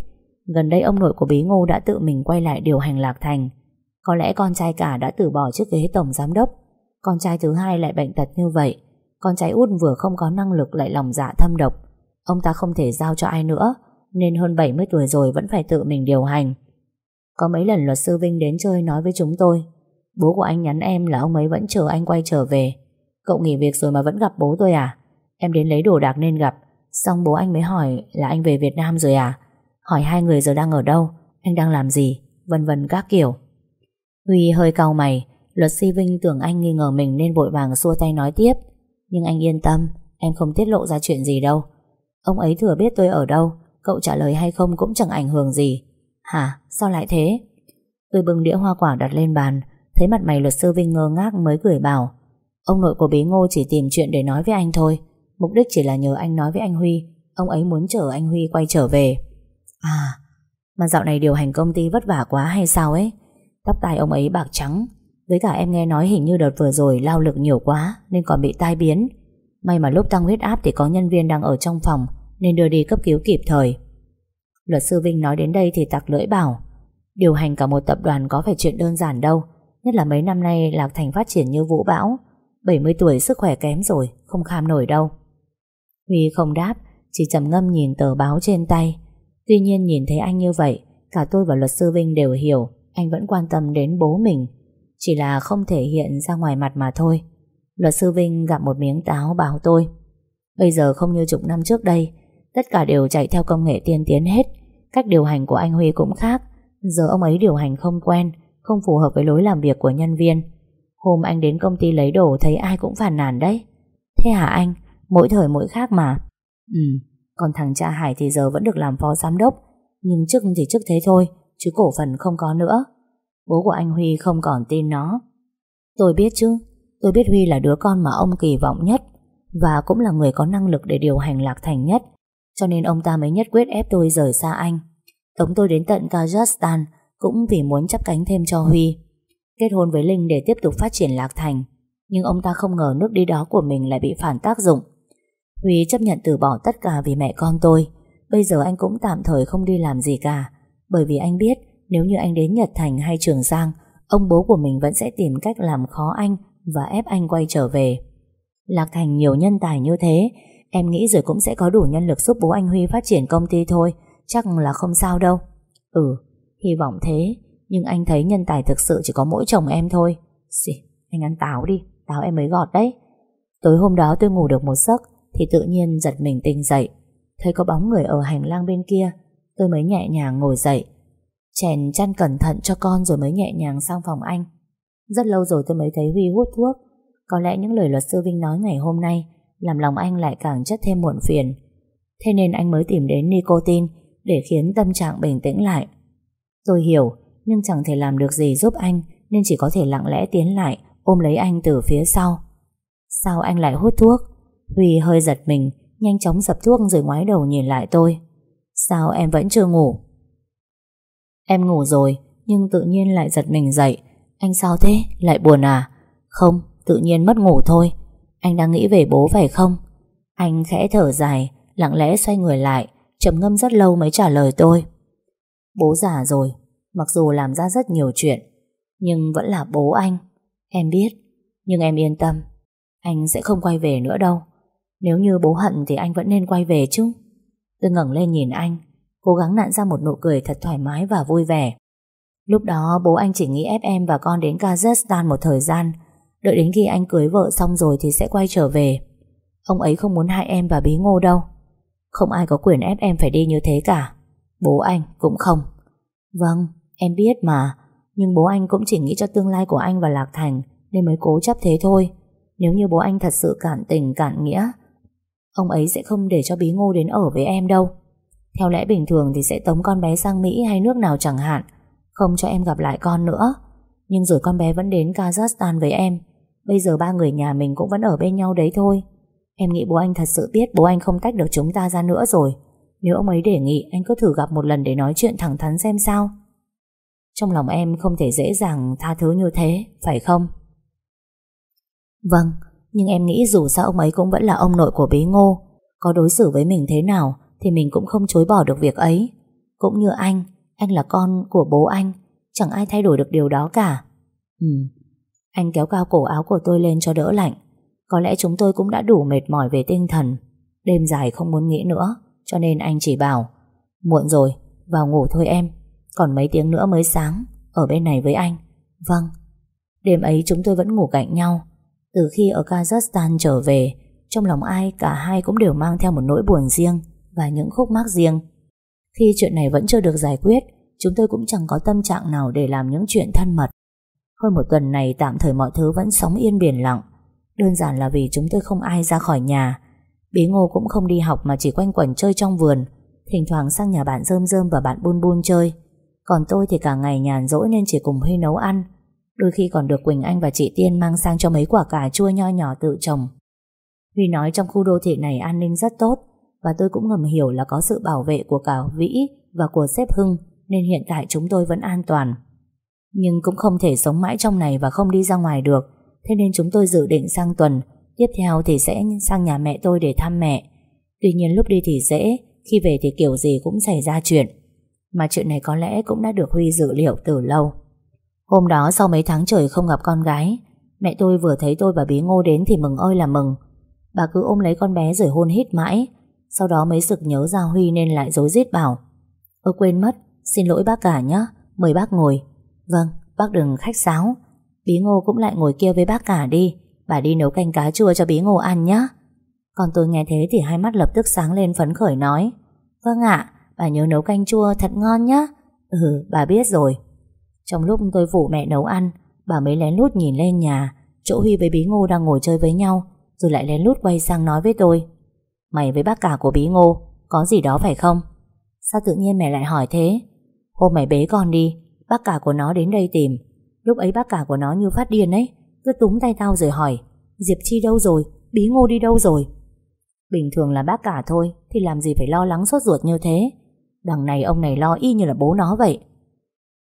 Gần đây ông nội của Bí Ngô đã tự mình quay lại điều hành Lạc Thành. Có lẽ con trai cả đã từ bỏ chiếc ghế tổng giám đốc. Con trai thứ hai lại bệnh tật như vậy, Con trai út vừa không có năng lực lại lòng dạ thâm độc. Ông ta không thể giao cho ai nữa, Nên hơn 70 tuổi rồi vẫn phải tự mình điều hành. Có mấy lần luật sư Vinh đến chơi nói với chúng tôi, Bố của anh nhắn em là ông ấy vẫn chờ anh quay trở về. Cậu nghỉ việc rồi mà vẫn gặp bố tôi à? Em đến lấy đồ đạc nên gặp, Xong bố anh mới hỏi là anh về Việt Nam rồi à? Hỏi hai người giờ đang ở đâu, Anh đang làm gì, Vân vân các kiểu. Huy hơi cau mày, Luật sư Vinh tưởng anh nghi ngờ mình nên vội vàng xua tay nói tiếp, Nhưng anh yên tâm, Em không tiết lộ ra chuyện gì đâu. Ông ấy thừa biết tôi ở đâu, Cậu trả lời hay không cũng chẳng ảnh hưởng gì. Hả? Sao lại thế? Tôi bưng đĩa hoa quả đặt lên bàn, Thấy mặt mày luật sư Vinh ngơ ngác mới cười bảo, Ông nội của bí ngô chỉ tìm chuyện để nói với anh thôi. Mục đích chỉ là nhờ anh nói với anh Huy. Ông ấy muốn chở anh Huy quay trở về. À Mà dạo này điều hành công ty vất vả quá hay sao ấy? Tóc tai ông ấy bạc trắng. Với cả em nghe nói hình như đợt vừa rồi lao lực nhiều quá Nên còn bị tai biến. May mà lúc tăng huyết áp thì có nhân viên đang ở trong phòng Nên đưa đi cấp cứu kịp thời. Luật sư Vinh nói đến đây thì tặc lưỡi bảo, Điều hành cả một tập đoàn có phải chuyện đơn giản đâu, Nhất là mấy năm nay Lạc Thành phát triển như vũ bão 70 tuổi sức khỏe kém rồi, Không kham nổi đâu. Huy không đáp, Chỉ trầm ngâm nhìn tờ báo trên tay. Tuy nhiên nhìn thấy anh như vậy, Cả tôi và luật sư Vinh đều hiểu, anh vẫn quan tâm đến bố mình, Chỉ là không thể hiện ra ngoài mặt mà thôi. Luật sư Vinh gặp một miếng táo bảo tôi, Bây giờ không như chục năm trước đây Tất cả đều chạy theo công nghệ tiên tiến hết. Cách điều hành của anh Huy cũng khác. Giờ ông ấy điều hành không quen Không phù hợp với lối làm việc của nhân viên. Hôm anh đến công ty lấy đồ Thấy ai cũng phản nàn đấy. Thế hả anh? Mỗi thời mỗi khác mà. Ừ, còn thằng cha Hải thì giờ vẫn được làm phó giám đốc. Nhưng chức thì chức thế thôi Chứ cổ phần không có nữa. Bố của anh Huy không còn tin nó. Tôi biết chứ. Tôi biết Huy là đứa con mà ông kỳ vọng nhất Và cũng là người có năng lực để điều hành Lạc Thành nhất. Cho nên ông ta mới nhất quyết ép tôi rời xa anh. Tống tôi đến tận Kazakhstan, Cũng vì muốn chấp cánh thêm cho Huy. Kết hôn với Linh để tiếp tục phát triển Lạc Thành, Nhưng ông ta không ngờ nước đi đó của mình lại bị phản tác dụng. Huy chấp nhận từ bỏ tất cả vì mẹ con tôi. Bây giờ anh cũng tạm thời không đi làm gì cả, Bởi vì anh biết Nếu như anh đến Nhật Thành hay Trường Giang, Ông bố của mình vẫn sẽ tìm cách làm khó anh Và ép anh quay trở về. Lạc Thành nhiều nhân tài như thế Em nghĩ rồi cũng sẽ có đủ nhân lực giúp bố anh Huy phát triển công ty thôi Chắc là không sao đâu. Ừ, hy vọng thế Nhưng anh thấy nhân tài thực sự chỉ có mỗi chồng em thôi. Xì, anh ăn táo đi Táo em mới gọt đấy. Tối hôm đó tôi ngủ được một giấc Thì tự nhiên giật mình tỉnh dậy. Thấy có bóng người ở hành lang bên kia Tôi mới nhẹ nhàng ngồi dậy. Chèn chăn cẩn thận cho con rồi mới nhẹ nhàng sang phòng anh. Rất lâu rồi tôi mới thấy Huy hút thuốc. Có lẽ những lời luật sư Vinh nói ngày hôm nay làm lòng anh lại càng chất thêm muộn phiền. Thế nên anh mới tìm đến nicotine Để khiến tâm trạng bình tĩnh lại. Tôi hiểu, Nhưng chẳng thể làm được gì giúp anh, Nên chỉ có thể lặng lẽ tiến lại, Ôm lấy anh từ phía sau. Sao anh lại hút thuốc? Huy hơi giật mình, Nhanh chóng dập thuốc rồi ngoái đầu nhìn lại tôi. Sao em vẫn chưa ngủ? Em ngủ rồi, Nhưng tự nhiên lại giật mình dậy. Anh sao thế? Lại buồn à? Không, tự nhiên mất ngủ thôi. Anh đang nghĩ về bố phải không? Anh khẽ thở dài, Lặng lẽ xoay người lại, trầm ngâm rất lâu mới trả lời tôi. Bố già rồi, Mặc dù làm ra rất nhiều chuyện, Nhưng vẫn là bố anh. Em biết, Nhưng em yên tâm, Anh sẽ không quay về nữa đâu. Nếu như bố hận thì anh vẫn nên quay về chứ. Tôi ngẩng lên nhìn anh, Cố gắng nặn ra một nụ cười thật thoải mái và vui vẻ. Lúc đó bố anh chỉ nghĩ ép em và con đến Kazakhstan một thời gian Đợi đến khi anh cưới vợ xong rồi thì sẽ quay trở về. Ông ấy không muốn hại em và bí ngô đâu. Không ai có quyền ép em phải đi như thế cả. Bố anh cũng không. Vâng, em biết mà. Nhưng bố anh cũng chỉ nghĩ cho tương lai của anh và Lạc Thành Nên mới cố chấp thế thôi. Nếu như bố anh thật sự cản tình cản nghĩa Ông ấy sẽ không để cho bí ngô đến ở với em đâu. Theo lẽ bình thường thì sẽ tống con bé sang Mỹ hay nước nào chẳng hạn Không cho em gặp lại con nữa. Nhưng rồi con bé vẫn đến Kazakhstan với em Bây giờ ba người nhà mình cũng vẫn ở bên nhau đấy thôi. Em nghĩ bố anh thật sự biết bố anh không tách được chúng ta ra nữa rồi. Nếu ông ấy đề nghị anh cứ thử gặp một lần để nói chuyện thẳng thắn xem sao. Trong lòng em không thể dễ dàng tha thứ như thế, phải không? Vâng, nhưng em nghĩ dù sao ông ấy cũng vẫn là ông nội của bí ngô. Có đối xử với mình thế nào Thì mình cũng không chối bỏ được việc ấy. Cũng như anh Anh là con của bố anh. Chẳng ai thay đổi được điều đó cả. Ừ anh kéo cao cổ áo của tôi lên cho đỡ lạnh. Có lẽ chúng tôi cũng đã đủ mệt mỏi về tinh thần. Đêm dài không muốn nghĩ nữa Cho nên anh chỉ bảo Muộn rồi, vào ngủ thôi em. Còn mấy tiếng nữa mới sáng Ở bên này với anh. Vâng. Đêm ấy chúng tôi vẫn ngủ cạnh nhau. Từ khi ở Kazakhstan trở về, trong lòng ai cả hai cũng đều mang theo một nỗi buồn riêng và những khúc mắc riêng. Khi chuyện này vẫn chưa được giải quyết, chúng tôi cũng chẳng có tâm trạng nào để làm những chuyện thân mật. Hơn một tuần này tạm thời mọi thứ vẫn sóng yên biển lặng. Đơn giản là vì chúng tôi không ai ra khỏi nhà. Bí ngô cũng không đi học mà chỉ quanh quẩn chơi trong vườn, thỉnh thoảng sang nhà bạn Rơm Rơm và bạn Bun Bun chơi. Còn tôi thì cả ngày nhàn rỗi nên chỉ cùng Huy nấu ăn, Đôi khi còn được Quỳnh Anh và chị Tiên mang sang cho mấy quả cà chua nho nhỏ tự trồng. Huy nói trong khu đô thị này an ninh rất tốt và tôi cũng ngầm hiểu là có sự bảo vệ của cả Vĩ và của sếp Hưng nên hiện tại chúng tôi vẫn an toàn. Nhưng cũng không thể sống mãi trong này và không đi ra ngoài được thế nên chúng tôi dự định sang tuần tiếp theo thì sẽ sang nhà mẹ tôi để thăm mẹ. Tuy nhiên lúc đi thì dễ, khi về thì kiểu gì cũng xảy ra chuyện. Mà chuyện này có lẽ cũng đã được Huy dự liệu từ lâu. Hôm đó sau mấy tháng trời không gặp con gái, Mẹ tôi vừa thấy tôi và bí ngô đến Thì mừng ơi là mừng Bà cứ ôm lấy con bé rồi hôn hít mãi Sau đó mới sực nhớ ra Huy nên lại dối rít bảo, Ơ, quên mất, Xin lỗi bác cả nhé Mời bác ngồi Vâng bác đừng khách sáo. Bí ngô cũng lại ngồi kia với bác cả đi. Bà đi nấu canh cá chua cho bí ngô ăn nhé Còn tôi nghe thế thì hai mắt lập tức sáng lên phấn khởi nói. Vâng ạ, Bà nhớ nấu canh chua thật ngon nhá. Ừ bà biết rồi. Trong lúc tôi phụ mẹ nấu ăn, Bà mới lén lút nhìn lên nhà. Chỗ Huy với Bí Ngô đang ngồi chơi với nhau, Rồi lại lén lút quay sang nói với tôi. Mày với bác cả của Bí Ngô, Có gì đó phải không? Sao tự nhiên mẹ lại hỏi thế? Hôm mày bế con đi Bác cả của nó đến đây tìm. Lúc ấy bác cả của nó như phát điên ấy. Cứ túm tay tao rồi hỏi Diệp Chi đâu rồi, Bí Ngô đi đâu rồi? Bình thường là bác cả thôi Thì làm gì phải lo lắng sốt ruột như thế? Đằng này ông này lo y như là bố nó vậy.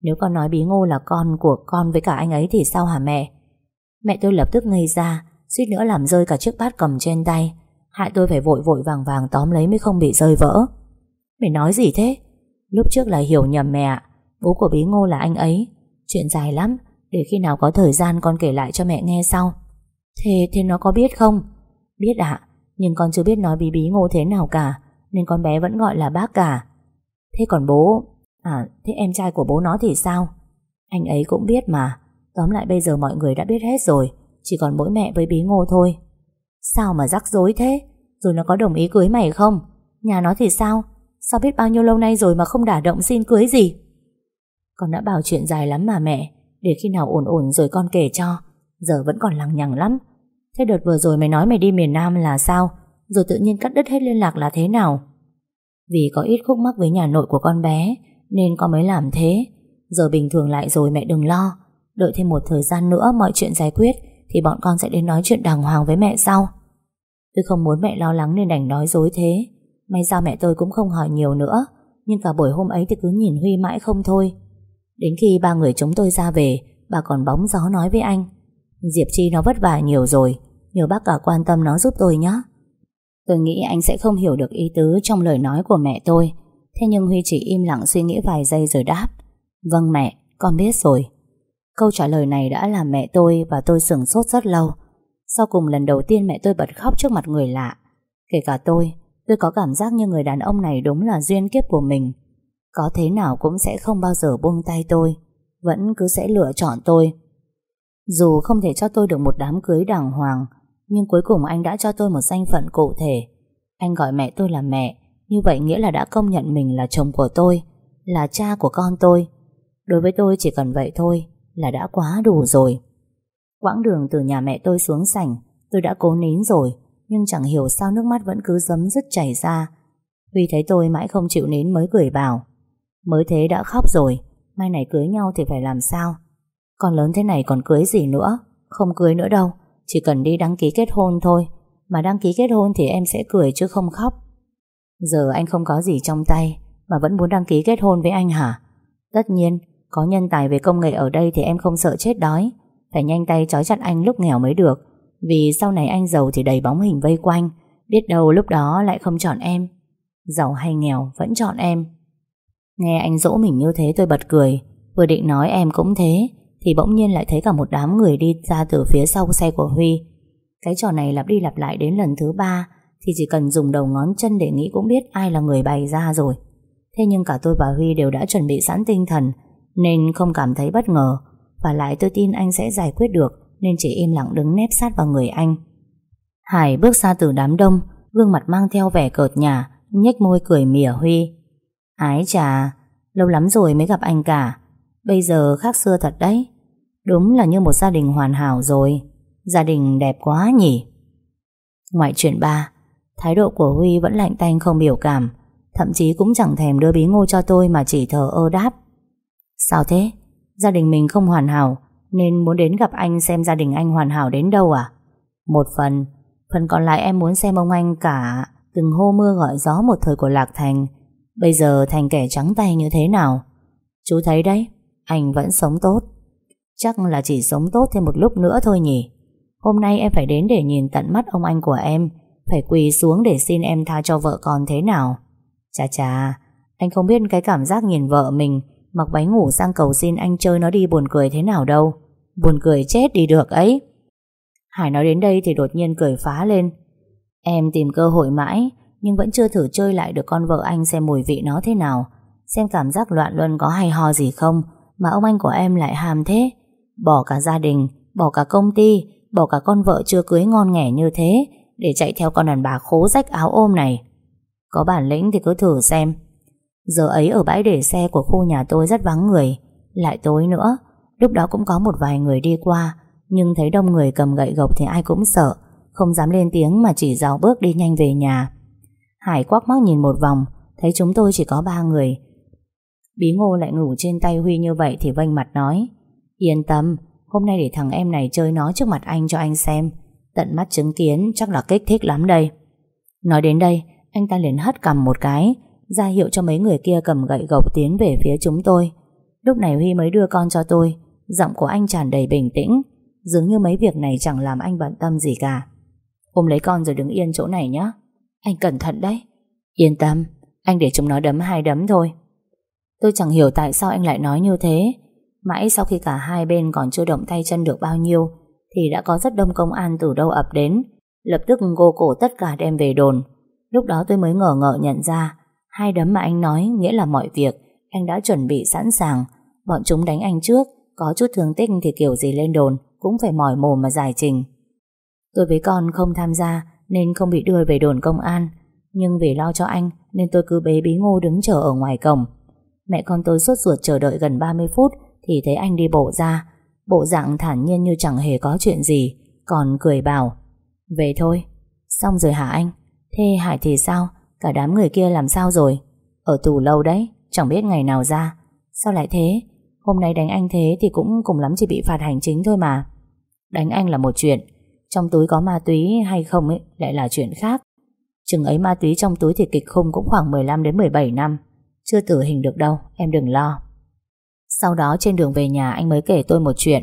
Nếu con nói Bí Ngô là con của con với cả anh ấy thì sao hả mẹ? Mẹ tôi lập tức ngây ra suýt nữa làm rơi cả chiếc bát cầm trên tay. Hại tôi phải vội vội vàng vàng tóm lấy mới không bị rơi vỡ. Mày nói gì thế? Lúc trước là hiểu nhầm mẹ ạ. Bố của Bí Ngô là anh ấy. Chuyện dài lắm Để khi nào có thời gian con kể lại cho mẹ nghe sau. Thế, thế nó có biết không? Biết ạ Nhưng con chưa biết nói bí bí ngô thế nào cả Nên con bé vẫn gọi là bác cả. Thế còn bố? À thế em trai của bố nó thì sao? Anh ấy cũng biết mà. Tóm lại bây giờ mọi người đã biết hết rồi Chỉ còn mỗi mẹ với bí ngô thôi. Sao mà rắc rối thế? Rồi nó có đồng ý cưới mày không? Nhà nó thì sao? Sao biết bao nhiêu lâu nay rồi mà không đả động xin cưới gì? Con đã bảo chuyện dài lắm mà mẹ, Để khi nào ổn ổn rồi con kể cho. Giờ vẫn còn lằng nhằng lắm. Thế đợt vừa rồi mày nói mày đi miền Nam là sao? Rồi tự nhiên cắt đứt hết liên lạc là thế nào? Vì có ít khúc mắc với nhà nội của con bé, Nên con mới làm thế. Giờ bình thường lại rồi mẹ đừng lo. Đợi thêm một thời gian nữa mọi chuyện giải quyết, Thì bọn con sẽ đến nói chuyện đàng hoàng với mẹ sau. Tôi không muốn mẹ lo lắng nên đành nói dối thế. May sao mẹ tôi cũng không hỏi nhiều nữa, Nhưng cả buổi hôm ấy thì cứ nhìn Huy mãi không thôi. Đến khi ba người chúng tôi ra về Bà còn bóng gió nói với anh Diệp Chi nó vất vả nhiều rồi Nhờ bác cả quan tâm nó giúp tôi nhé Tôi nghĩ anh sẽ không hiểu được ý tứ Trong lời nói của mẹ tôi Thế nhưng Huy chỉ im lặng suy nghĩ vài giây rồi đáp Vâng mẹ, con biết rồi. Câu trả lời này đã làm mẹ tôi Và tôi sửng sốt rất lâu. Sau cùng lần đầu tiên mẹ tôi bật khóc trước mặt người lạ. Kể cả tôi Tôi có cảm giác như người đàn ông này đúng là duyên kiếp của mình. Có thế nào cũng sẽ không bao giờ buông tay tôi Vẫn cứ sẽ lựa chọn tôi dù không thể cho tôi được một đám cưới đàng hoàng, nhưng cuối cùng anh đã cho tôi một danh phận cụ thể. Anh gọi mẹ tôi là mẹ, như vậy nghĩa là đã công nhận mình là chồng của tôi, là cha của con tôi. Đối với tôi chỉ cần vậy thôi là đã quá đủ rồi. Quãng đường từ nhà mẹ tôi xuống sảnh, tôi đã cố nín rồi, nhưng chẳng hiểu sao nước mắt vẫn cứ dấm dứt chảy ra. Vì thấy tôi mãi không chịu nín mới cười bảo. Mới thế đã khóc rồi, mai này cưới nhau thì phải làm sao? Con lớn thế này còn cưới gì nữa? Không cưới nữa đâu Chỉ cần đi đăng ký kết hôn thôi. Mà đăng ký kết hôn thì em sẽ cười chứ không khóc. Giờ anh không có gì trong tay Mà vẫn muốn đăng ký kết hôn với anh hả? Tất nhiên Có nhân tài về công nghệ ở đây Thì em không sợ chết đói. Phải nhanh tay trói chặt anh lúc nghèo mới được. Vì sau này anh giàu thì đầy bóng hình vây quanh Biết đâu lúc đó lại không chọn em. Giàu hay nghèo vẫn chọn em. Nghe anh dỗ mình như thế tôi bật cười Vừa định nói em cũng thế, thì bỗng nhiên lại thấy cả một đám người đi ra từ phía sau xe của Huy. Cái trò này lặp đi lặp lại đến lần thứ ba, thì chỉ cần dùng đầu ngón chân để nghĩ cũng biết ai là người bày ra rồi. Thế nhưng cả tôi và Huy đều đã chuẩn bị sẵn tinh thần, nên không cảm thấy bất ngờ và lại tôi tin anh sẽ giải quyết được, nên chỉ im lặng đứng nép sát vào người anh. Hải bước ra từ đám đông, gương mặt mang theo vẻ cợt nhà nhếch môi cười mỉa Huy. Ái chà, lâu lắm rồi mới gặp anh cả. Bây giờ khác xưa thật đấy. Đúng là như một gia đình hoàn hảo rồi. Gia đình đẹp quá nhỉ. Ngoại chuyện ba Thái độ của Huy vẫn lạnh tanh không biểu cảm Thậm chí cũng chẳng thèm đưa bí ngô cho tôi Mà chỉ thờ ơ đáp. Sao thế? Gia đình mình không hoàn hảo Nên muốn đến gặp anh xem gia đình anh hoàn hảo đến đâu à? Một phần Phần còn lại em muốn xem ông anh cả Từng hô mưa gọi gió một thời của Lạc Thành Bây giờ thành kẻ trắng tay như thế nào? Chú thấy đấy, anh vẫn sống tốt. Chắc là chỉ sống tốt thêm một lúc nữa thôi nhỉ? Hôm nay em phải đến để nhìn tận mắt ông anh của em, Phải quỳ xuống để xin em tha cho vợ con thế nào? Chà chà, Anh không biết cái cảm giác nhìn vợ mình, Mặc váy ngủ sang cầu xin anh chơi nó đi buồn cười thế nào đâu. Buồn cười chết đi được ấy. Hải nói đến đây thì đột nhiên cười phá lên. Em tìm cơ hội mãi nhưng vẫn chưa thử chơi lại được con vợ anh xem mùi vị nó thế nào. Xem cảm giác loạn luân có hay ho gì không, mà ông anh của em lại hàm thế. Bỏ cả gia đình, Bỏ cả công ty, Bỏ cả con vợ chưa cưới ngon nghẻ như thế, Để chạy theo con đàn bà khố rách áo ôm này. Có bản lĩnh thì cứ thử xem. Giờ ấy ở bãi để xe của khu nhà tôi rất vắng người. Lại tối nữa, Lúc đó cũng có một vài người đi qua, Nhưng thấy đông người cầm gậy gộc thì ai cũng sợ. Không dám lên tiếng mà chỉ dào bước đi nhanh về nhà. Hải quắc mắt nhìn một vòng Thấy chúng tôi chỉ có ba người Bí ngô lại ngủ trên tay Huy như vậy Thì vênh mặt nói Yên tâm Hôm nay để thằng em này chơi nó trước mặt anh cho anh xem Tận mắt chứng kiến chắc là kích thích lắm đây Nói đến đây Anh ta liền hất cầm một cái ra hiệu cho mấy người kia cầm gậy gộc tiến về phía chúng tôi. Lúc này Huy mới đưa con cho tôi, giọng của anh tràn đầy bình tĩnh, dường như mấy việc này chẳng làm anh bận tâm gì cả. Ôm lấy con rồi đứng yên chỗ này nhé. Anh cẩn thận đấy. Yên tâm, anh để chúng nó đấm hai đấm thôi. Tôi chẳng hiểu tại sao anh lại nói như thế. Mãi sau khi cả hai bên còn chưa động tay chân được bao nhiêu, thì đã có rất đông công an từ đâu ập đến, lập tức gô cổ tất cả đem về đồn. Lúc đó tôi mới ngờ ngợ nhận ra Hai đấm mà anh nói nghĩa là mọi việc anh đã chuẩn bị sẵn sàng. Bọn chúng đánh anh trước, có chút thương tích thì kiểu gì lên đồn cũng phải mỏi mồm mà giải trình. Tôi với con không tham gia nên không bị đưa về đồn công an. Nhưng vì lo cho anh nên tôi cứ bế bí ngô đứng chờ ở ngoài cổng. Mẹ con tôi sốt ruột chờ đợi gần 30 phút thì thấy anh đi bộ ra. Bộ dạng thản nhiên như chẳng hề có chuyện gì, còn cười bảo. Về thôi. Xong rồi hả anh? Thế Hải thì sao? Cả đám người kia làm sao rồi Ở tù lâu đấy Chẳng biết ngày nào ra Sao lại thế Hôm nay đánh anh thế thì cũng cùng lắm chỉ bị phạt hành chính thôi mà Đánh anh là một chuyện trong túi có ma túy hay không ấy, Lại là chuyện khác. Chừng ấy ma túy trong túi thì kịch khung cũng khoảng 15 đến 17 năm. Chưa tử hình được đâu, Em đừng lo. Sau đó trên đường về nhà anh mới kể tôi một chuyện.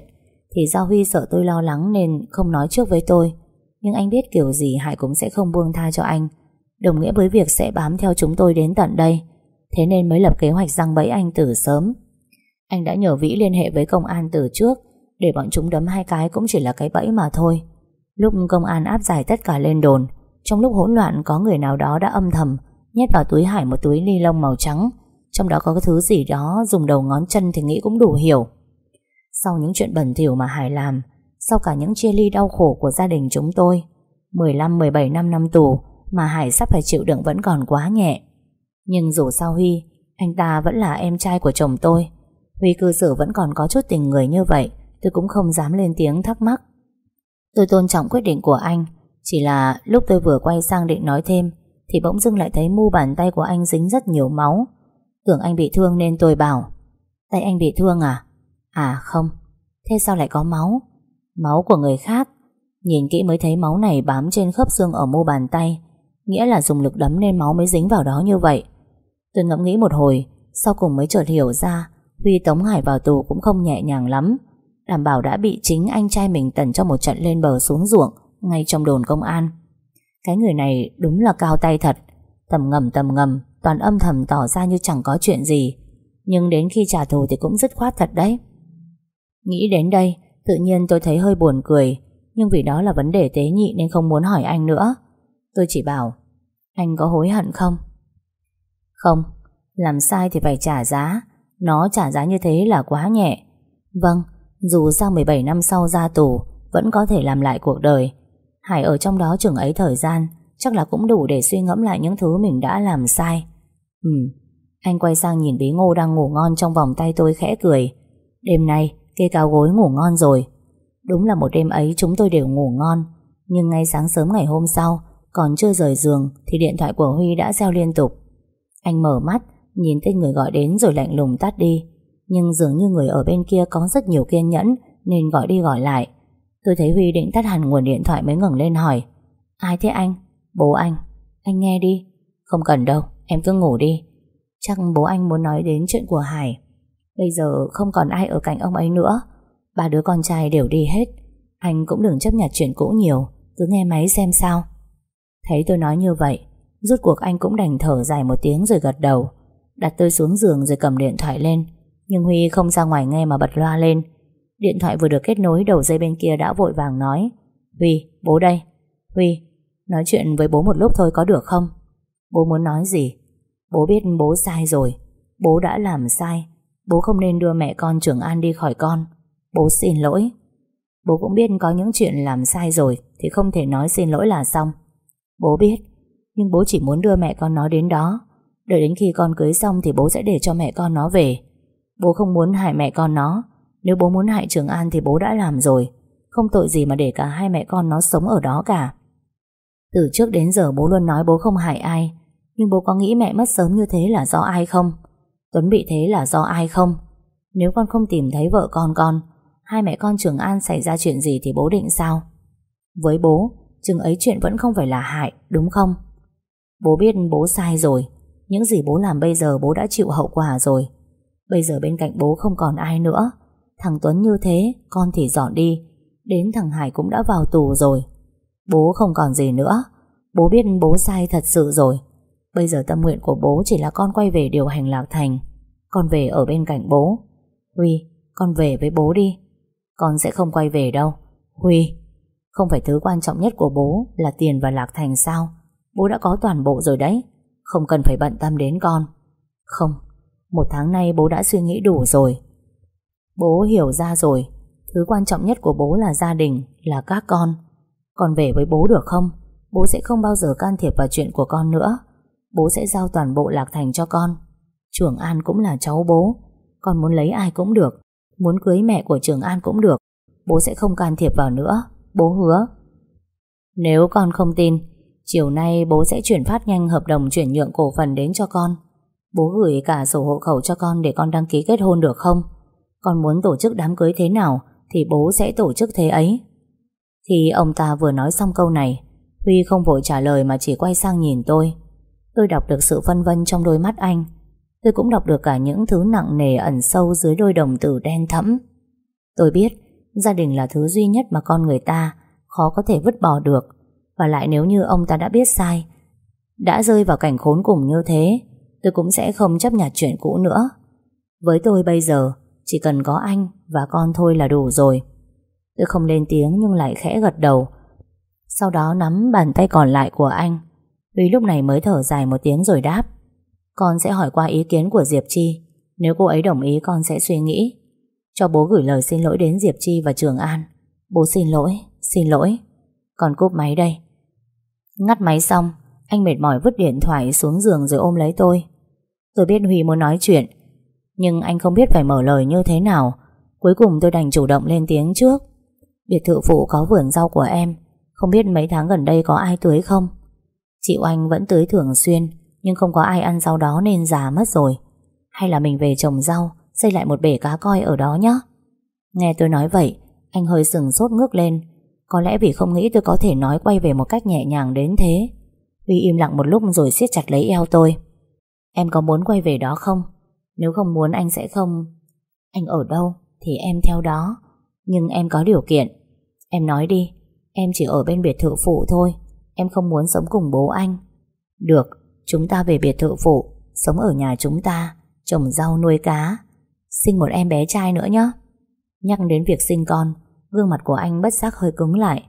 Thì Giao Huy sợ tôi lo lắng Nên không nói trước với tôi. Nhưng anh biết kiểu gì Hải cũng sẽ không buông tha cho anh. Đồng nghĩa với việc sẽ bám theo chúng tôi đến tận đây. Thế nên mới lập kế hoạch răng bẫy anh từ sớm. Anh đã nhờ Vĩ liên hệ với công an từ trước, Để bọn chúng đấm hai cái cũng chỉ là cái bẫy mà thôi. Lúc công an áp giải tất cả lên đồn Trong lúc hỗn loạn có người nào đó đã âm thầm Nhét vào túi Hải một túi ni lông màu trắng Trong đó có cái thứ gì đó Dùng đầu ngón chân thì nghĩ cũng đủ hiểu Sau những chuyện bẩn thỉu mà Hải làm Sau cả những chia ly đau khổ của gia đình chúng tôi 15-17 năm năm tù mà Hải sắp phải chịu đựng vẫn còn quá nhẹ. Nhưng dù sao Huy, anh ta vẫn là em trai của chồng tôi. Huy cư xử vẫn còn có chút tình người như vậy, tôi cũng không dám lên tiếng thắc mắc. Tôi tôn trọng quyết định của anh, chỉ là lúc tôi vừa quay sang định nói thêm, thì bỗng dưng lại thấy mu bàn tay của anh dính rất nhiều máu. Tưởng anh bị thương nên tôi bảo, tay anh bị thương à? À không, thế sao lại có máu? Máu của người khác. Nhìn kỹ mới thấy máu này bám trên khớp xương ở mu bàn tay, Nghĩa là dùng lực đấm nên máu mới dính vào đó như vậy Tôi ngẫm nghĩ một hồi Sau cùng mới chợt hiểu ra Huy Tống Hải vào tù cũng không nhẹ nhàng lắm Đảm bảo đã bị chính anh trai mình tần cho một trận lên bờ xuống ruộng, Ngay trong đồn công an. Cái người này đúng là cao tay thật. Tầm ngầm tầm ngầm, Toàn âm thầm tỏ ra như chẳng có chuyện gì. Nhưng đến khi trả thù thì cũng dứt khoát thật đấy. Nghĩ đến đây, Tự nhiên tôi thấy hơi buồn cười. Nhưng vì đó là vấn đề tế nhị Nên không muốn hỏi anh nữa. Tôi chỉ bảo, Anh có hối hận không? Không, Làm sai thì phải trả giá. Nó trả giá như thế là quá nhẹ. Vâng dù sao 17 năm sau ra tù, Vẫn có thể làm lại cuộc đời. Hải ở trong đó chừng ấy thời gian, Chắc là cũng đủ để suy ngẫm lại những thứ mình đã làm sai. Ừ Anh quay sang nhìn bí ngô đang ngủ ngon Trong vòng tay tôi khẽ cười. Đêm nay, kê cao gối ngủ ngon rồi. Đúng là một đêm ấy chúng tôi đều ngủ ngon, Nhưng ngay sáng sớm ngày hôm sau, còn chưa rời giường Thì điện thoại của Huy đã reo liên tục. Anh mở mắt, Nhìn tên người gọi đến rồi lạnh lùng tắt đi. Nhưng dường như người ở bên kia có rất nhiều kiên nhẫn Nên gọi đi gọi lại. Tôi thấy Huy định tắt hẳn nguồn điện thoại mới ngẩng lên hỏi. Ai thế anh? Bố anh. Anh nghe đi. Không cần đâu, em cứ ngủ đi. Chắc bố anh muốn nói đến chuyện của Hải. Bây giờ không còn ai ở cạnh ông ấy nữa. Ba đứa con trai đều đi hết. Anh cũng đừng chấp nhận chuyện cũ nhiều. Cứ nghe máy xem sao. Thấy tôi nói như vậy Rút cuộc anh cũng đành thở dài một tiếng rồi gật đầu. Đặt tôi xuống giường rồi cầm điện thoại lên. Nhưng Huy không ra ngoài nghe mà bật loa lên. Điện thoại vừa được kết nối Đầu dây bên kia đã vội vàng nói Huy, bố đây. Huy, nói chuyện với bố một lúc thôi có được không? Bố muốn nói gì? Bố biết bố sai rồi. Bố đã làm sai. Bố không nên đưa mẹ con Trường an đi khỏi con. Bố xin lỗi. Bố cũng biết có những chuyện làm sai rồi Thì không thể nói xin lỗi là xong. Bố biết Nhưng bố chỉ muốn đưa mẹ con nó đến đó. Đợi đến khi con cưới xong Thì bố sẽ để cho mẹ con nó về. Bố không muốn hại mẹ con nó. Nếu bố muốn hại Trường An thì bố đã làm rồi. Không tội gì mà để cả hai mẹ con nó sống ở đó cả. Từ trước đến giờ bố luôn nói bố không hại ai. Nhưng bố có nghĩ mẹ mất sớm như thế là do ai không? Tuấn bị thế là do ai không? Nếu con không tìm thấy vợ con con, Hai mẹ con Trường An xảy ra chuyện gì Thì bố định sao? Với bố, Chừng ấy chuyện vẫn không phải là hại, Đúng không? Bố biết bố sai rồi. Những gì bố làm bây giờ bố đã chịu hậu quả rồi. Bây giờ bên cạnh bố không còn ai nữa. Thằng Tuấn như thế Con thì dọn đi. Đến thằng Hải cũng đã vào tù rồi. Bố không còn gì nữa. Bố biết bố sai thật sự rồi. Bây giờ tâm nguyện của bố chỉ là con quay về điều hành Lạc Thành. Con về ở bên cạnh bố. Huy, con về với bố đi. Con sẽ không quay về đâu. Huy, không phải thứ quan trọng nhất của bố Là tiền và Lạc Thành sao? Bố đã có toàn bộ rồi đấy. Không cần phải bận tâm đến con. Không, một tháng nay bố đã suy nghĩ đủ rồi. Bố hiểu ra rồi. Thứ quan trọng nhất của bố là gia đình, Là các con. Con về với bố được không? Bố sẽ không bao giờ can thiệp vào chuyện của con nữa. Bố sẽ giao toàn bộ Lạc Thành cho con. Trường An cũng là cháu bố. Con muốn lấy ai cũng được. Muốn cưới mẹ của Trường An cũng được. Bố sẽ không can thiệp vào nữa. Bố hứa. Nếu con không tin, Chiều nay bố sẽ chuyển phát nhanh hợp đồng chuyển nhượng cổ phần đến cho con. Bố gửi cả sổ hộ khẩu cho con để con đăng ký kết hôn được không? Con muốn tổ chức đám cưới thế nào thì bố sẽ tổ chức thế ấy. Khi ông ta vừa nói xong câu này, Huy không vội trả lời mà chỉ quay sang nhìn tôi. Tôi đọc được sự phân vân trong đôi mắt anh. Tôi cũng đọc được cả những thứ nặng nề ẩn sâu dưới đôi đồng tử đen thẫm. Tôi biết gia đình là thứ duy nhất mà con người ta khó có thể vứt bỏ được. Và lại nếu như ông ta đã biết sai, đã rơi vào cảnh khốn cùng như thế, tôi cũng sẽ không chấp nhận chuyện cũ nữa. Với tôi bây giờ, chỉ cần có anh và con thôi là đủ rồi. Tôi không lên tiếng nhưng lại khẽ gật đầu. Sau đó nắm bàn tay còn lại của anh. Huy lúc này mới thở dài một tiếng rồi đáp. Con sẽ hỏi qua ý kiến của Diệp Chi. Nếu cô ấy đồng ý con sẽ suy nghĩ. Cho bố gửi lời xin lỗi đến Diệp Chi và Trường An. Bố xin lỗi, xin lỗi. Con cúp máy đây. Ngắt máy xong, anh mệt mỏi vứt điện thoại xuống giường rồi ôm lấy tôi. Tôi biết Huy muốn nói chuyện, Nhưng anh không biết phải mở lời như thế nào. Cuối cùng tôi đành chủ động lên tiếng trước. Biệt thự phụ có vườn rau của em, Không biết mấy tháng gần đây có ai tưới không? Chị Oanh vẫn tưới thường xuyên, Nhưng không có ai ăn rau đó nên già mất rồi. Hay là mình về trồng rau, Xây lại một bể cá coi ở đó nhé Nghe tôi nói vậy, Anh hơi sừng sốt ngước lên. Có lẽ vì không nghĩ tôi có thể nói quay về một cách nhẹ nhàng đến thế. Huy im lặng một lúc rồi siết chặt lấy eo tôi. Em có muốn quay về đó không? Nếu không muốn anh sẽ không Anh ở đâu thì em theo đó. Nhưng em có điều kiện. Em nói đi Em chỉ ở bên biệt thự phụ thôi. Em không muốn sống cùng bố anh. Được, chúng ta về biệt thự phụ Sống ở nhà chúng ta Trồng rau nuôi cá. Sinh một em bé trai nữa nhé. Nhắc đến việc sinh con Gương mặt của anh bất giác hơi cứng lại.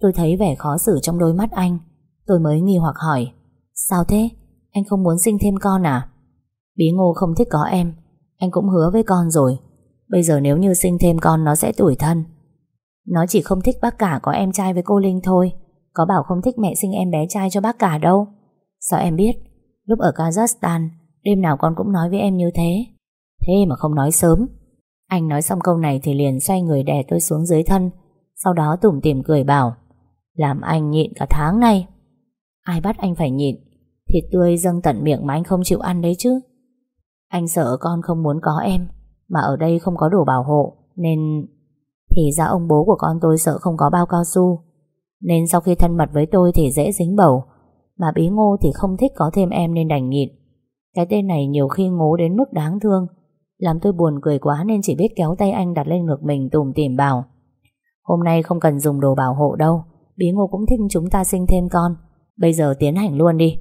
Tôi thấy vẻ khó xử trong đôi mắt anh. Tôi mới nghi hoặc hỏi, Sao thế? Anh không muốn sinh thêm con à? Bí ngô không thích có em, Anh cũng hứa với con rồi. Bây giờ nếu như sinh thêm con nó sẽ tủi thân. Nó chỉ không thích bác cả có em trai với cô Linh thôi. Có bảo không thích mẹ sinh em bé trai cho bác cả đâu. Sao em biết? Lúc ở Kazakhstan, Đêm nào con cũng nói với em như thế. Thế mà không nói sớm. Anh nói xong câu này thì liền xoay người đè tôi xuống dưới thân, Sau đó tủm tỉm cười bảo, Làm anh nhịn cả tháng nay Ai bắt anh phải nhịn? Thịt tươi dâng tận miệng mà anh không chịu ăn đấy chứ. Anh sợ con không muốn có em, Mà ở đây không có đồ bảo hộ, Nên Thì ra ông bố của con tôi sợ không có bao cao su. Nên sau khi thân mật với tôi Thì dễ dính bầu, Mà bí ngô thì không thích có thêm em nên đành nhịn. Cái tên này nhiều khi ngố đến mức đáng thương, Làm tôi buồn cười quá Nên chỉ biết kéo tay anh đặt lên ngực mình Tùm tìm bảo, Hôm nay không cần dùng đồ bảo hộ đâu, Bí ngô cũng thích chúng ta sinh thêm con. Bây giờ tiến hành luôn đi.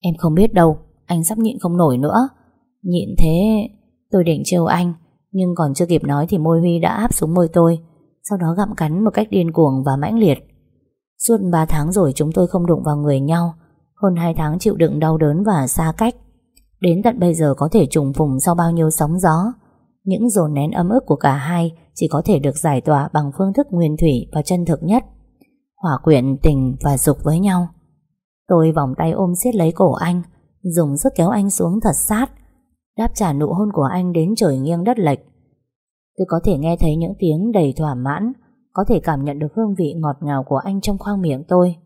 Em không biết đâu, Anh sắp nhịn không nổi nữa. Nhịn thế, tôi định trêu anh, Nhưng còn chưa kịp nói thì môi Huy đã áp xuống môi tôi, Sau đó gặm cắn một cách điên cuồng và mãnh liệt. Suốt 3 tháng rồi chúng tôi không đụng vào người nhau, Hơn 2 tháng chịu đựng đau đớn và xa cách. Đến tận bây giờ có thể trùng phùng sau bao nhiêu sóng gió, Những dồn nén ấm ức của cả hai chỉ có thể được giải tỏa bằng phương thức nguyên thủy và chân thực nhất hòa quyện tình và dục với nhau. Tôi vòng tay ôm siết lấy cổ anh, dùng sức kéo anh xuống thật sát, đáp trả nụ hôn của anh đến trời nghiêng đất lệch. Tôi có thể nghe thấy những tiếng đầy thỏa mãn, có thể cảm nhận được hương vị ngọt ngào của anh trong khoang miệng tôi.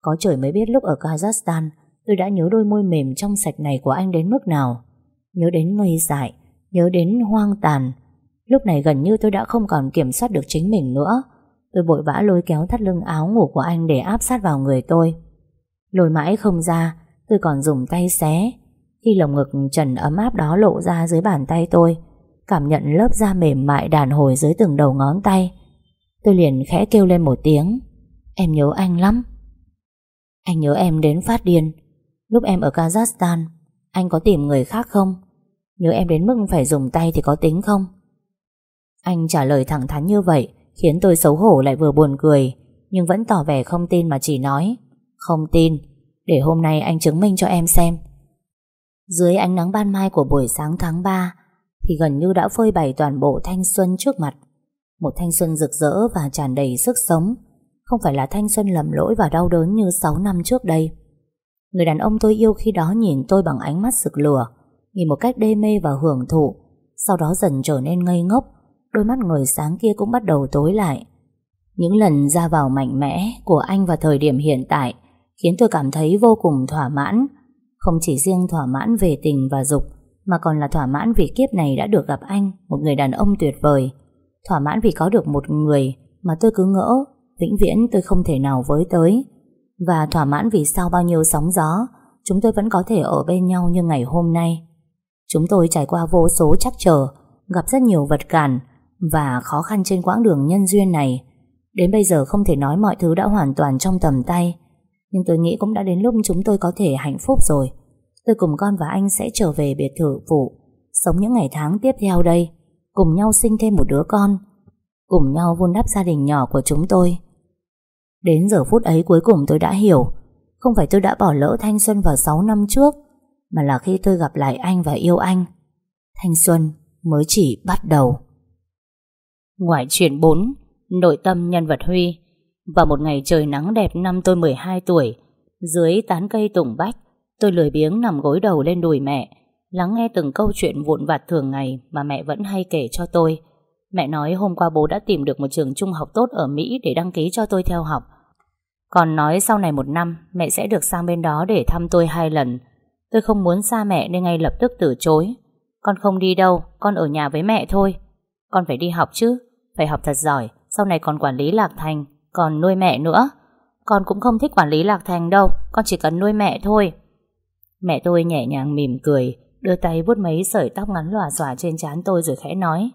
Có trời mới biết lúc ở Kazakhstan, tôi đã nhớ đôi môi mềm trong sạch này của anh đến mức nào. Nhớ đến ngây dại, nhớ đến hoang tàn. Lúc này gần như tôi đã không còn kiểm soát được chính mình nữa. Tôi vội vã lôi kéo thắt lưng áo ngủ của anh để áp sát vào người tôi. Lôi mãi không ra, tôi còn dùng tay xé. Khi lồng ngực trần ấm áp đó lộ ra dưới bàn tay tôi, cảm nhận lớp da mềm mại đàn hồi dưới từng đầu ngón tay. Tôi liền khẽ kêu lên một tiếng. Em nhớ anh lắm. Anh nhớ em đến phát điên. Lúc em ở Kazakhstan, anh có tìm người khác không? Nhớ em đến mức phải dùng tay thì có tính không? Anh trả lời thẳng thắn như vậy khiến tôi xấu hổ lại vừa buồn cười, nhưng vẫn tỏ vẻ không tin mà chỉ nói, không tin, để hôm nay anh chứng minh cho em xem. Dưới ánh nắng ban mai của buổi sáng tháng 3 thì gần như đã phơi bày toàn bộ thanh xuân trước mặt. Một thanh xuân rực rỡ và tràn đầy sức sống, không phải là thanh xuân lầm lỗi và đau đớn như 6 năm trước đây. Người đàn ông tôi yêu khi đó nhìn tôi bằng ánh mắt sực lửa, nhìn một cách đê mê và hưởng thụ, sau đó dần trở nên ngây ngốc đôi mắt người sáng kia cũng bắt đầu tối lại. Những lần ra vào mạnh mẽ của anh vào thời điểm hiện tại khiến tôi cảm thấy vô cùng thỏa mãn. Không chỉ riêng thỏa mãn về tình và dục, mà còn là thỏa mãn vì kiếp này đã được gặp anh, một người đàn ông tuyệt vời. Thỏa mãn vì có được một người mà tôi cứ ngỡ, vĩnh viễn tôi không thể nào với tới. Và thỏa mãn vì sau bao nhiêu sóng gió, chúng tôi vẫn có thể ở bên nhau như ngày hôm nay. Chúng tôi trải qua vô số chắc trở, gặp rất nhiều vật cản, và khó khăn trên quãng đường nhân duyên này. Đến bây giờ không thể nói mọi thứ đã hoàn toàn trong tầm tay, nhưng tôi nghĩ cũng đã đến lúc chúng tôi có thể hạnh phúc rồi. Tôi cùng con và anh sẽ trở về biệt thự phụ, sống những ngày tháng tiếp theo đây, cùng nhau sinh thêm một đứa con, cùng nhau vun đắp gia đình nhỏ của chúng tôi. Đến giờ phút ấy cuối cùng tôi đã hiểu, không phải tôi đã bỏ lỡ thanh xuân vào 6 năm trước, mà là khi tôi gặp lại anh và yêu anh. Thanh xuân mới chỉ bắt đầu. Ngoại truyện 4 Nội tâm nhân vật Huy, Vào một ngày trời nắng đẹp năm tôi 12 tuổi, Dưới tán cây tùng bách, Tôi lười biếng nằm gối đầu lên đùi mẹ, Lắng nghe từng câu chuyện vụn vặt thường ngày Mà mẹ vẫn hay kể cho tôi. Mẹ nói hôm qua bố đã tìm được một trường trung học tốt ở Mỹ Để đăng ký cho tôi theo học. Còn nói sau này một năm, Mẹ sẽ được sang bên đó để thăm tôi hai lần. Tôi không muốn xa mẹ nên ngay lập tức từ chối. Con không đi đâu, Con ở nhà với mẹ thôi. Con phải đi học chứ phải học thật giỏi, Sau này còn quản lý Lạc Thành, Còn nuôi mẹ nữa. Con cũng không thích quản lý Lạc Thành đâu, Con chỉ cần nuôi mẹ thôi. Mẹ tôi nhẹ nhàng mỉm cười, Đưa tay vuốt mấy sợi tóc ngắn lòa xòa trên trán tôi rồi khẽ nói.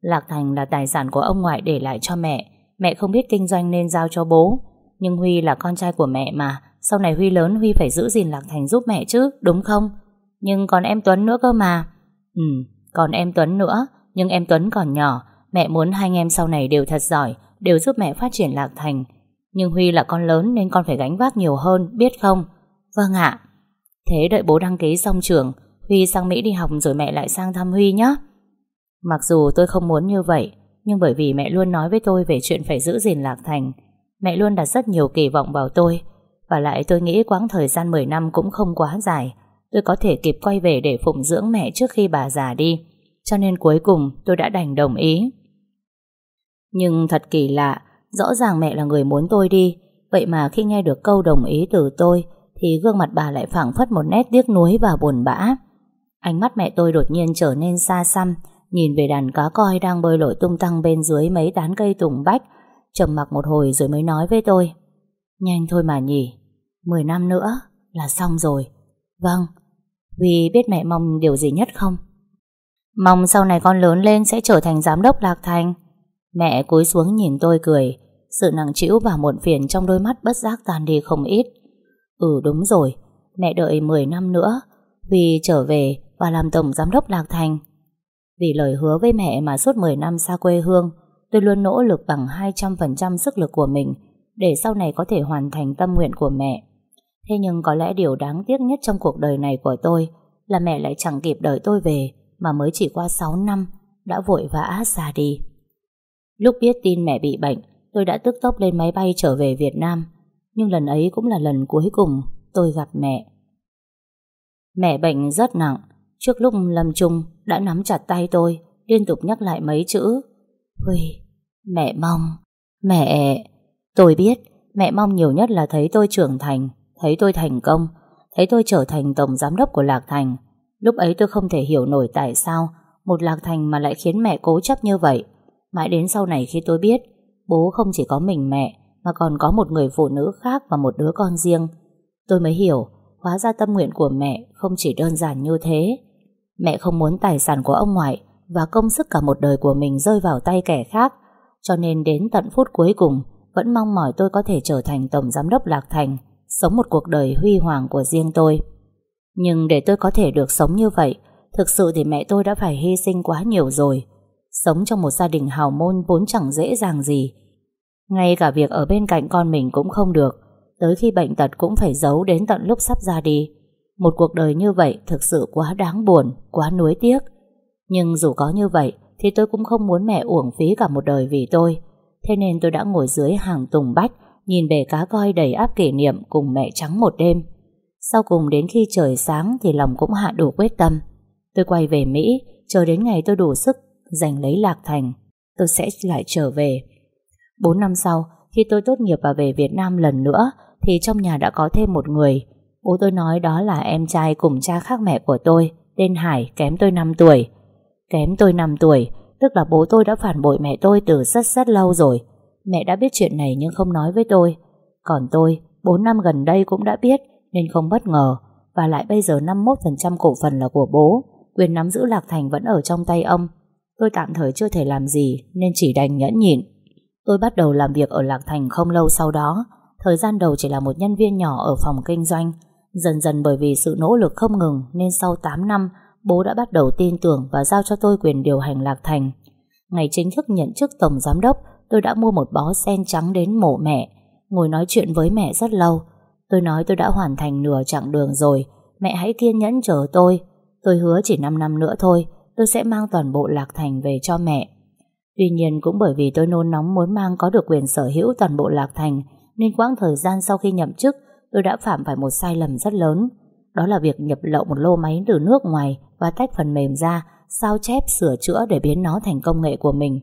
Lạc Thành là tài sản của ông ngoại để lại cho mẹ. Mẹ không biết kinh doanh nên giao cho bố. Nhưng Huy là con trai của mẹ mà, Sau này Huy lớn Huy phải giữ gìn Lạc Thành giúp mẹ chứ, Đúng không? Nhưng còn em Tuấn nữa cơ mà. Ừ còn em Tuấn nữa, Nhưng em Tuấn còn nhỏ Mẹ muốn hai anh em sau này đều thật giỏi, Đều giúp mẹ phát triển Lạc Thành. Nhưng Huy là con lớn nên con phải gánh vác nhiều hơn, Biết không? Vâng ạ. Thế đợi bố đăng ký xong trường, Huy sang Mỹ đi học rồi mẹ lại sang thăm Huy nhé Mặc dù tôi không muốn như vậy, Nhưng bởi vì mẹ luôn nói với tôi Về chuyện phải giữ gìn Lạc Thành, Mẹ luôn đặt rất nhiều kỳ vọng vào tôi. Và lại tôi nghĩ quãng thời gian 10 năm cũng không quá dài, Tôi có thể kịp quay về để phụng dưỡng mẹ trước khi bà già đi. Cho nên cuối cùng tôi đã đành đồng ý nhưng thật kỳ lạ, rõ ràng mẹ là người muốn tôi đi, vậy mà khi nghe được câu đồng ý từ tôi, thì gương mặt bà lại phảng phất một nét tiếc nuối và buồn bã. Ánh mắt mẹ tôi đột nhiên trở nên xa xăm, nhìn về đàn cá coi đang bơi lội tung tăng bên dưới mấy tán cây tùng bách, trầm mặc một hồi rồi mới nói với tôi. Nhanh thôi mà nhỉ, 10 năm nữa là xong rồi. Vâng, vì biết mẹ mong điều gì nhất không? Mong sau này con lớn lên sẽ trở thành giám đốc Lạc Thành. Mẹ cúi xuống nhìn tôi cười. Sự nặng trĩu và muộn phiền trong đôi mắt bất giác tan đi không ít. Ừ đúng rồi. Mẹ đợi 10 năm nữa. Vì trở về và làm tổng giám đốc Lạc Thành. Vì lời hứa với mẹ mà suốt 10 năm xa quê hương, Tôi luôn nỗ lực bằng 200% sức lực của mình Để sau này có thể hoàn thành tâm nguyện của mẹ. Thế nhưng có lẽ điều đáng tiếc nhất trong cuộc đời này của tôi Là mẹ lại chẳng kịp đợi tôi về Mà mới chỉ qua 6 năm đã vội vã xa đi. Lúc biết tin mẹ bị bệnh, tôi đã tức tốc lên máy bay trở về Việt Nam. Nhưng lần ấy cũng là lần cuối cùng tôi gặp mẹ. Mẹ bệnh rất nặng, trước lúc lâm chung đã nắm chặt tay tôi, liên tục nhắc lại mấy chữ. Huy, mẹ mong, mẹ... Tôi biết, mẹ mong nhiều nhất là thấy tôi trưởng thành, thấy tôi thành công, thấy tôi trở thành tổng giám đốc của Lạc Thành. Lúc ấy tôi không thể hiểu nổi tại sao một Lạc Thành mà lại khiến mẹ cố chấp như vậy. Mãi đến sau này khi tôi biết, bố không chỉ có mình mẹ, mà còn có một người phụ nữ khác và một đứa con riêng. Tôi mới hiểu, hóa ra tâm nguyện của mẹ không chỉ đơn giản như thế. Mẹ không muốn tài sản của ông ngoại và công sức cả một đời của mình rơi vào tay kẻ khác, cho nên đến tận phút cuối cùng, vẫn mong mỏi tôi có thể trở thành tổng giám đốc Lạc Thành, sống một cuộc đời huy hoàng của riêng tôi. Nhưng để tôi có thể được sống như vậy, thực sự thì mẹ tôi đã phải hy sinh quá nhiều rồi. Sống trong một gia đình hào môn vốn chẳng dễ dàng gì. Ngay cả việc ở bên cạnh con mình cũng không được tới khi bệnh tật cũng phải giấu đến tận lúc sắp ra đi. Một cuộc đời như vậy thực sự quá đáng buồn, quá nuối tiếc. Nhưng dù có như vậy, thì tôi cũng không muốn mẹ uổng phí cả một đời vì tôi. Thế nên tôi đã ngồi dưới hàng tùng bách, nhìn bể cá coi đầy áp kỷ niệm cùng mẹ trắng một đêm. Sau cùng đến khi trời sáng thì lòng cũng hạ đủ quyết tâm. Tôi quay về Mỹ, chờ đến ngày tôi đủ sức giành lấy Lạc Thành. Tôi sẽ lại trở về. Bốn năm sau, khi tôi tốt nghiệp và về Việt Nam lần nữa, thì trong nhà đã có thêm một người. Bố tôi nói đó là em trai cùng cha khác mẹ của tôi, tên Hải, kém tôi 5 tuổi. Kém tôi 5 tuổi, tức là bố tôi đã phản bội mẹ tôi từ rất rất lâu rồi. Mẹ đã biết chuyện này nhưng không nói với tôi. Còn tôi, 4 năm gần đây cũng đã biết nên không bất ngờ. Và lại bây giờ 51% cổ phần là của bố, quyền nắm giữ Lạc Thành vẫn ở trong tay ông. Tôi tạm thời chưa thể làm gì, nên chỉ đành nhẫn nhịn. Tôi bắt đầu làm việc ở Lạc Thành không lâu sau đó. Thời gian đầu chỉ là một nhân viên nhỏ ở phòng kinh doanh. Dần dần bởi vì sự nỗ lực không ngừng, Nên sau 8 năm, Bố đã bắt đầu tin tưởng và giao cho tôi quyền điều hành Lạc Thành. Ngày chính thức nhận chức tổng giám đốc, Tôi đã mua một bó sen trắng đến mộ mẹ Ngồi nói chuyện với mẹ rất lâu. Tôi nói tôi đã hoàn thành nửa chặng đường rồi, Mẹ hãy kiên nhẫn chờ tôi. Tôi hứa chỉ 5 năm nữa thôi Tôi sẽ mang toàn bộ Lạc Thành về cho mẹ Tuy nhiên cũng bởi vì tôi nôn nóng muốn mang có được quyền sở hữu toàn bộ Lạc Thành nên quãng thời gian sau khi nhậm chức tôi đã phạm phải một sai lầm rất lớn. Đó là việc nhập lậu một lô máy từ nước ngoài và tách phần mềm ra, sao chép, sửa chữa để biến nó thành công nghệ của mình.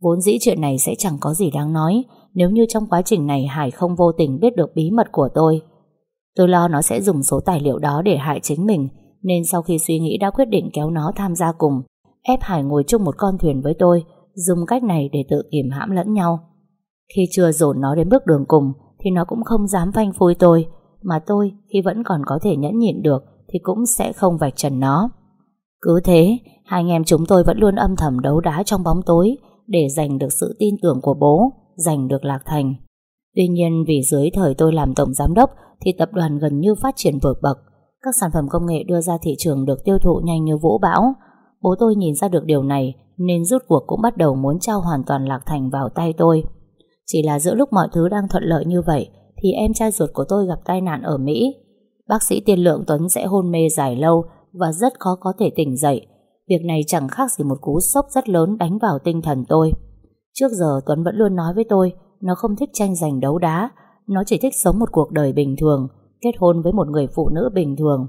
Vốn dĩ chuyện này sẽ chẳng có gì đáng nói nếu như trong quá trình này Hải không vô tình biết được bí mật của tôi. Tôi lo nó sẽ dùng số tài liệu đó để hại chính mình nên sau khi suy nghĩ đã quyết định kéo nó tham gia cùng ép Hải ngồi chung một con thuyền với tôi dùng cách này để tự kiềm hãm lẫn nhau. Khi chưa dồn nó đến bước đường cùng thì nó cũng không dám phanh phui tôi, mà tôi khi vẫn còn có thể nhẫn nhịn được thì cũng sẽ không vạch trần nó. Cứ thế, hai anh em chúng tôi vẫn luôn âm thầm đấu đá trong bóng tối để giành được sự tin tưởng của bố, giành được Lạc Thành. Tuy nhiên vì dưới thời tôi làm tổng giám đốc thì tập đoàn gần như phát triển vượt bậc. Các sản phẩm công nghệ đưa ra thị trường được tiêu thụ nhanh như vũ bão. Bố tôi nhìn ra được điều này nên rút cuộc cũng bắt đầu muốn trao hoàn toàn Lạc Thành vào tay tôi. Chỉ là giữa lúc mọi thứ đang thuận lợi như vậy thì em trai ruột của tôi gặp tai nạn ở Mỹ. Bác sĩ tiên lượng Tuấn sẽ hôn mê dài lâu và rất khó có thể tỉnh dậy. Việc này chẳng khác gì một cú sốc rất lớn đánh vào tinh thần tôi. Trước giờ Tuấn vẫn luôn nói với tôi nó không thích tranh giành đấu đá, nó chỉ thích sống một cuộc đời bình thường, kết hôn với một người phụ nữ bình thường.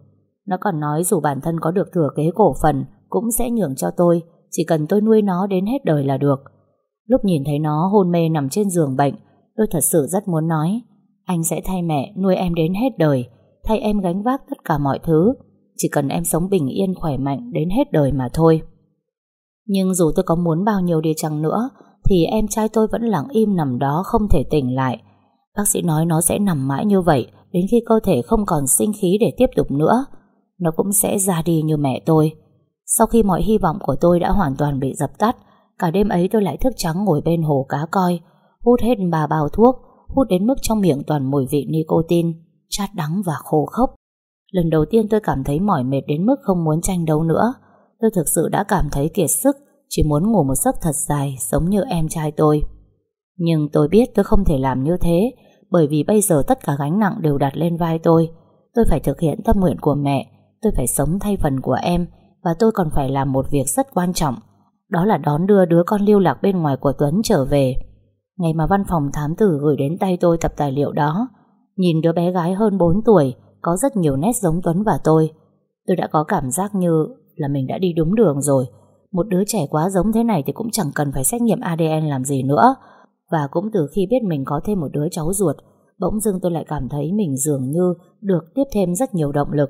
Nó còn nói dù bản thân có được thừa kế cổ phần cũng sẽ nhường cho tôi, chỉ cần tôi nuôi nó đến hết đời là được. Lúc nhìn thấy nó hôn mê nằm trên giường bệnh, tôi thật sự rất muốn nói, anh sẽ thay mẹ nuôi em đến hết đời, thay em gánh vác tất cả mọi thứ, chỉ cần em sống bình yên khỏe mạnh đến hết đời mà thôi. Nhưng dù tôi có muốn bao nhiêu đi chăng nữa, thì em trai tôi vẫn lặng im nằm đó không thể tỉnh lại. Bác sĩ nói nó sẽ nằm mãi như vậy đến khi cơ thể không còn sinh khí để tiếp tục nữa. Nó cũng sẽ ra đi như mẹ tôi. Sau khi mọi hy vọng của tôi đã hoàn toàn bị dập tắt, cả đêm ấy tôi lại thức trắng ngồi bên hồ cá coi, hút hết bà bao thuốc, hút đến mức trong miệng toàn mùi vị nicotine, chát đắng và khô khốc. Lần đầu tiên tôi cảm thấy mỏi mệt đến mức không muốn tranh đấu nữa. Tôi thực sự đã cảm thấy kiệt sức, chỉ muốn ngủ một giấc thật dài, giống như em trai tôi. Nhưng tôi biết tôi không thể làm như thế, bởi vì bây giờ tất cả gánh nặng đều đặt lên vai tôi. Tôi phải thực hiện tâm nguyện của mẹ, tôi phải sống thay phần của em, và tôi còn phải làm một việc rất quan trọng. Đó là đón đưa đứa con lưu lạc bên ngoài của Tuấn trở về. Ngày mà văn phòng thám tử gửi đến tay tôi tập tài liệu đó Nhìn đứa bé gái hơn 4 tuổi Có rất nhiều nét giống Tuấn và tôi. Tôi đã có cảm giác như Là mình đã đi đúng đường rồi. Một đứa trẻ quá giống thế này Thì cũng chẳng cần phải xét nghiệm ADN làm gì nữa. Và cũng từ khi biết mình có thêm một đứa cháu ruột, Bỗng dưng tôi lại cảm thấy mình dường như Được tiếp thêm rất nhiều động lực.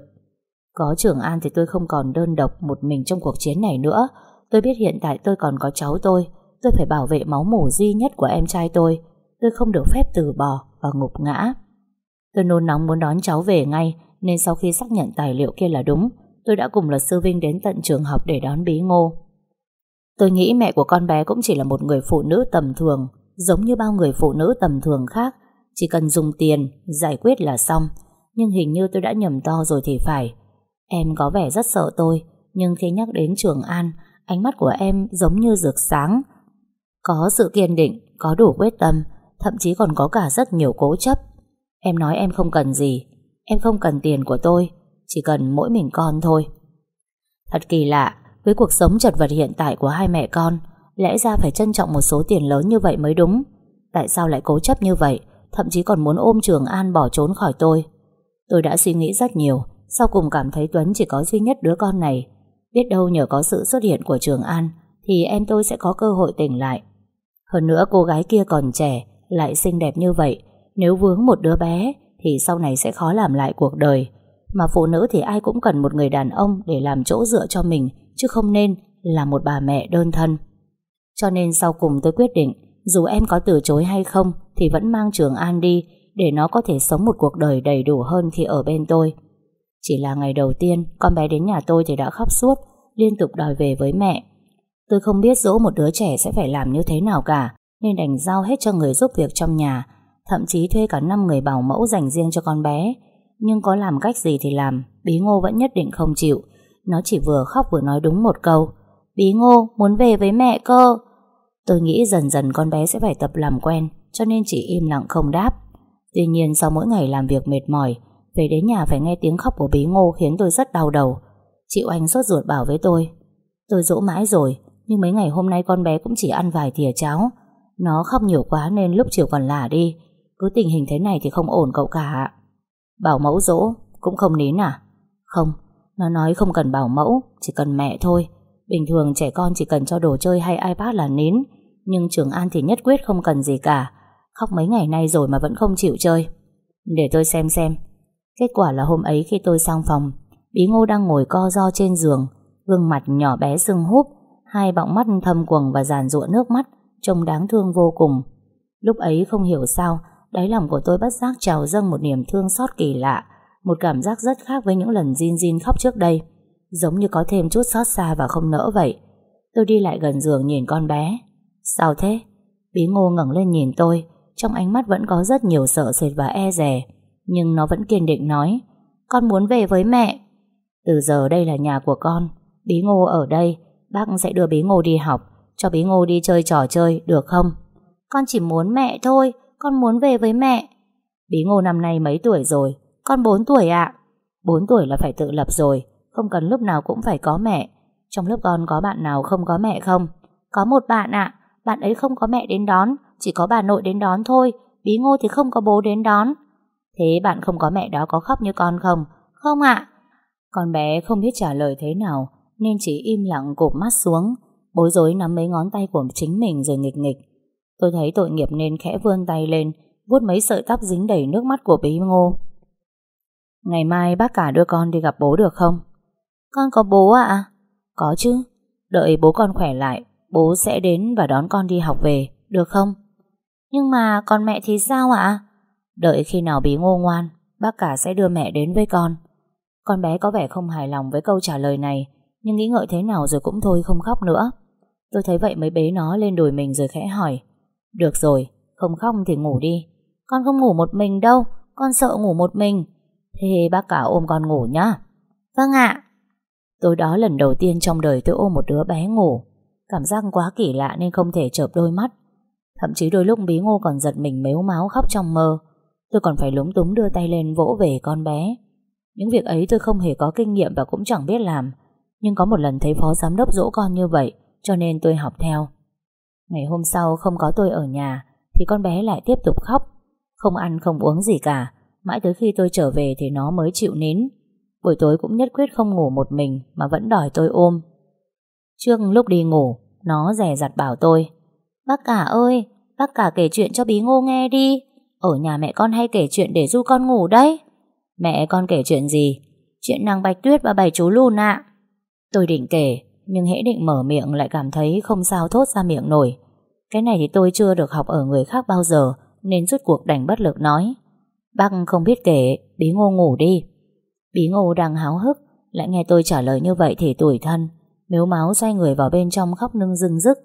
Có Trường An thì tôi không còn đơn độc Một mình trong cuộc chiến này nữa. Tôi biết hiện tại tôi còn có cháu tôi. Tôi phải bảo vệ máu mủ duy nhất của em trai tôi. Tôi không được phép từ bỏ Và ngục ngã. Tôi nôn nóng muốn đón cháu về ngay, Nên sau khi xác nhận tài liệu kia là đúng, Tôi đã cùng luật sư Vinh đến tận trường học Để đón bí ngô. Tôi nghĩ mẹ của con bé cũng chỉ là một người phụ nữ tầm thường. Giống như bao người phụ nữ tầm thường khác. Chỉ cần dùng tiền, Giải quyết là xong. Nhưng hình như tôi đã nhầm to rồi thì phải. Em có vẻ rất sợ tôi, Nhưng khi nhắc đến Trường An, Ánh mắt của em giống như rực sáng. Có sự kiên định, Có đủ quyết tâm, Thậm chí còn có cả rất nhiều cố chấp. Em nói em không cần gì. Em không cần tiền của tôi, Chỉ cần mỗi mình con thôi. Thật kỳ lạ, Với cuộc sống chật vật hiện tại của hai mẹ con Lẽ ra phải trân trọng một số tiền lớn như vậy mới đúng. Tại sao lại cố chấp như vậy? Thậm chí còn muốn ôm Trường An bỏ trốn khỏi tôi. Tôi đã suy nghĩ rất nhiều, Sau cùng cảm thấy Tuấn chỉ có duy nhất đứa con này. Biết đâu nhờ có sự xuất hiện của Trường An, Thì em tôi sẽ có cơ hội tỉnh lại. Hơn nữa cô gái kia còn trẻ, Lại xinh đẹp như vậy. Nếu vướng một đứa bé, Thì sau này sẽ khó làm lại cuộc đời. Mà phụ nữ thì ai cũng cần một người đàn ông Để làm chỗ dựa cho mình, Chứ không nên là một bà mẹ đơn thân. Cho nên sau cùng tôi quyết định, Dù em có từ chối hay không Thì vẫn mang Trường An đi, Để nó có thể sống một cuộc đời đầy đủ hơn khi ở bên tôi. Chỉ là ngày đầu tiên, Con bé đến nhà tôi thì đã khóc suốt, Liên tục đòi về với mẹ. Tôi không biết dỗ một đứa trẻ sẽ phải làm như thế nào cả, Nên đành giao hết cho người giúp việc trong nhà, Thậm chí thuê cả 5 người bảo mẫu dành riêng cho con bé. Nhưng có làm cách gì thì làm, Bí ngô vẫn nhất định không chịu. Nó chỉ vừa khóc vừa nói đúng một câu, Bí ngô, muốn về với mẹ cơ? Tôi nghĩ dần dần con bé sẽ phải tập làm quen Cho nên chỉ im lặng không đáp Tuy nhiên sau mỗi ngày làm việc mệt mỏi về đến nhà phải nghe tiếng khóc của bí ngô khiến tôi rất đau đầu. Chị Oanh sốt ruột bảo với tôi. Tôi dỗ mãi rồi, nhưng mấy ngày hôm nay con bé cũng chỉ ăn vài thìa cháo. Nó khóc nhiều quá nên lúc chiều còn lả đi. Cứ tình hình thế này thì không ổn cậu cả. Bảo mẫu dỗ, cũng không nín à? Không, nó nói không cần bảo mẫu, chỉ cần mẹ thôi. Bình thường trẻ con chỉ cần cho đồ chơi hay iPad là nín. Nhưng Trường An thì nhất quyết không cần gì cả. Khóc mấy ngày nay rồi mà vẫn không chịu chơi. Để tôi xem xem. Kết quả là hôm ấy khi tôi sang phòng, Bí ngô đang ngồi co ro trên giường, Gương mặt nhỏ bé sưng húp, Hai bọng mắt thâm quầng và giàn ruộng nước mắt, Trông đáng thương vô cùng. Lúc ấy không hiểu sao, Đáy lòng của tôi bất giác trào dâng một niềm thương xót kỳ lạ, Một cảm giác rất khác với những lần Jin Jin khóc trước đây. Giống như có thêm chút xót xa và không nỡ vậy. Tôi đi lại gần giường nhìn con bé. Sao thế? Bí ngô ngẩng lên nhìn tôi, Trong ánh mắt vẫn có rất nhiều sợ sệt và e rè nhưng nó vẫn kiên định nói, Con muốn về với mẹ. Từ giờ đây là nhà của con, Bí ngô ở đây, Bác sẽ đưa bí ngô đi học, Cho bí ngô đi chơi trò chơi, được không? Con chỉ muốn mẹ thôi, Con muốn về với mẹ. Bí ngô năm nay mấy tuổi rồi? Con 4 tuổi ạ. À? 4 tuổi là phải tự lập rồi, Không cần lúc nào cũng phải có mẹ. Trong lớp con có bạn nào không có mẹ không? Có một bạn ạ. Bạn ấy không có mẹ đến đón, Chỉ có bà nội đến đón thôi, Bí ngô thì không có bố đến đón Thế bạn không có mẹ đó có khóc như con không? Không ạ. Con bé không biết trả lời thế nào, nên chỉ im lặng cụp mắt xuống, bối rối nắm mấy ngón tay của chính mình rồi nghịch nghịch. Tôi thấy tội nghiệp nên khẽ vươn tay lên, vuốt mấy sợi tóc dính đầy nước mắt của bí ngô. Ngày mai bác cả đưa con đi gặp bố được không? Con có bố ạ? Có chứ. Đợi bố con khỏe lại bố sẽ đến và đón con đi học về, được không? Nhưng mà con mẹ thì sao ạ? Đợi khi nào bí ngô ngoan Bác cả sẽ đưa mẹ đến với con. Con bé có vẻ không hài lòng với câu trả lời này Nhưng nghĩ ngợi thế nào rồi cũng thôi không khóc nữa. Tôi thấy vậy mới bế nó lên đùi mình rồi khẽ hỏi. Được rồi Không khóc thì ngủ đi. Con không ngủ một mình đâu Con sợ ngủ một mình. Thế bác cả ôm con ngủ nhá. Vâng ạ. Tối đó lần đầu tiên trong đời tôi ôm một đứa bé ngủ. Cảm giác quá kỳ lạ nên không thể chợp đôi mắt Thậm chí đôi lúc bí ngô còn giật mình mếu máu khóc trong mơ Tôi còn phải lúng túng đưa tay lên vỗ về con bé Những việc ấy tôi không hề có kinh nghiệm Và cũng chẳng biết làm Nhưng có một lần thấy phó giám đốc dỗ con như vậy, cho nên tôi học theo. Ngày hôm sau không có tôi ở nhà, thì con bé lại tiếp tục khóc. Không ăn, không uống gì cả. Mãi tới khi tôi trở về thì nó mới chịu nín. Buổi tối cũng nhất quyết không ngủ một mình mà vẫn đòi tôi ôm. Trước lúc đi ngủ, nó rẻ rặt bảo tôi Bác cả ơi, bác cả kể chuyện cho bí ngô nghe đi. Ở nhà mẹ con hay kể chuyện để du con ngủ đấy. Mẹ con kể chuyện gì? Chuyện nàng Bạch Tuyết và bảy chú lùn ạ. Tôi định kể, nhưng hễ định mở miệng lại cảm thấy không sao thốt ra miệng nổi. Cái này thì tôi chưa được học ở người khác bao giờ, nên rút cuộc đành bất lực nói. Bác không biết kể, bí ngô ngủ đi. Bí ngô đang háo hức, lại nghe tôi trả lời như vậy thì tủi thân. Miếu máu xoay người vào bên trong khóc nưng rưng rức.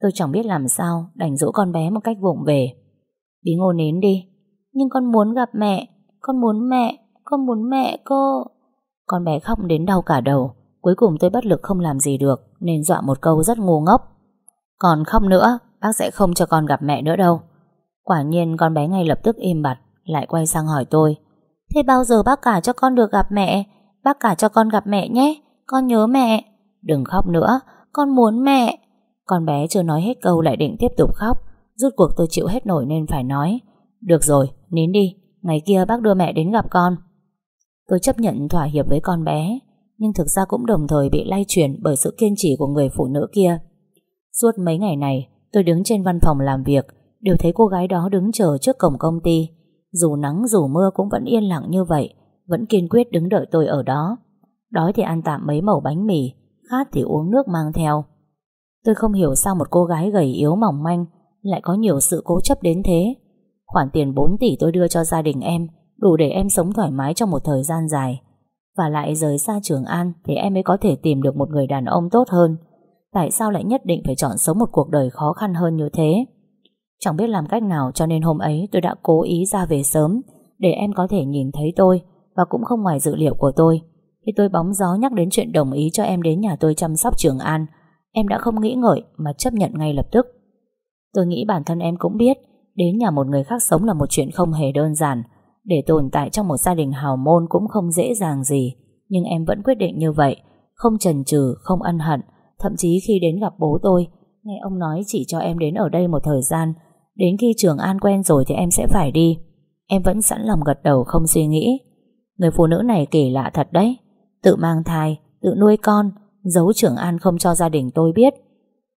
Tôi chẳng biết làm sao, đành dỗ con bé một cách vụng về. Bí ngô nến đi. Nhưng con muốn gặp mẹ, con muốn mẹ, con muốn mẹ cô. Con bé khóc đến đau cả đầu. Cuối cùng tôi bất lực không làm gì được, nên dọa một câu rất ngu ngốc. Còn khóc nữa, bác sẽ không cho con gặp mẹ nữa đâu. Quả nhiên con bé ngay lập tức im bặt, lại quay sang hỏi tôi. Thế bao giờ bác cả cho con được gặp mẹ? Bác cả cho con gặp mẹ nhé, con nhớ mẹ. Đừng khóc nữa, con muốn mẹ. Con bé chưa nói hết câu lại định tiếp tục khóc. Rút cuộc tôi chịu hết nổi nên phải nói. Được rồi, nín đi, ngày kia bác đưa mẹ đến gặp con. Tôi chấp nhận thỏa hiệp với con bé, nhưng thực ra cũng đồng thời bị lay chuyển bởi sự kiên trì của người phụ nữ kia. Suốt mấy ngày này, tôi đứng trên văn phòng làm việc, đều thấy cô gái đó đứng chờ trước cổng công ty. Dù nắng dù mưa cũng vẫn yên lặng như vậy, vẫn kiên quyết đứng đợi tôi ở đó. Đói thì ăn tạm mấy mẩu bánh mì, khát thì uống nước mang theo. Tôi không hiểu sao một cô gái gầy yếu mỏng manh lại có nhiều sự cố chấp đến thế. Khoản tiền 4 tỷ tôi đưa cho gia đình em, đủ để em sống thoải mái trong một thời gian dài. Và lại rời xa Trường An thì em mới có thể tìm được một người đàn ông tốt hơn. Tại sao lại nhất định phải chọn sống một cuộc đời khó khăn hơn như thế? Chẳng biết làm cách nào cho nên hôm ấy tôi đã cố ý ra về sớm để em có thể nhìn thấy tôi và cũng không ngoài dự liệu của tôi. Khi tôi bóng gió nhắc đến chuyện đồng ý cho em đến nhà tôi chăm sóc Trường An, em đã không nghĩ ngợi mà chấp nhận ngay lập tức. Tôi nghĩ bản thân em cũng biết đến nhà một người khác sống là một chuyện không hề đơn giản. Để tồn tại trong một gia đình hào môn cũng không dễ dàng gì. Nhưng em vẫn quyết định như vậy, không chần chừ, không ân hận. Thậm chí khi đến gặp bố tôi, nghe ông nói chỉ cho em đến ở đây một thời gian. Đến khi Trường An quen rồi thì em sẽ phải đi. Em vẫn sẵn lòng gật đầu không suy nghĩ. Người phụ nữ này kỳ lạ thật đấy. Tự mang thai, tự nuôi con, giấu Trường An không cho gia đình tôi biết.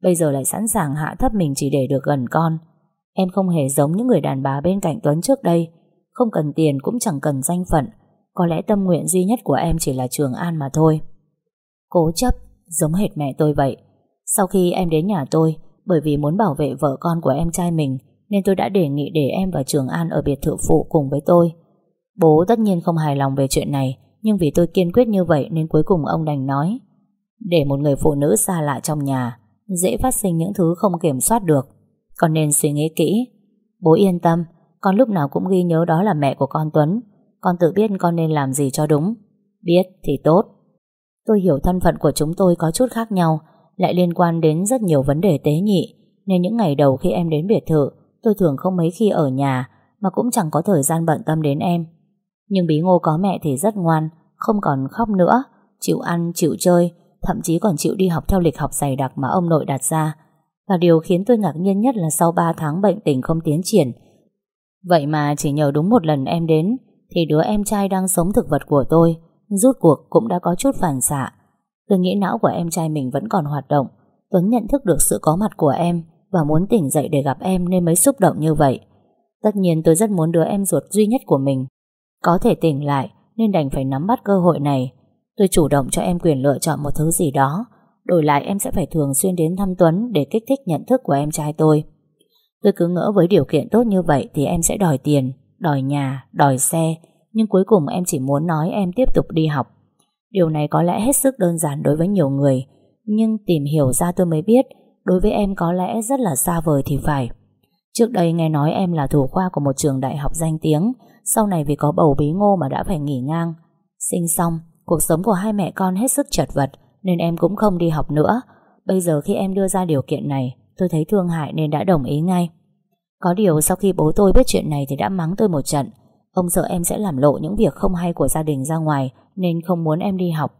Bây giờ lại sẵn sàng hạ thấp mình chỉ để được gần con. Em không hề giống những người đàn bà bên cạnh Tuấn trước đây. Không cần tiền cũng chẳng cần danh phận. Có lẽ tâm nguyện duy nhất của em chỉ là Trường An mà thôi. Cố chấp, giống hệt mẹ tôi vậy. Sau khi em đến nhà tôi, bởi vì muốn bảo vệ vợ con của em trai mình, nên tôi đã đề nghị để em và Trường An ở biệt thự phụ cùng với tôi. Bố tất nhiên không hài lòng về chuyện này, nhưng vì tôi kiên quyết như vậy nên cuối cùng ông đành nói. Để một người phụ nữ xa lạ trong nhà, dễ phát sinh những thứ không kiểm soát được. Con nên suy nghĩ kỹ. Bố yên tâm, con lúc nào cũng ghi nhớ đó là mẹ của con Tuấn. Con tự biết con nên làm gì cho đúng. Biết thì tốt. Tôi hiểu thân phận của chúng tôi có chút khác nhau, lại liên quan đến rất nhiều vấn đề tế nhị, nên những ngày đầu khi em đến biệt thự, tôi thường không mấy khi ở nhà, mà cũng chẳng có thời gian bận tâm đến em. Nhưng bí ngô có mẹ thì rất ngoan, không còn khóc nữa, chịu ăn, chịu chơi, thậm chí còn chịu đi học theo lịch học dày đặc mà ông nội đặt ra. Và điều khiến tôi ngạc nhiên nhất là sau 3 tháng bệnh tình không tiến triển. Vậy mà chỉ nhờ đúng một lần em đến, thì đứa em trai đang sống thực vật của tôi, rút cuộc cũng đã có chút phản xạ. Tôi nghĩ não của em trai mình vẫn còn hoạt động. Tuấn nhận thức được sự có mặt của em và muốn tỉnh dậy để gặp em nên mới xúc động như vậy. Tất nhiên tôi rất muốn đứa em ruột duy nhất của mình có thể tỉnh lại nên đành phải nắm bắt cơ hội này. Tôi chủ động cho em quyền lựa chọn một thứ gì đó. Đổi lại em sẽ phải thường xuyên đến thăm Tuấn Để kích thích nhận thức của em trai tôi. Tôi cứ ngỡ với điều kiện tốt như vậy Thì em sẽ đòi tiền, đòi nhà, đòi xe. Nhưng cuối cùng em chỉ muốn nói em tiếp tục đi học. Điều này có lẽ hết sức đơn giản đối với nhiều người. Nhưng tìm hiểu ra tôi mới biết Đối với em có lẽ rất là xa vời thì phải. Trước đây nghe nói em là thủ khoa của một trường đại học danh tiếng. Sau này vì có bầu bí ngô mà đã phải nghỉ ngang. Sinh xong, Cuộc sống của hai mẹ con hết sức chật vật, Nên em cũng không đi học nữa. Bây giờ khi em đưa ra điều kiện này, Tôi thấy thương hại nên đã đồng ý ngay. Có điều sau khi bố tôi biết chuyện này Thì đã mắng tôi một trận. Ông sợ em sẽ làm lộ những việc không hay của gia đình ra ngoài, Nên không muốn em đi học.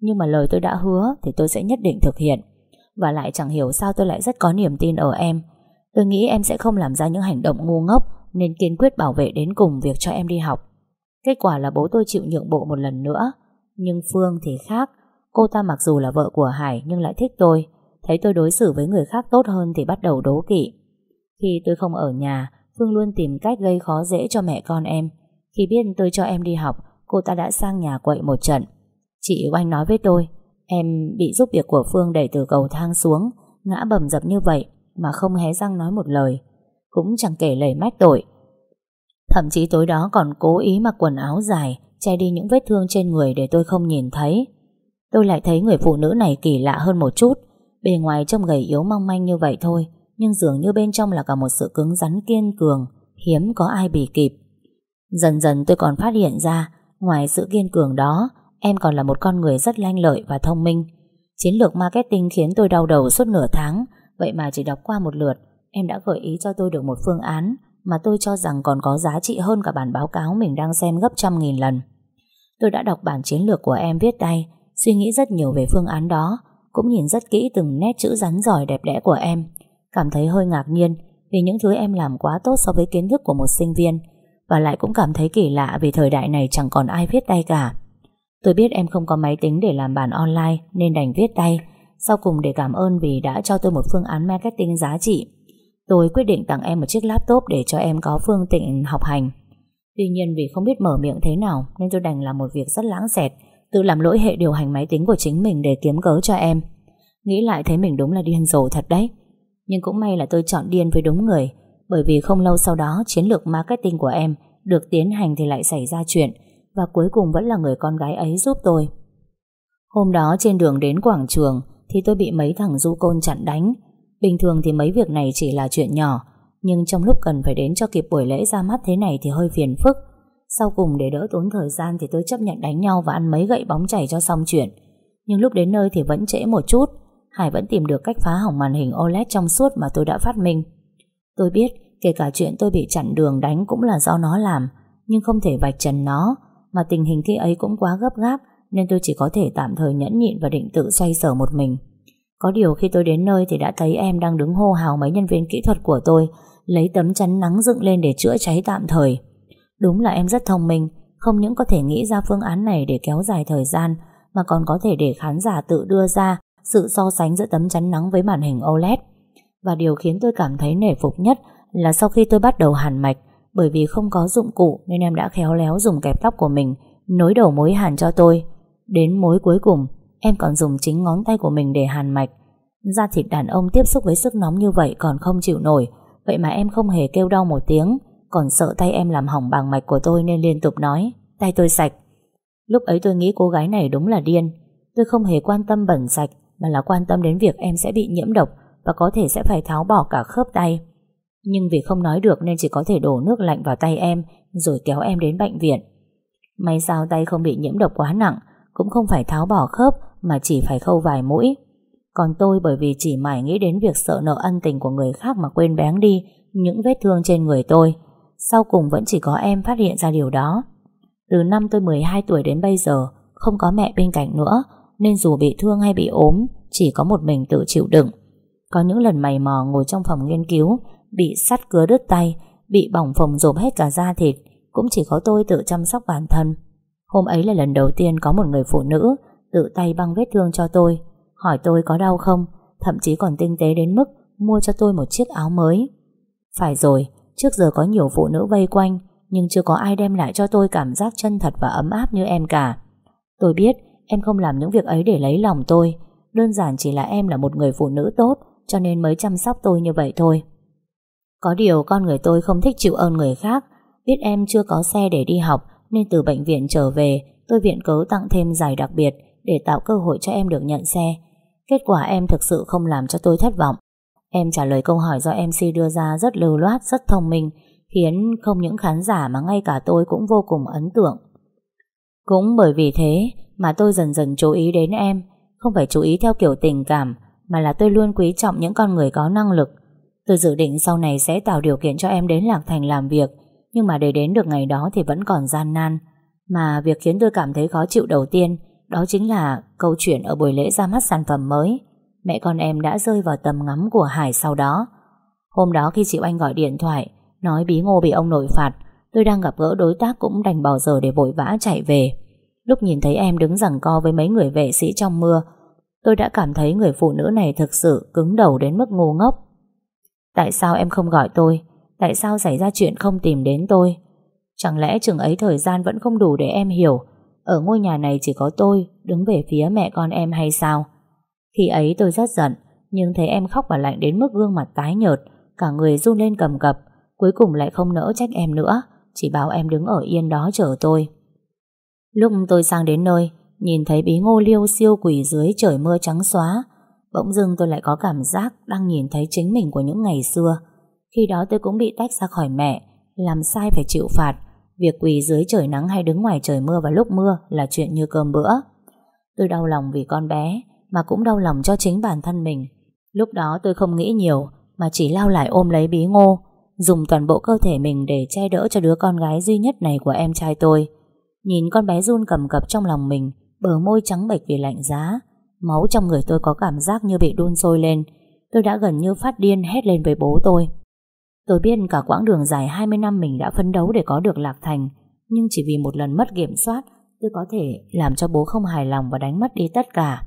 Nhưng mà lời tôi đã hứa Thì tôi sẽ nhất định thực hiện. Và lại chẳng hiểu sao tôi lại rất có niềm tin ở em. Tôi nghĩ em sẽ không làm ra những hành động ngu ngốc nên kiên quyết bảo vệ đến cùng việc cho em đi học. Kết quả là bố tôi chịu nhượng bộ một lần nữa. Nhưng Phương thì khác. Cô ta mặc dù là vợ của Hải Nhưng lại thích tôi. Thấy tôi đối xử với người khác tốt hơn Thì bắt đầu đố kỵ. Khi tôi không ở nhà, Phương luôn tìm cách gây khó dễ cho mẹ con em. Khi biết tôi cho em đi học, Cô ta đã sang nhà quậy một trận. Chị Oanh nói với tôi, Em bị giúp việc của Phương đẩy từ cầu thang xuống, Ngã bầm dập như vậy Mà không hé răng nói một lời. Cũng chẳng kể lời mách tội. Thậm chí tối đó còn cố ý mặc quần áo dài, Che đi những vết thương trên người Để tôi không nhìn thấy. Tôi lại thấy người phụ nữ này kỳ lạ hơn một chút, Bề ngoài trông gầy yếu mong manh như vậy thôi, Nhưng dường như bên trong là cả một sự cứng rắn kiên cường, Hiếm có ai bị kịp. Dần dần tôi còn phát hiện ra, Ngoài sự kiên cường đó, Em còn là một con người rất lanh lợi và thông minh. Chiến lược marketing khiến tôi đau đầu suốt nửa tháng, Vậy mà chỉ đọc qua một lượt. Em đã gợi ý cho tôi được một phương án Mà tôi cho rằng còn có giá trị hơn cả bản báo cáo Mình đang xem gấp trăm nghìn lần. Tôi đã đọc bản chiến lược của em viết tay, Suy nghĩ rất nhiều về phương án đó, Cũng nhìn rất kỹ từng nét chữ rắn giỏi đẹp đẽ của em. Cảm thấy hơi ngạc nhiên Vì những thứ em làm quá tốt so với kiến thức của một sinh viên, Và lại cũng cảm thấy kỳ lạ Vì thời đại này chẳng còn ai viết tay cả. Tôi biết em không có máy tính để làm bản online Nên đành viết tay, Sau cùng để cảm ơn vì đã cho tôi một phương án marketing giá trị. Tôi quyết định tặng em một chiếc laptop Để cho em có phương tiện học hành Tuy nhiên vì không biết mở miệng thế nào, Nên tôi đành làm một việc rất lãng xẹt, Tự làm lỗi hệ điều hành máy tính của chính mình Để kiếm cớ cho em Nghĩ lại thấy mình đúng là điên rồ thật đấy Nhưng cũng may là tôi chọn điên với đúng người, Bởi vì không lâu sau đó, Chiến lược marketing của em Được tiến hành thì lại xảy ra chuyện, và cuối cùng vẫn là người con gái ấy giúp tôi. Hôm đó trên đường đến quảng trường, thì tôi bị mấy thằng du côn chặn đánh. Bình thường thì mấy việc này chỉ là chuyện nhỏ, nhưng trong lúc cần phải đến cho kịp buổi lễ ra mắt thế này thì hơi phiền phức. Sau cùng để đỡ tốn thời gian thì tôi chấp nhận đánh nhau và ăn mấy gậy bóng chảy cho xong chuyện. Nhưng lúc đến nơi thì vẫn trễ một chút, Hải vẫn tìm được cách phá hỏng màn hình OLED trong suốt mà tôi đã phát minh. Tôi biết kể cả chuyện tôi bị chặn đường đánh cũng là do nó làm, nhưng không thể vạch trần nó mà tình hình khi ấy cũng quá gấp gáp Nên tôi chỉ có thể tạm thời nhẫn nhịn Và định tự xoay sở một mình có điều khi tôi đến nơi thì đã thấy em đang đứng hô hào mấy nhân viên kỹ thuật của tôi Lấy tấm chắn nắng dựng lên để chữa cháy tạm thời Đúng là em rất thông minh Không những có thể nghĩ ra phương án này để kéo dài thời gian Mà còn có thể để khán giả tự đưa ra Sự so sánh giữa tấm chắn nắng với màn hình OLED Và điều khiến tôi cảm thấy nể phục nhất Là sau khi tôi bắt đầu hàn mạch bởi vì không có dụng cụ nên em đã khéo léo dùng kẹp tóc của mình nối đầu mối hàn cho tôi. Đến mối cuối cùng, em còn dùng chính ngón tay của mình để hàn mạch. Da thịt đàn ông tiếp xúc với sức nóng như vậy còn không chịu nổi, vậy mà em không hề kêu đau một tiếng, còn sợ tay em làm hỏng bàng mạch của tôi nên liên tục nói, tay tôi sạch. Lúc ấy tôi nghĩ cô gái này đúng là điên, tôi không hề quan tâm bẩn sạch, mà là quan tâm đến việc em sẽ bị nhiễm độc và có thể sẽ phải tháo bỏ cả khớp tay. Nhưng vì không nói được nên chỉ có thể đổ nước lạnh vào tay em Rồi kéo em đến bệnh viện May sao tay không bị nhiễm độc quá nặng Cũng không phải tháo bỏ khớp mà chỉ phải khâu vài mũi. Còn tôi bởi vì chỉ mải nghĩ đến việc sợ nợ ân tình của người khác Mà quên bén đi Những vết thương trên người tôi Sau cùng vẫn chỉ có em phát hiện ra điều đó. Từ năm tôi 12 tuổi đến bây giờ Không có mẹ bên cạnh nữa Nên dù bị thương hay bị ốm Chỉ có một mình tự chịu đựng. Có những lần mày mò ngồi trong phòng nghiên cứu bị sắt cứa đứt tay, bị bỏng phồng rộp hết cả da thịt, cũng chỉ có tôi tự chăm sóc bản thân. Hôm ấy là lần đầu tiên có một người phụ nữ tự tay băng vết thương cho tôi, hỏi tôi có đau không, thậm chí còn tinh tế đến mức mua cho tôi một chiếc áo mới. Phải rồi, trước giờ có nhiều phụ nữ vây quanh, nhưng chưa có ai đem lại cho tôi cảm giác chân thật và ấm áp như em cả. Tôi biết em không làm những việc ấy để lấy lòng tôi, đơn giản chỉ là em là một người phụ nữ tốt, cho nên mới chăm sóc tôi như vậy thôi. Có điều con người tôi không thích chịu ơn người khác Biết em chưa có xe để đi học Nên từ bệnh viện trở về Tôi viện cớ tặng thêm giải đặc biệt để tạo cơ hội cho em được nhận xe. Kết quả em thực sự không làm cho tôi thất vọng. Em trả lời câu hỏi do MC đưa ra Rất lưu loát, rất thông minh Khiến không những khán giả mà ngay cả tôi Cũng vô cùng ấn tượng. Cũng bởi vì thế Mà tôi dần dần chú ý đến em Không phải chú ý theo kiểu tình cảm Mà là tôi luôn quý trọng những con người có năng lực. Tôi dự định sau này sẽ tạo điều kiện cho em đến Lạc Thành làm việc Nhưng mà để đến được ngày đó thì vẫn còn gian nan. Mà việc khiến tôi cảm thấy khó chịu đầu tiên đó chính là câu chuyện ở buổi lễ ra mắt sản phẩm mới. Mẹ con em đã rơi vào tầm ngắm của Hải sau đó. Hôm đó khi chị Oanh gọi điện thoại, Nói bí ngô bị ông nội phạt, Tôi đang gặp gỡ đối tác cũng đành bỏ giờ để vội vã chạy về. Lúc nhìn thấy em đứng giằng co với mấy người vệ sĩ trong mưa, Tôi đã cảm thấy người phụ nữ này thực sự cứng đầu đến mức ngu ngốc. Tại sao em không gọi tôi? Tại sao xảy ra chuyện không tìm đến tôi? Chẳng lẽ chừng ấy thời gian vẫn không đủ để em hiểu ở ngôi nhà này chỉ có tôi, Đứng về phía mẹ con em hay sao? Khi ấy tôi rất giận, Nhưng thấy em khóc và lạnh đến mức gương mặt tái nhợt, Cả người run lên cầm cập, Cuối cùng lại không nỡ trách em nữa, Chỉ bảo em đứng ở yên đó chờ tôi. Lúc tôi sang đến nơi, Nhìn thấy bí ngô liêu siêu quỷ dưới trời mưa trắng xóa, Bỗng dưng tôi lại có cảm giác Đang nhìn thấy chính mình của những ngày xưa. Khi đó tôi cũng bị tách ra khỏi mẹ, Làm sai phải chịu phạt Việc quỳ dưới trời nắng hay đứng ngoài trời mưa vào lúc mưa Là chuyện như cơm bữa. Tôi đau lòng vì con bé, Mà cũng đau lòng cho chính bản thân mình. Lúc đó tôi không nghĩ nhiều, Mà chỉ lao lại ôm lấy bí ngô, Dùng toàn bộ cơ thể mình để che đỡ cho đứa con gái duy nhất này của em trai tôi. Nhìn con bé run cầm cập trong lòng mình, Bờ môi trắng bệch vì lạnh giá, Máu trong người tôi có cảm giác như bị đun sôi lên. Tôi đã gần như phát điên hét lên với bố tôi. Tôi biết cả quãng đường dài 20 năm mình đã phấn đấu để có được Lạc Thành, Nhưng chỉ vì một lần mất kiểm soát, Tôi có thể làm cho bố không hài lòng và đánh mất đi tất cả.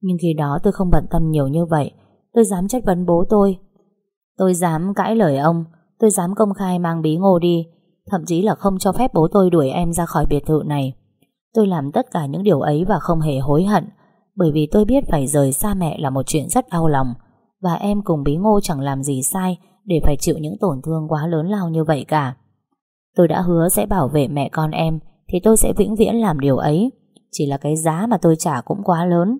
Nhưng khi đó tôi không bận tâm nhiều như vậy, Tôi dám chất vấn bố tôi. Tôi dám cãi lời ông, Tôi dám công khai mang bí ngô đi, Thậm chí là không cho phép bố tôi đuổi em ra khỏi biệt thự này. Tôi làm tất cả những điều ấy và không hề hối hận, Bởi vì tôi biết phải rời xa mẹ là một chuyện rất đau lòng, Và em cùng bí ngô chẳng làm gì sai để phải chịu những tổn thương quá lớn lao như vậy cả. Tôi đã hứa sẽ bảo vệ mẹ con em, Thì tôi sẽ vĩnh viễn làm điều ấy. Chỉ là cái giá mà tôi trả cũng quá lớn.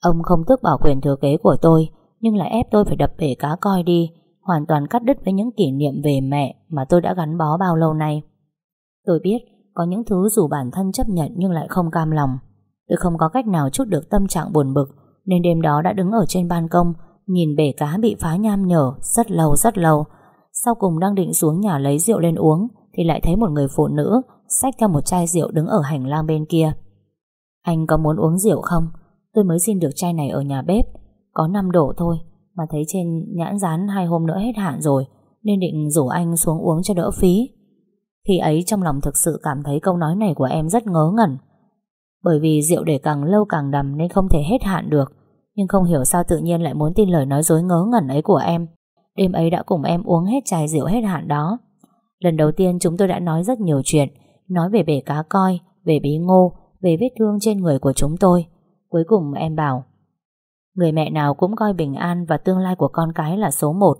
Ông không tước bảo quyền thừa kế của tôi, Nhưng lại ép tôi phải đập bể cá coi đi, Hoàn toàn cắt đứt với những kỷ niệm về mẹ Mà tôi đã gắn bó bao lâu nay. Tôi biết có những thứ dù bản thân chấp nhận nhưng lại không cam lòng. Tôi không có cách nào chút được tâm trạng buồn bực, nên đêm đó đã đứng ở trên ban công nhìn bể cá bị phá nham nhở, rất lâu rất lâu. Sau cùng đang định xuống nhà lấy rượu lên uống, thì lại thấy một người phụ nữ xách theo một chai rượu đứng ở hành lang bên kia. Anh có muốn uống rượu không? Tôi mới xin được chai này ở nhà bếp. Có 5 độ thôi, mà thấy trên nhãn dán hai hôm nữa hết hạn rồi, nên định rủ anh xuống uống cho đỡ phí. Khi ấy trong lòng thực sự cảm thấy câu nói này của em rất ngớ ngẩn Bởi vì rượu để càng lâu càng đầm Nên không thể hết hạn được nhưng không hiểu sao tự nhiên lại muốn tin lời nói dối ngớ ngẩn ấy của em. Đêm ấy đã cùng em uống hết chai rượu hết hạn đó. Lần đầu tiên chúng tôi đã nói rất nhiều chuyện. Nói về bể cá coi Về bí ngô Về vết thương trên người của chúng tôi. Cuối cùng em bảo Người mẹ nào cũng coi bình an và tương lai của con cái là số một.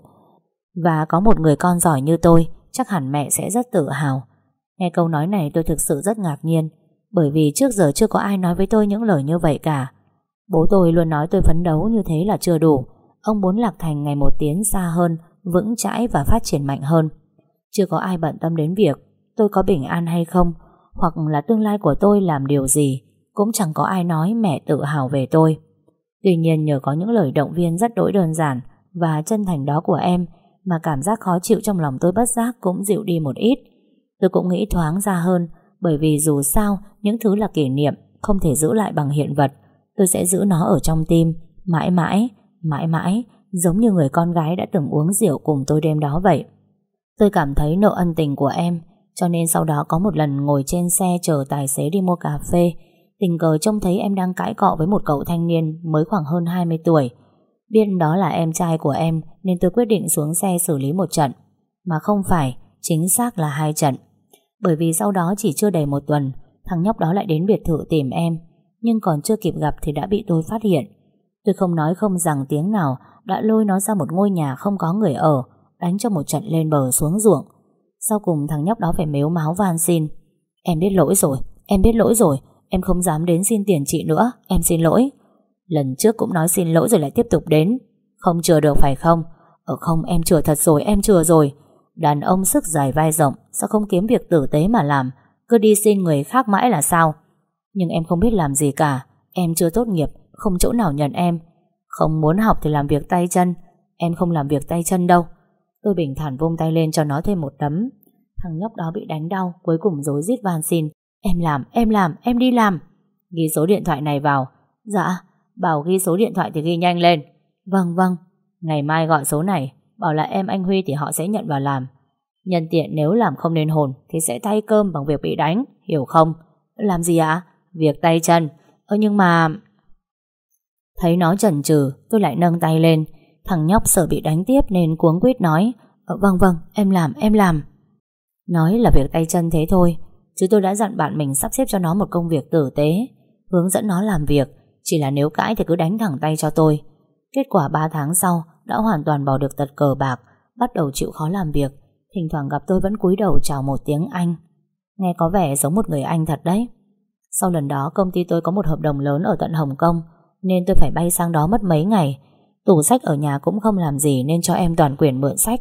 Và có một người con giỏi như tôi chắc hẳn mẹ sẽ rất tự hào. Nghe câu nói này tôi thực sự rất ngạc nhiên, bởi vì trước giờ chưa có ai nói với tôi những lời như vậy cả. Bố tôi luôn nói tôi phấn đấu như thế là chưa đủ. Ông muốn Lạc Thành ngày một tiến xa hơn, vững chãi và phát triển mạnh hơn. Chưa có ai bận tâm đến việc tôi có bình an hay không, hoặc là tương lai của tôi làm điều gì, cũng chẳng có ai nói mẹ tự hào về tôi. Tuy nhiên nhờ có những lời động viên rất đỗi đơn giản và chân thành đó của em mà cảm giác khó chịu trong lòng tôi bất giác cũng dịu đi một ít. Tôi cũng nghĩ thoáng ra hơn bởi vì dù sao những thứ là kỷ niệm không thể giữ lại bằng hiện vật. Tôi sẽ giữ nó ở trong tim mãi mãi, mãi mãi giống như người con gái đã từng uống rượu cùng tôi đêm đó vậy. Tôi cảm thấy nợ ân tình của em cho nên sau đó có một lần ngồi trên xe chờ tài xế đi mua cà phê tình cờ trông thấy em đang cãi cọ với một cậu thanh niên mới khoảng hơn 20 tuổi Biết đó là em trai của em nên tôi quyết định xuống xe xử lý một trận. Mà không phải, chính xác là hai trận. Bởi vì sau đó chỉ chưa đầy một tuần, thằng nhóc đó lại đến biệt thự tìm em. Nhưng còn chưa kịp gặp thì đã bị tôi phát hiện. Tôi không nói không rằng tiếng nào đã lôi nó ra một ngôi nhà không có người ở, đánh cho một trận lên bờ xuống ruộng. Sau cùng thằng nhóc đó phải mếu máu van xin. Em biết lỗi rồi, em biết lỗi rồi, em không dám đến xin tiền chị nữa, em xin lỗi. Lần trước cũng nói xin lỗi rồi lại tiếp tục đến Không chừa được phải không Ở không em chừa thật rồi em chừa rồi Đàn ông sức dài vai rộng Sao không kiếm việc tử tế mà làm Cứ đi xin người khác mãi là sao nhưng em không biết làm gì cả. Em chưa tốt nghiệp Không chỗ nào nhận em. Không muốn học thì làm việc tay chân. Em không làm việc tay chân đâu. Tôi bình thản vung tay lên cho nó thêm một tấm. Thằng nhóc đó bị đánh đau Cuối cùng dối rít van xin. Em làm, em làm, em đi làm. Ghi số điện thoại này vào. Dạ Bảo ghi số điện thoại thì ghi nhanh lên. Vâng vâng. Ngày mai gọi số này Bảo là em anh Huy thì họ sẽ nhận vào làm. Nhân tiện nếu làm không nên hồn Thì sẽ thay cơm bằng việc bị đánh Hiểu không? Làm gì ạ? Việc tay chân. Ơ nhưng mà Thấy nó chần chừ Tôi lại nâng tay lên. Thằng nhóc sợ bị đánh tiếp nên cuống quýt nói ờ, Vâng vâng em làm em làm. Nói là việc tay chân thế thôi Chứ tôi đã dặn bạn mình sắp xếp cho nó một công việc tử tế Hướng dẫn nó làm việc. Chỉ là nếu cãi thì cứ đánh thẳng tay cho tôi. Kết quả 3 tháng sau Đã hoàn toàn bỏ được tật cờ bạc Bắt đầu chịu khó làm việc. Thỉnh thoảng gặp tôi vẫn cúi đầu chào một tiếng Anh. Nghe có vẻ giống một người Anh thật đấy. Sau lần đó, công ty tôi có một hợp đồng lớn ở tận Hồng Kông, Nên tôi phải bay sang đó mất mấy ngày. Tủ sách ở nhà cũng không làm gì Nên cho em toàn quyền mượn sách.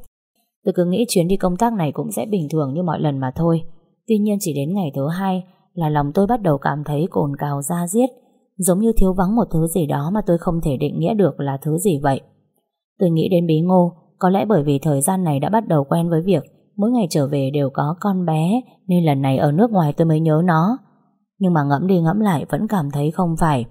Tôi cứ nghĩ chuyến đi công tác này cũng sẽ bình thường như mọi lần mà thôi. Tuy nhiên chỉ đến ngày thứ hai Là lòng tôi bắt đầu cảm thấy cồn cào ra giết Giống như thiếu vắng một thứ gì đó Mà tôi không thể định nghĩa được là thứ gì vậy. Tôi nghĩ đến bí ngô, Có lẽ bởi vì thời gian này đã bắt đầu quen với việc Mỗi ngày trở về đều có con bé, Nên lần này ở nước ngoài tôi mới nhớ nó. Nhưng mà ngẫm đi ngẫm lại Vẫn cảm thấy không phải.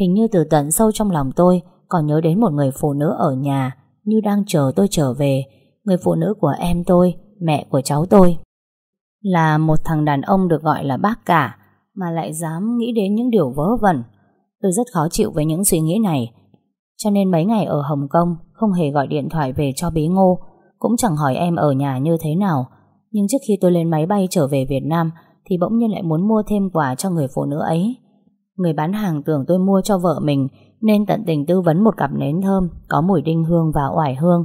Hình như từ tận sâu trong lòng tôi Còn nhớ đến một người phụ nữ ở nhà Như đang chờ tôi trở về. Người phụ nữ của em tôi, Mẹ của cháu tôi. Là một thằng đàn ông được gọi là bác cả, Mà lại dám nghĩ đến những điều vớ vẩn. Tôi rất khó chịu với những suy nghĩ này. Cho nên mấy ngày ở Hồng Kông, Không hề gọi điện thoại về cho bí ngô. Cũng chẳng hỏi em ở nhà như thế nào. Nhưng trước khi tôi lên máy bay trở về Việt Nam thì bỗng nhiên lại muốn mua thêm quà cho người phụ nữ ấy. Người bán hàng tưởng tôi mua cho vợ mình, Nên tận tình tư vấn một cặp nến thơm, Có mùi đinh hương và oải hương.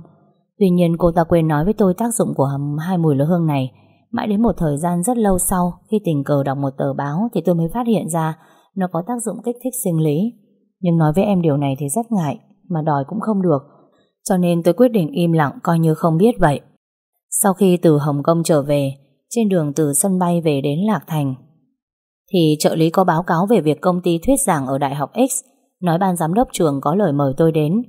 Tuy nhiên, cô ta quên nói với tôi tác dụng của hai mùi lửa hương này. Mãi đến một thời gian rất lâu sau, Khi tình cờ đọc một tờ báo Thì tôi mới phát hiện ra Nó có tác dụng kích thích sinh lý. Nhưng nói với em điều này thì rất ngại, Mà đòi cũng không được. Cho nên tôi quyết định im lặng, coi như không biết vậy. Sau khi từ Hồng Kông trở về trên đường từ sân bay về đến Lạc Thành. Thì trợ lý có báo cáo về việc công ty thuyết giảng ở Đại học X, Nói ban giám đốc trường có lời mời tôi đến.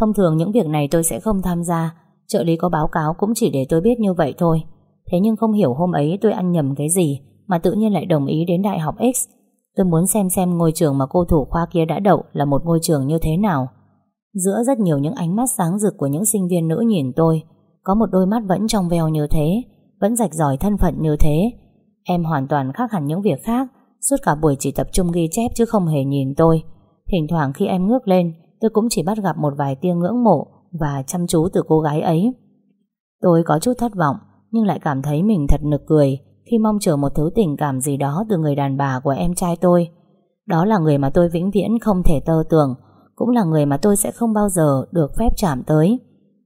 Thông thường những việc này tôi sẽ không tham gia, Trợ lý có báo cáo cũng chỉ để tôi biết như vậy thôi. Thế nhưng không hiểu hôm ấy tôi ăn nhầm cái gì Mà tự nhiên lại đồng ý đến Đại học X. Tôi muốn xem xem ngôi trường mà cô thủ khoa kia đã đậu Là một ngôi trường như thế nào. Giữa rất nhiều những ánh mắt sáng rực Của những sinh viên nữ nhìn tôi, Có một đôi mắt vẫn trong veo như thế. Vẫn rạch ròi thân phận như thế Em hoàn toàn khác hẳn những việc khác Suốt cả buổi chỉ tập trung ghi chép Chứ không hề nhìn tôi Thỉnh thoảng khi em ngước lên Tôi cũng chỉ bắt gặp một vài tia ngưỡng mộ và chăm chú từ cô gái ấy. Tôi có chút thất vọng nhưng lại cảm thấy mình thật nực cười khi mong chờ một thứ tình cảm gì đó từ người đàn bà của em trai tôi. Đó là người mà tôi vĩnh viễn không thể tơ tưởng, cũng là người mà tôi sẽ không bao giờ được phép chạm tới.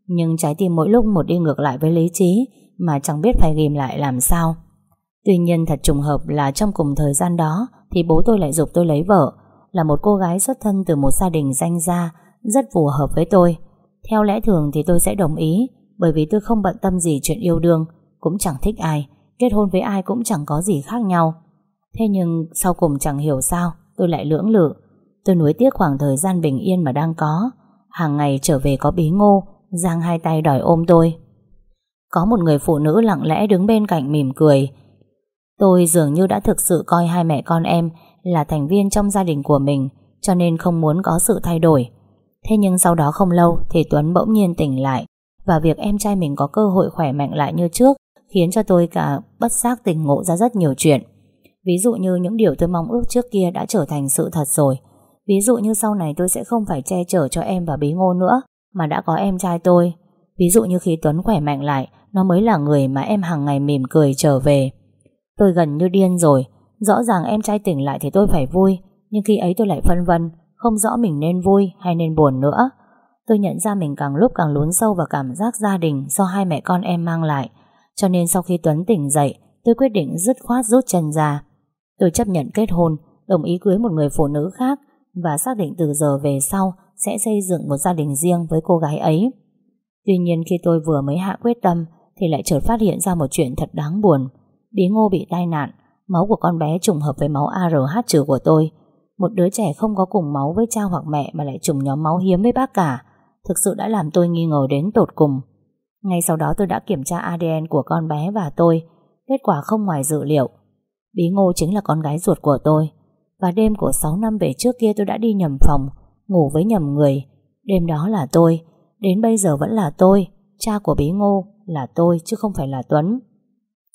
Nhưng trái tim mỗi lúc một đi ngược lại với lý trí mà chẳng biết phải ghim lại làm sao. Tuy nhiên thật trùng hợp là trong cùng thời gian đó thì bố tôi lại dục tôi lấy vợ, là một cô gái xuất thân từ một gia đình danh gia, rất phù hợp với tôi. Theo lẽ thường thì tôi sẽ đồng ý Bởi vì tôi không bận tâm gì chuyện yêu đương Cũng chẳng thích ai Kết hôn với ai cũng chẳng có gì khác nhau Thế nhưng sau cùng chẳng hiểu sao Tôi lại lưỡng lự Tôi nuối tiếc khoảng thời gian bình yên mà đang có Hàng ngày trở về có bí ngô Giang hai tay đòi ôm tôi có một người phụ nữ lặng lẽ đứng bên cạnh mỉm cười Tôi dường như đã thực sự coi hai mẹ con em Là thành viên trong gia đình của mình, Cho nên không muốn có sự thay đổi Thế nhưng sau đó không lâu thì Tuấn bỗng nhiên tỉnh lại, và việc em trai mình có cơ hội khỏe mạnh lại như trước khiến cho tôi cả bất giác tỉnh ngộ ra rất nhiều chuyện. Ví dụ như những điều tôi mong ước trước kia đã trở thành sự thật rồi. Ví dụ như sau này tôi sẽ không phải che chở cho em và bí ngô nữa, mà đã có em trai tôi. Ví dụ như khi Tuấn khỏe mạnh lại nó mới là người mà em hàng ngày mỉm cười trở về. Tôi gần như điên rồi Rõ ràng em trai tỉnh lại thì tôi phải vui Nhưng khi ấy tôi lại phân vân không rõ mình nên vui hay nên buồn nữa. Tôi nhận ra mình càng lúc càng lún sâu vào cảm giác gia đình do hai mẹ con em mang lại. Cho nên sau khi Tuấn tỉnh dậy, tôi quyết định dứt khoát rút chân ra. Tôi chấp nhận kết hôn, đồng ý cưới một người phụ nữ khác và xác định từ giờ về sau sẽ xây dựng một gia đình riêng với cô gái ấy. Tuy nhiên khi tôi vừa mới hạ quyết tâm thì lại chợt phát hiện ra một chuyện thật đáng buồn. Bí ngô bị tai nạn, máu của con bé trùng hợp với máu ARH trừ của tôi một đứa trẻ không có cùng máu với cha hoặc mẹ mà lại trùng nhóm máu hiếm với bác cả thực sự đã làm tôi nghi ngờ đến tột cùng. Ngay sau đó tôi đã kiểm tra ADN của con bé và tôi, kết quả không ngoài dự liệu. Bí ngô chính là con gái ruột của tôi. Và đêm của 6 năm về trước kia tôi đã đi nhầm phòng, ngủ với nhầm người. Đêm đó là tôi Đến bây giờ vẫn là tôi, Cha của bí ngô là tôi chứ không phải là Tuấn.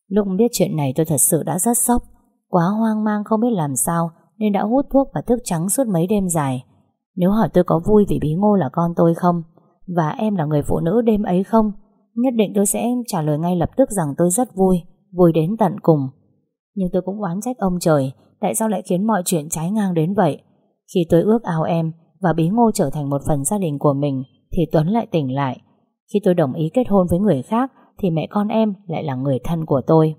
Lúc biết chuyện này tôi thật sự đã rất sốc, Quá hoang mang không biết làm sao Nên đã hút thuốc và thức trắng suốt mấy đêm dài. Nếu hỏi tôi có vui vì bí ngô là con tôi không Và em là người phụ nữ đêm ấy không, Nhất định tôi sẽ trả lời ngay lập tức rằng tôi rất vui Vui đến tận cùng. Nhưng tôi cũng oán trách ông trời, Tại sao lại khiến mọi chuyện trái ngang đến vậy? Khi tôi ước ao em Và bí ngô trở thành một phần gia đình của mình thì Tuấn lại tỉnh lại. Khi tôi đồng ý kết hôn với người khác, Thì mẹ con em lại là người thân của tôi.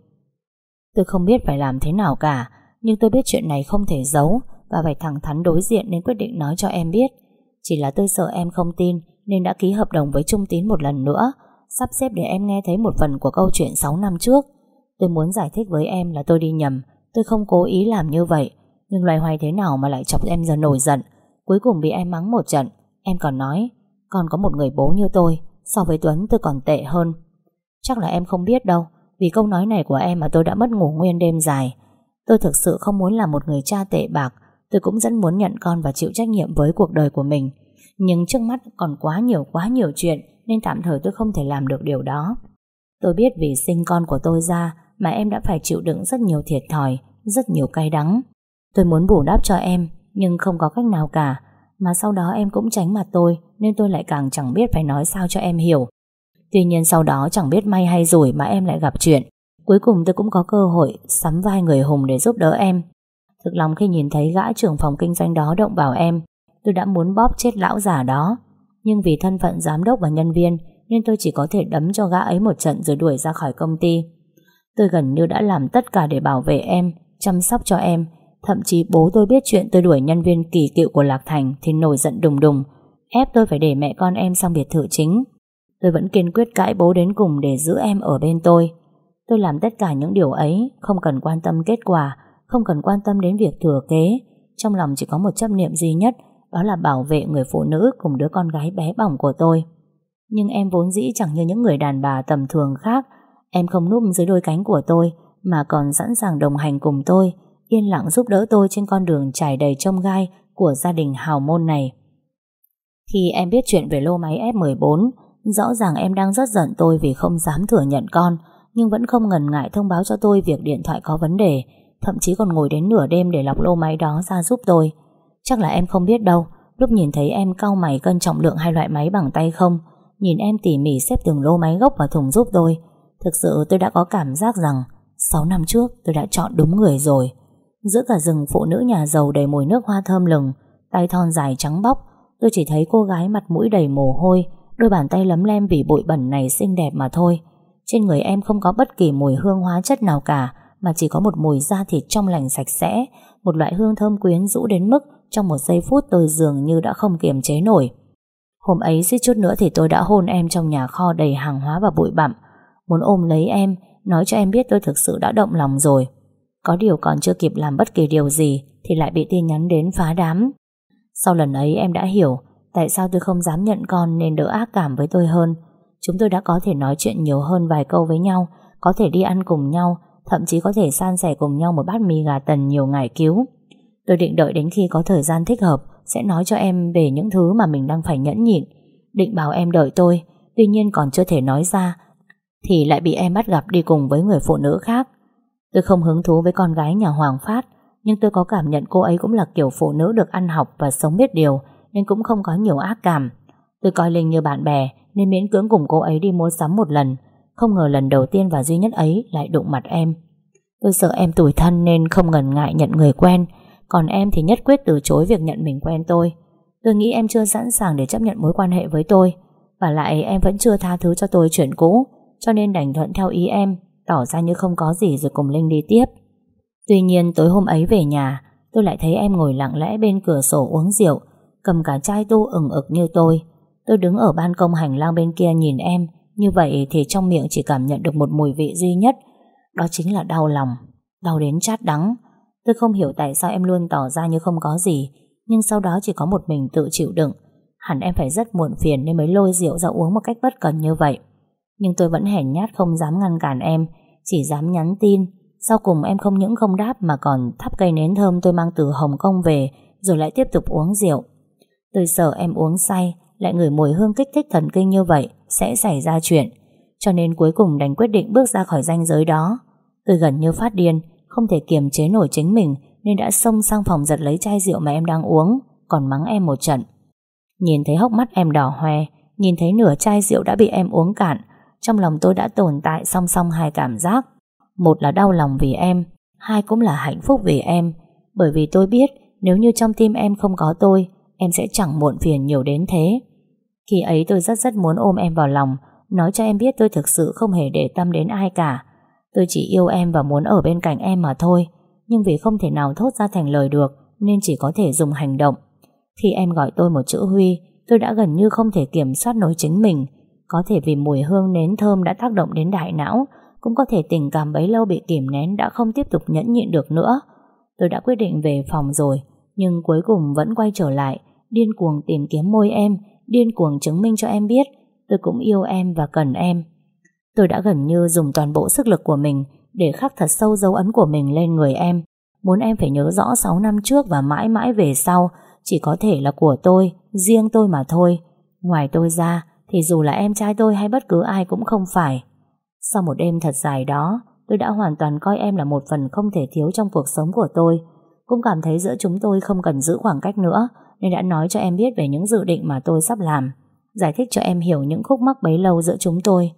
Tôi không biết phải làm thế nào cả, Nhưng tôi biết chuyện này không thể giấu Và phải thẳng thắn đối diện nên quyết định nói cho em biết. Chỉ là tôi sợ em không tin, Nên đã ký hợp đồng với Trung Tín một lần nữa, Sắp xếp để em nghe thấy một phần của câu chuyện 6 năm trước. Tôi muốn giải thích với em là tôi đi nhầm, Tôi không cố ý làm như vậy. Nhưng loài hoài thế nào mà lại chọc em giờ nổi giận, Cuối cùng bị em mắng một trận. Em còn nói còn có một người bố như tôi, So với Tuấn tôi còn tệ hơn. Chắc là em không biết đâu, Vì câu nói này của em mà tôi đã mất ngủ nguyên đêm dài. Tôi thực sự không muốn là một người cha tệ bạc, Tôi cũng rất muốn nhận con và chịu trách nhiệm với cuộc đời của mình. Nhưng trước mắt còn quá nhiều quá nhiều chuyện, Nên tạm thời tôi không thể làm được điều đó. Tôi biết vì sinh con của tôi ra Mà em đã phải chịu đựng rất nhiều thiệt thòi, Rất nhiều cay đắng. Tôi muốn bù đắp cho em, Nhưng không có cách nào cả. Mà sau đó em cũng tránh mặt tôi nên tôi lại càng chẳng biết phải nói sao cho em hiểu. Tuy nhiên sau đó chẳng biết may hay rủi Mà em lại gặp chuyện. Cuối cùng tôi cũng có cơ hội sắm vai người hùng để giúp đỡ em. Thực lòng khi nhìn thấy gã trưởng phòng kinh doanh đó động vào em, Tôi đã muốn bóp chết lão già đó. Nhưng vì thân phận giám đốc và nhân viên, Nên tôi chỉ có thể đấm cho gã ấy một trận rồi đuổi ra khỏi công ty. Tôi gần như đã làm tất cả để bảo vệ em, Chăm sóc cho em. Thậm chí bố tôi biết chuyện tôi đuổi nhân viên kỳ cựu của Lạc Thành Thì nổi giận đùng đùng. Ép tôi phải để mẹ con em sang biệt thự chính. Tôi vẫn kiên quyết cãi bố đến cùng Để giữ em ở bên tôi. Tôi làm tất cả những điều ấy, Không cần quan tâm kết quả, Không cần quan tâm đến việc thừa kế. Trong lòng chỉ có một chấp niệm duy nhất, Đó là bảo vệ người phụ nữ Cùng đứa con gái bé bỏng của tôi. Nhưng em vốn dĩ chẳng như những người đàn bà tầm thường khác. Em không núp dưới đôi cánh của tôi, Mà còn sẵn sàng đồng hành cùng tôi, Yên lặng giúp đỡ tôi trên con đường trải đầy trông gai Của gia đình hào môn này. Khi em biết chuyện về lô máy F14 Rõ ràng em đang rất giận tôi Vì không dám thừa nhận con, Nhưng vẫn không ngần ngại thông báo cho tôi Việc điện thoại có vấn đề, Thậm chí còn ngồi đến nửa đêm để lọc lô máy đó ra giúp tôi. Chắc là em không biết đâu, Lúc nhìn thấy em cau mày cân trọng lượng hai loại máy bằng tay không, Nhìn em tỉ mỉ xếp từng lô máy gốc vào thùng giúp tôi. Thực sự tôi đã có cảm giác rằng 6 năm trước tôi đã chọn đúng người rồi. Giữa cả rừng phụ nữ nhà giàu đầy mùi nước hoa thơm lừng, Tay thon dài trắng bóc Tôi chỉ thấy cô gái mặt mũi đầy mồ hôi, Đôi bàn tay lấm lem vì bụi bẩn này xinh đẹp mà thôi. Trên người em không có bất kỳ mùi hương hóa chất nào cả, Mà chỉ có một mùi da thịt trong lành sạch sẽ, Một loại hương thơm quyến rũ đến mức Trong một giây phút tôi dường như đã không kiềm chế nổi. Hôm ấy suýt chút nữa thì tôi đã hôn em trong nhà kho đầy hàng hóa và bụi bặm. Muốn ôm lấy em, Nói cho em biết tôi thực sự đã động lòng rồi. Có điều còn chưa kịp làm bất kỳ điều gì Thì lại bị tin nhắn đến phá đám. Sau lần ấy em đã hiểu Tại sao tôi không dám nhận con Nên đỡ ác cảm với tôi hơn. Chúng tôi đã có thể nói chuyện nhiều hơn vài câu với nhau Có thể đi ăn cùng nhau Thậm chí có thể san sẻ cùng nhau một bát mì gà tần nhiều ngày cứu. Tôi định đợi đến khi có thời gian thích hợp Sẽ nói cho em về những thứ mà mình đang phải nhẫn nhịn. Định bảo em đợi tôi Tuy nhiên còn chưa thể nói ra thì lại bị em bắt gặp đi cùng với người phụ nữ khác. Tôi không hứng thú với con gái nhà Hoàng Phát, nhưng tôi có cảm nhận cô ấy cũng là kiểu phụ nữ được ăn học và sống biết điều, nên cũng không có nhiều ác cảm. Tôi coi Linh như bạn bè, nên miễn cưỡng cùng cô ấy đi mua sắm một lần. Không ngờ lần đầu tiên và duy nhất ấy lại đụng mặt em. Tôi sợ em tủi thân nên không ngần ngại nhận người quen, còn em thì nhất quyết từ chối việc nhận mình quen tôi. Tôi nghĩ em chưa sẵn sàng để chấp nhận mối quan hệ với tôi, và lại em vẫn chưa tha thứ cho tôi chuyện cũ, cho nên đành thuận theo ý em Tỏ ra như không có gì rồi cùng Linh đi tiếp Tuy nhiên tối hôm ấy về nhà, Tôi lại thấy em ngồi lặng lẽ bên cửa sổ uống rượu, Cầm cả chai tu ửng ực như tôi. Tôi đứng ở ban công hành lang bên kia nhìn em, Như vậy thì trong miệng chỉ cảm nhận được một mùi vị duy nhất, Đó chính là đau lòng, Đau đến chát đắng. Tôi không hiểu tại sao em luôn tỏ ra như không có gì, Nhưng sau đó chỉ có một mình tự chịu đựng. Hẳn em phải rất muộn phiền Nên mới lôi rượu ra uống một cách bất cần như vậy. Nhưng tôi vẫn hèn nhát không dám ngăn cản em, Chỉ dám nhắn tin sau cùng em không những không đáp Mà còn thắp cây nến thơm tôi mang từ Hồng Kông về, Rồi lại tiếp tục uống rượu. Tôi sợ em uống say, Lại ngửi mùi hương kích thích thần kinh như vậy, Sẽ xảy ra chuyện. Cho nên cuối cùng đành quyết định bước ra khỏi ranh giới đó. Tôi gần như phát điên, Không thể kiềm chế nổi chính mình, Nên đã xông sang phòng giật lấy chai rượu mà em đang uống, Còn mắng em một trận. Nhìn thấy hốc mắt em đỏ hoe, Nhìn thấy nửa chai rượu đã bị em uống cạn, Trong lòng tôi đã tồn tại song song hai cảm giác. Một là đau lòng vì em, Hai cũng là hạnh phúc vì em. Bởi vì tôi biết Nếu như trong tim em không có tôi, Em sẽ chẳng muộn phiền nhiều đến thế. Khi ấy tôi rất rất muốn ôm em vào lòng, Nói cho em biết tôi thực sự không hề để tâm đến ai cả. Tôi chỉ yêu em và muốn ở bên cạnh em mà thôi, Nhưng vì không thể nào thốt ra thành lời được Nên chỉ có thể dùng hành động. Khi em gọi tôi một chữ Huy, Tôi đã gần như không thể kiểm soát nổi chính mình. Có thể vì mùi hương nến thơm đã tác động đến đại não cũng có thể tình cảm bấy lâu bị kìm nén Đã không tiếp tục nhẫn nhịn được nữa. Tôi đã quyết định về phòng rồi, Nhưng cuối cùng vẫn quay trở lại, Điên cuồng tìm kiếm môi em, Điên cuồng chứng minh cho em biết Tôi cũng yêu em và cần em. Tôi đã gần như dùng toàn bộ sức lực của mình Để khắc thật sâu dấu ấn của mình lên người em. Muốn em phải nhớ rõ 6 năm trước Và mãi mãi về sau, Chỉ có thể là của tôi, Riêng tôi mà thôi. Ngoài tôi ra, Thì dù là em trai tôi hay bất cứ ai cũng không phải. Sau một đêm thật dài đó, Tôi đã hoàn toàn coi em là một phần không thể thiếu trong cuộc sống của tôi. Cũng cảm thấy giữa chúng tôi không cần giữ khoảng cách nữa, Nên đã nói cho em biết về những dự định mà tôi sắp làm. Giải thích cho em hiểu những khúc mắc bấy lâu giữa chúng tôi.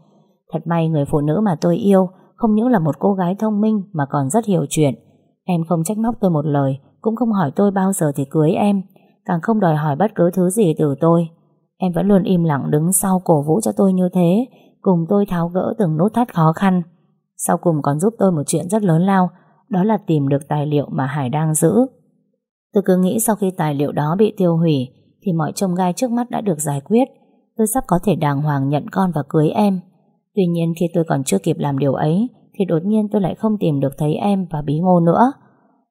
Thật may người phụ nữ mà tôi yêu Không những là một cô gái thông minh Mà còn rất hiểu chuyện. Em không trách móc tôi một lời, Cũng không hỏi tôi bao giờ thì cưới em, Càng không đòi hỏi bất cứ thứ gì từ tôi. Em vẫn luôn im lặng đứng sau cổ vũ cho tôi như thế Cùng tôi tháo gỡ từng nút thắt khó khăn. Sau cùng còn giúp tôi một chuyện rất lớn lao, Đó là tìm được tài liệu mà Hải đang giữ. Tôi cứ nghĩ sau khi tài liệu đó bị tiêu hủy, Thì mọi trông gai trước mắt đã được giải quyết. Tôi sắp có thể đàng hoàng nhận con và cưới em. Tuy nhiên khi tôi còn chưa kịp làm điều ấy, Thì đột nhiên tôi lại không tìm được thấy em và bí ngô nữa.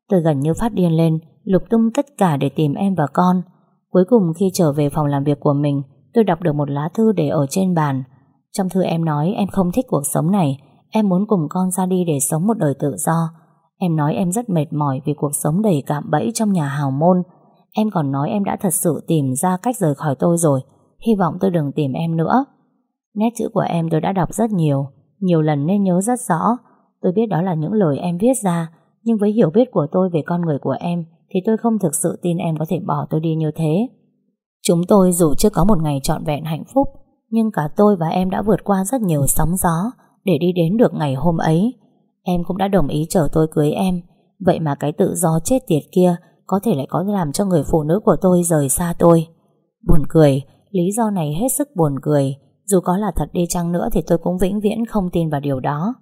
Tôi gần như phát điên lên, Lục tung tất cả để tìm em và con. Cuối cùng khi trở về phòng làm việc của mình, Tôi đọc được một lá thư để ở trên bàn. Trong thư em nói em không thích cuộc sống này, Em muốn cùng con ra đi để sống một đời tự do. Em nói em rất mệt mỏi Vì cuộc sống đầy cạm bẫy trong nhà hào môn. Em còn nói em đã thật sự tìm ra cách rời khỏi tôi rồi, Hy vọng tôi đừng tìm em nữa. Nét chữ của em tôi đã đọc rất nhiều Nhiều lần nên nhớ rất rõ. Tôi biết đó là những lời em viết ra, Nhưng với hiểu biết của tôi về con người của em Thì tôi không thực sự tin em có thể bỏ tôi đi như thế. Chúng tôi dù chưa có một ngày trọn vẹn hạnh phúc nhưng cả tôi và em đã vượt qua rất nhiều sóng gió Để đi đến được ngày hôm ấy. Em cũng đã đồng ý chở tôi cưới em. Vậy mà cái tự do chết tiệt kia Có thể lại có làm cho người phụ nữ của tôi rời xa tôi. Buồn cười Lý do này hết sức buồn cười. Dù có là thật đi chăng nữa thì tôi cũng vĩnh viễn không tin vào điều đó.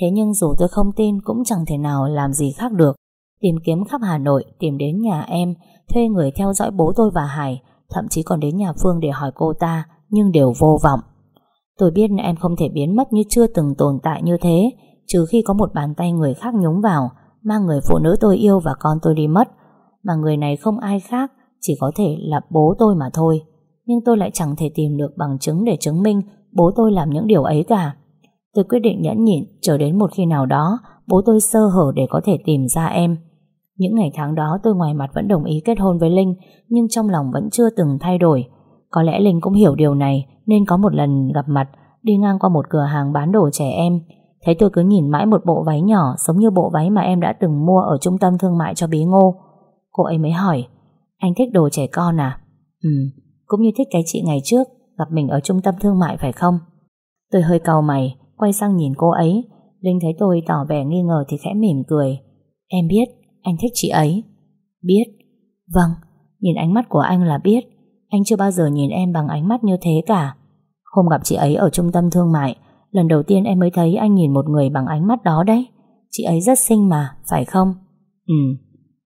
Thế nhưng dù tôi không tin cũng chẳng thể nào làm gì khác được. Tìm kiếm khắp Hà Nội, tìm đến nhà em, thuê người theo dõi bố tôi và Hải, thậm chí còn đến nhà Phương để hỏi cô ta, nhưng đều vô vọng. Tôi biết em không thể biến mất như chưa từng tồn tại như thế, trừ khi có một bàn tay người khác nhúng vào, mang người phụ nữ tôi yêu và con tôi đi mất. Mà người này không ai khác, chỉ có thể là bố tôi mà thôi nhưng tôi lại chẳng thể tìm được bằng chứng để chứng minh bố tôi làm những điều ấy cả. Tôi quyết định nhẫn nhịn chờ đến một khi nào đó bố tôi sơ hở để có thể tìm ra em. Những ngày tháng đó tôi ngoài mặt vẫn đồng ý kết hôn với Linh nhưng trong lòng vẫn chưa từng thay đổi. Có lẽ Linh cũng hiểu điều này nên có một lần gặp mặt đi ngang qua một cửa hàng bán đồ trẻ em. Thấy tôi cứ nhìn mãi một bộ váy nhỏ giống như bộ váy mà em đã từng mua ở trung tâm thương mại cho bí ngô. Cô ấy mới hỏi Anh thích đồ trẻ con à? Ừ, cũng như thích cái chị ngày trước Gặp mình ở trung tâm thương mại phải không? Tôi hơi cầu mày Quay sang nhìn cô ấy. Linh thấy tôi tỏ vẻ nghi ngờ thì khẽ mỉm cười. Em biết anh thích chị ấy. Biết? Vâng. Nhìn ánh mắt của anh là biết. Anh chưa bao giờ nhìn em bằng ánh mắt như thế cả. Hôm gặp chị ấy ở trung tâm thương mại, Lần đầu tiên em mới thấy anh nhìn một người bằng ánh mắt đó đấy. Chị ấy rất xinh mà, Phải không? Ừ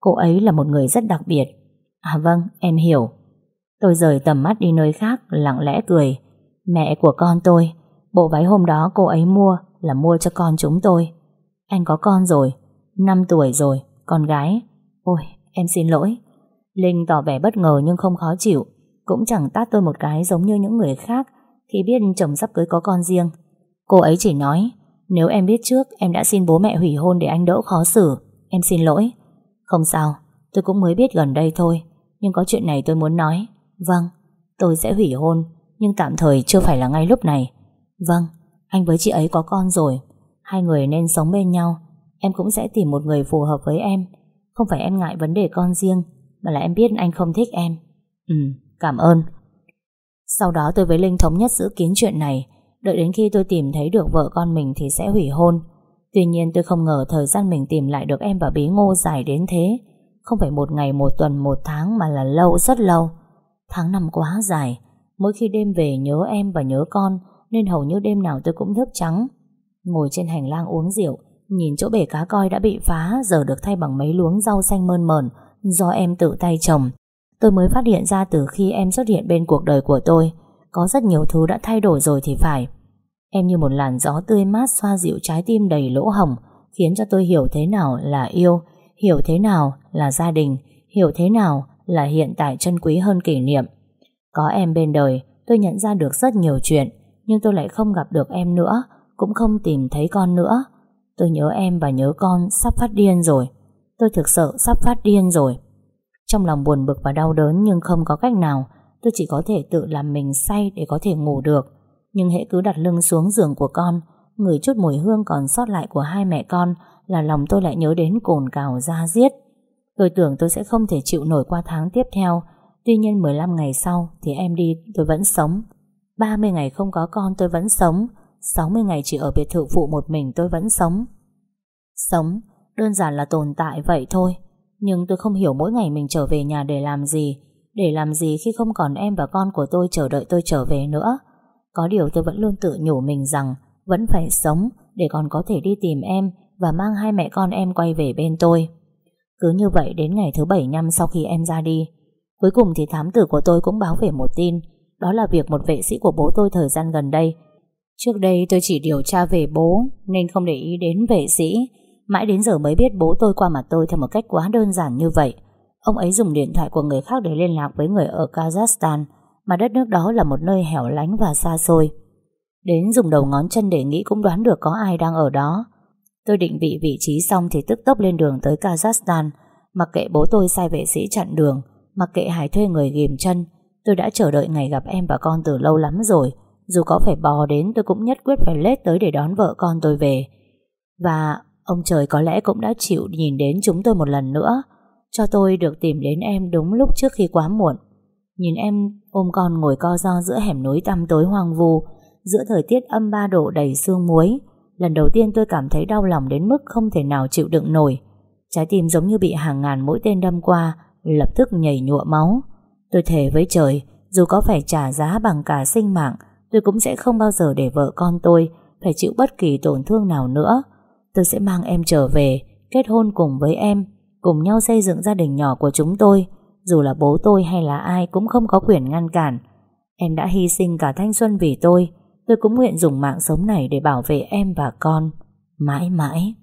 Cô ấy là một người rất đặc biệt. À vâng em hiểu. Tôi rời tầm mắt đi nơi khác, Lặng lẽ cười. Mẹ của con tôi, Bộ váy hôm đó cô ấy mua là mua cho con chúng tôi. Anh có con rồi 5 tuổi rồi, Con gái. Ôi, em xin lỗi. Linh tỏ vẻ bất ngờ nhưng không khó chịu. Cũng chẳng tát tôi một cái giống như những người khác Khi biết chồng sắp cưới có con riêng. Cô ấy chỉ nói Nếu em biết trước em đã xin bố mẹ hủy hôn để anh đỡ khó xử. Em xin lỗi. Không sao Tôi cũng mới biết gần đây thôi. Nhưng có chuyện này tôi muốn nói. Vâng, Tôi sẽ hủy hôn Nhưng tạm thời chưa phải là ngay lúc này. Vâng, anh với chị ấy có con rồi. Hai người nên sống bên nhau. Em cũng sẽ tìm một người phù hợp với em. Không phải em ngại vấn đề con riêng Mà là em biết anh không thích em. Ừ, cảm ơn. Sau đó tôi với Linh thống nhất giữ kiến chuyện này. Đợi đến khi tôi tìm thấy được vợ con mình Thì sẽ hủy hôn. Tuy nhiên tôi không ngờ thời gian mình tìm lại được em và bí ngô dài đến thế. Không phải một ngày, một tuần, một tháng Mà là lâu, rất lâu. Tháng năm quá dài. Mỗi khi đêm về nhớ em và nhớ con Nên hầu như đêm nào tôi cũng thức trắng. Ngồi trên hành lang uống rượu Nhìn chỗ bể cá coi đã bị phá Giờ được thay bằng mấy luống rau xanh mơn mờn Do em tự tay trồng. Tôi mới phát hiện ra từ khi em xuất hiện bên cuộc đời của tôi, Có rất nhiều thứ đã thay đổi rồi thì phải. Em như một làn gió tươi mát xoa dịu trái tim đầy lỗ hồng Khiến cho tôi hiểu thế nào là yêu, Hiểu thế nào là gia đình, Hiểu thế nào là hiện tại chân quý hơn kỷ niệm. Có em bên đời, Tôi nhận ra được rất nhiều chuyện, Nhưng tôi lại không gặp được em nữa, Cũng không tìm thấy con nữa. Tôi nhớ em và nhớ con sắp phát điên rồi. Tôi thực sự sắp phát điên rồi. Trong lòng buồn bực và đau đớn Nhưng không có cách nào, Tôi chỉ có thể tự làm mình say để có thể ngủ được. Nhưng hễ cứ đặt lưng xuống giường của con, Ngửi chút mùi hương còn sót lại của hai mẹ con Là lòng tôi lại nhớ đến cồn cào da giết Tôi tưởng tôi sẽ không thể chịu nổi qua tháng tiếp theo, Tuy nhiên 15 ngày sau Thì em đi, tôi vẫn sống. 30 ngày không có con, tôi vẫn sống. 60 ngày chỉ ở biệt thự phụ một mình, tôi vẫn sống. Sống, Đơn giản là tồn tại vậy thôi. Nhưng tôi không hiểu mỗi ngày mình trở về nhà để làm gì. Để làm gì khi không còn em và con của tôi chờ đợi tôi trở về nữa? Có điều tôi vẫn luôn tự nhủ mình rằng Vẫn phải sống Để còn có thể đi tìm em Và mang hai mẹ con em quay về bên tôi. Cứ như vậy đến ngày thứ bảy năm sau khi em ra đi, Cuối cùng thì thám tử của tôi cũng báo về một tin. Đó là việc một vệ sĩ của bố tôi thời gian gần đây. Trước đây tôi chỉ điều tra về bố Nên không để ý đến vệ sĩ. Mãi đến giờ mới biết bố tôi qua mặt tôi Theo một cách quá đơn giản như vậy. Ông ấy dùng điện thoại của người khác để liên lạc với người ở Kazakhstan, Mà đất nước đó là một nơi hẻo lánh và xa xôi. Đến dùng đầu ngón chân để nghĩ cũng đoán được có ai đang ở đó. Tôi định vị vị trí xong thì tức tốc lên đường tới Kazakhstan Mặc kệ bố tôi sai vệ sĩ chặn đường Mặc kệ Hải thuê người ghim chân. Tôi đã chờ đợi ngày gặp em và con từ lâu lắm rồi. Dù có phải bò đến, tôi cũng nhất quyết phải lết tới để đón vợ con tôi về. Và ông trời có lẽ cũng đã chịu nhìn đến chúng tôi một lần nữa. Cho tôi được tìm đến em đúng lúc trước khi quá muộn. Nhìn em ôm con ngồi co ro giữa hẻm núi tăm tối hoang vu, Giữa thời tiết âm ba độ đầy sương muối. Lần đầu tiên tôi cảm thấy đau lòng đến mức không thể nào chịu đựng nổi. Trái tim giống như bị hàng ngàn mũi tên đâm qua, Lập tức nhảy nhụa máu. Tôi thề với trời, Dù có phải trả giá bằng cả sinh mạng, Tôi cũng sẽ không bao giờ để vợ con tôi Phải chịu bất kỳ tổn thương nào nữa. Tôi sẽ mang em trở về, Kết hôn cùng với em, Cùng nhau xây dựng gia đình nhỏ của chúng tôi. Dù là bố tôi hay là ai Cũng không có quyền ngăn cản. Em đã hy sinh cả thanh xuân vì tôi. Tôi cũng nguyện dùng mạng sống này để bảo vệ em và con. Mãi mãi.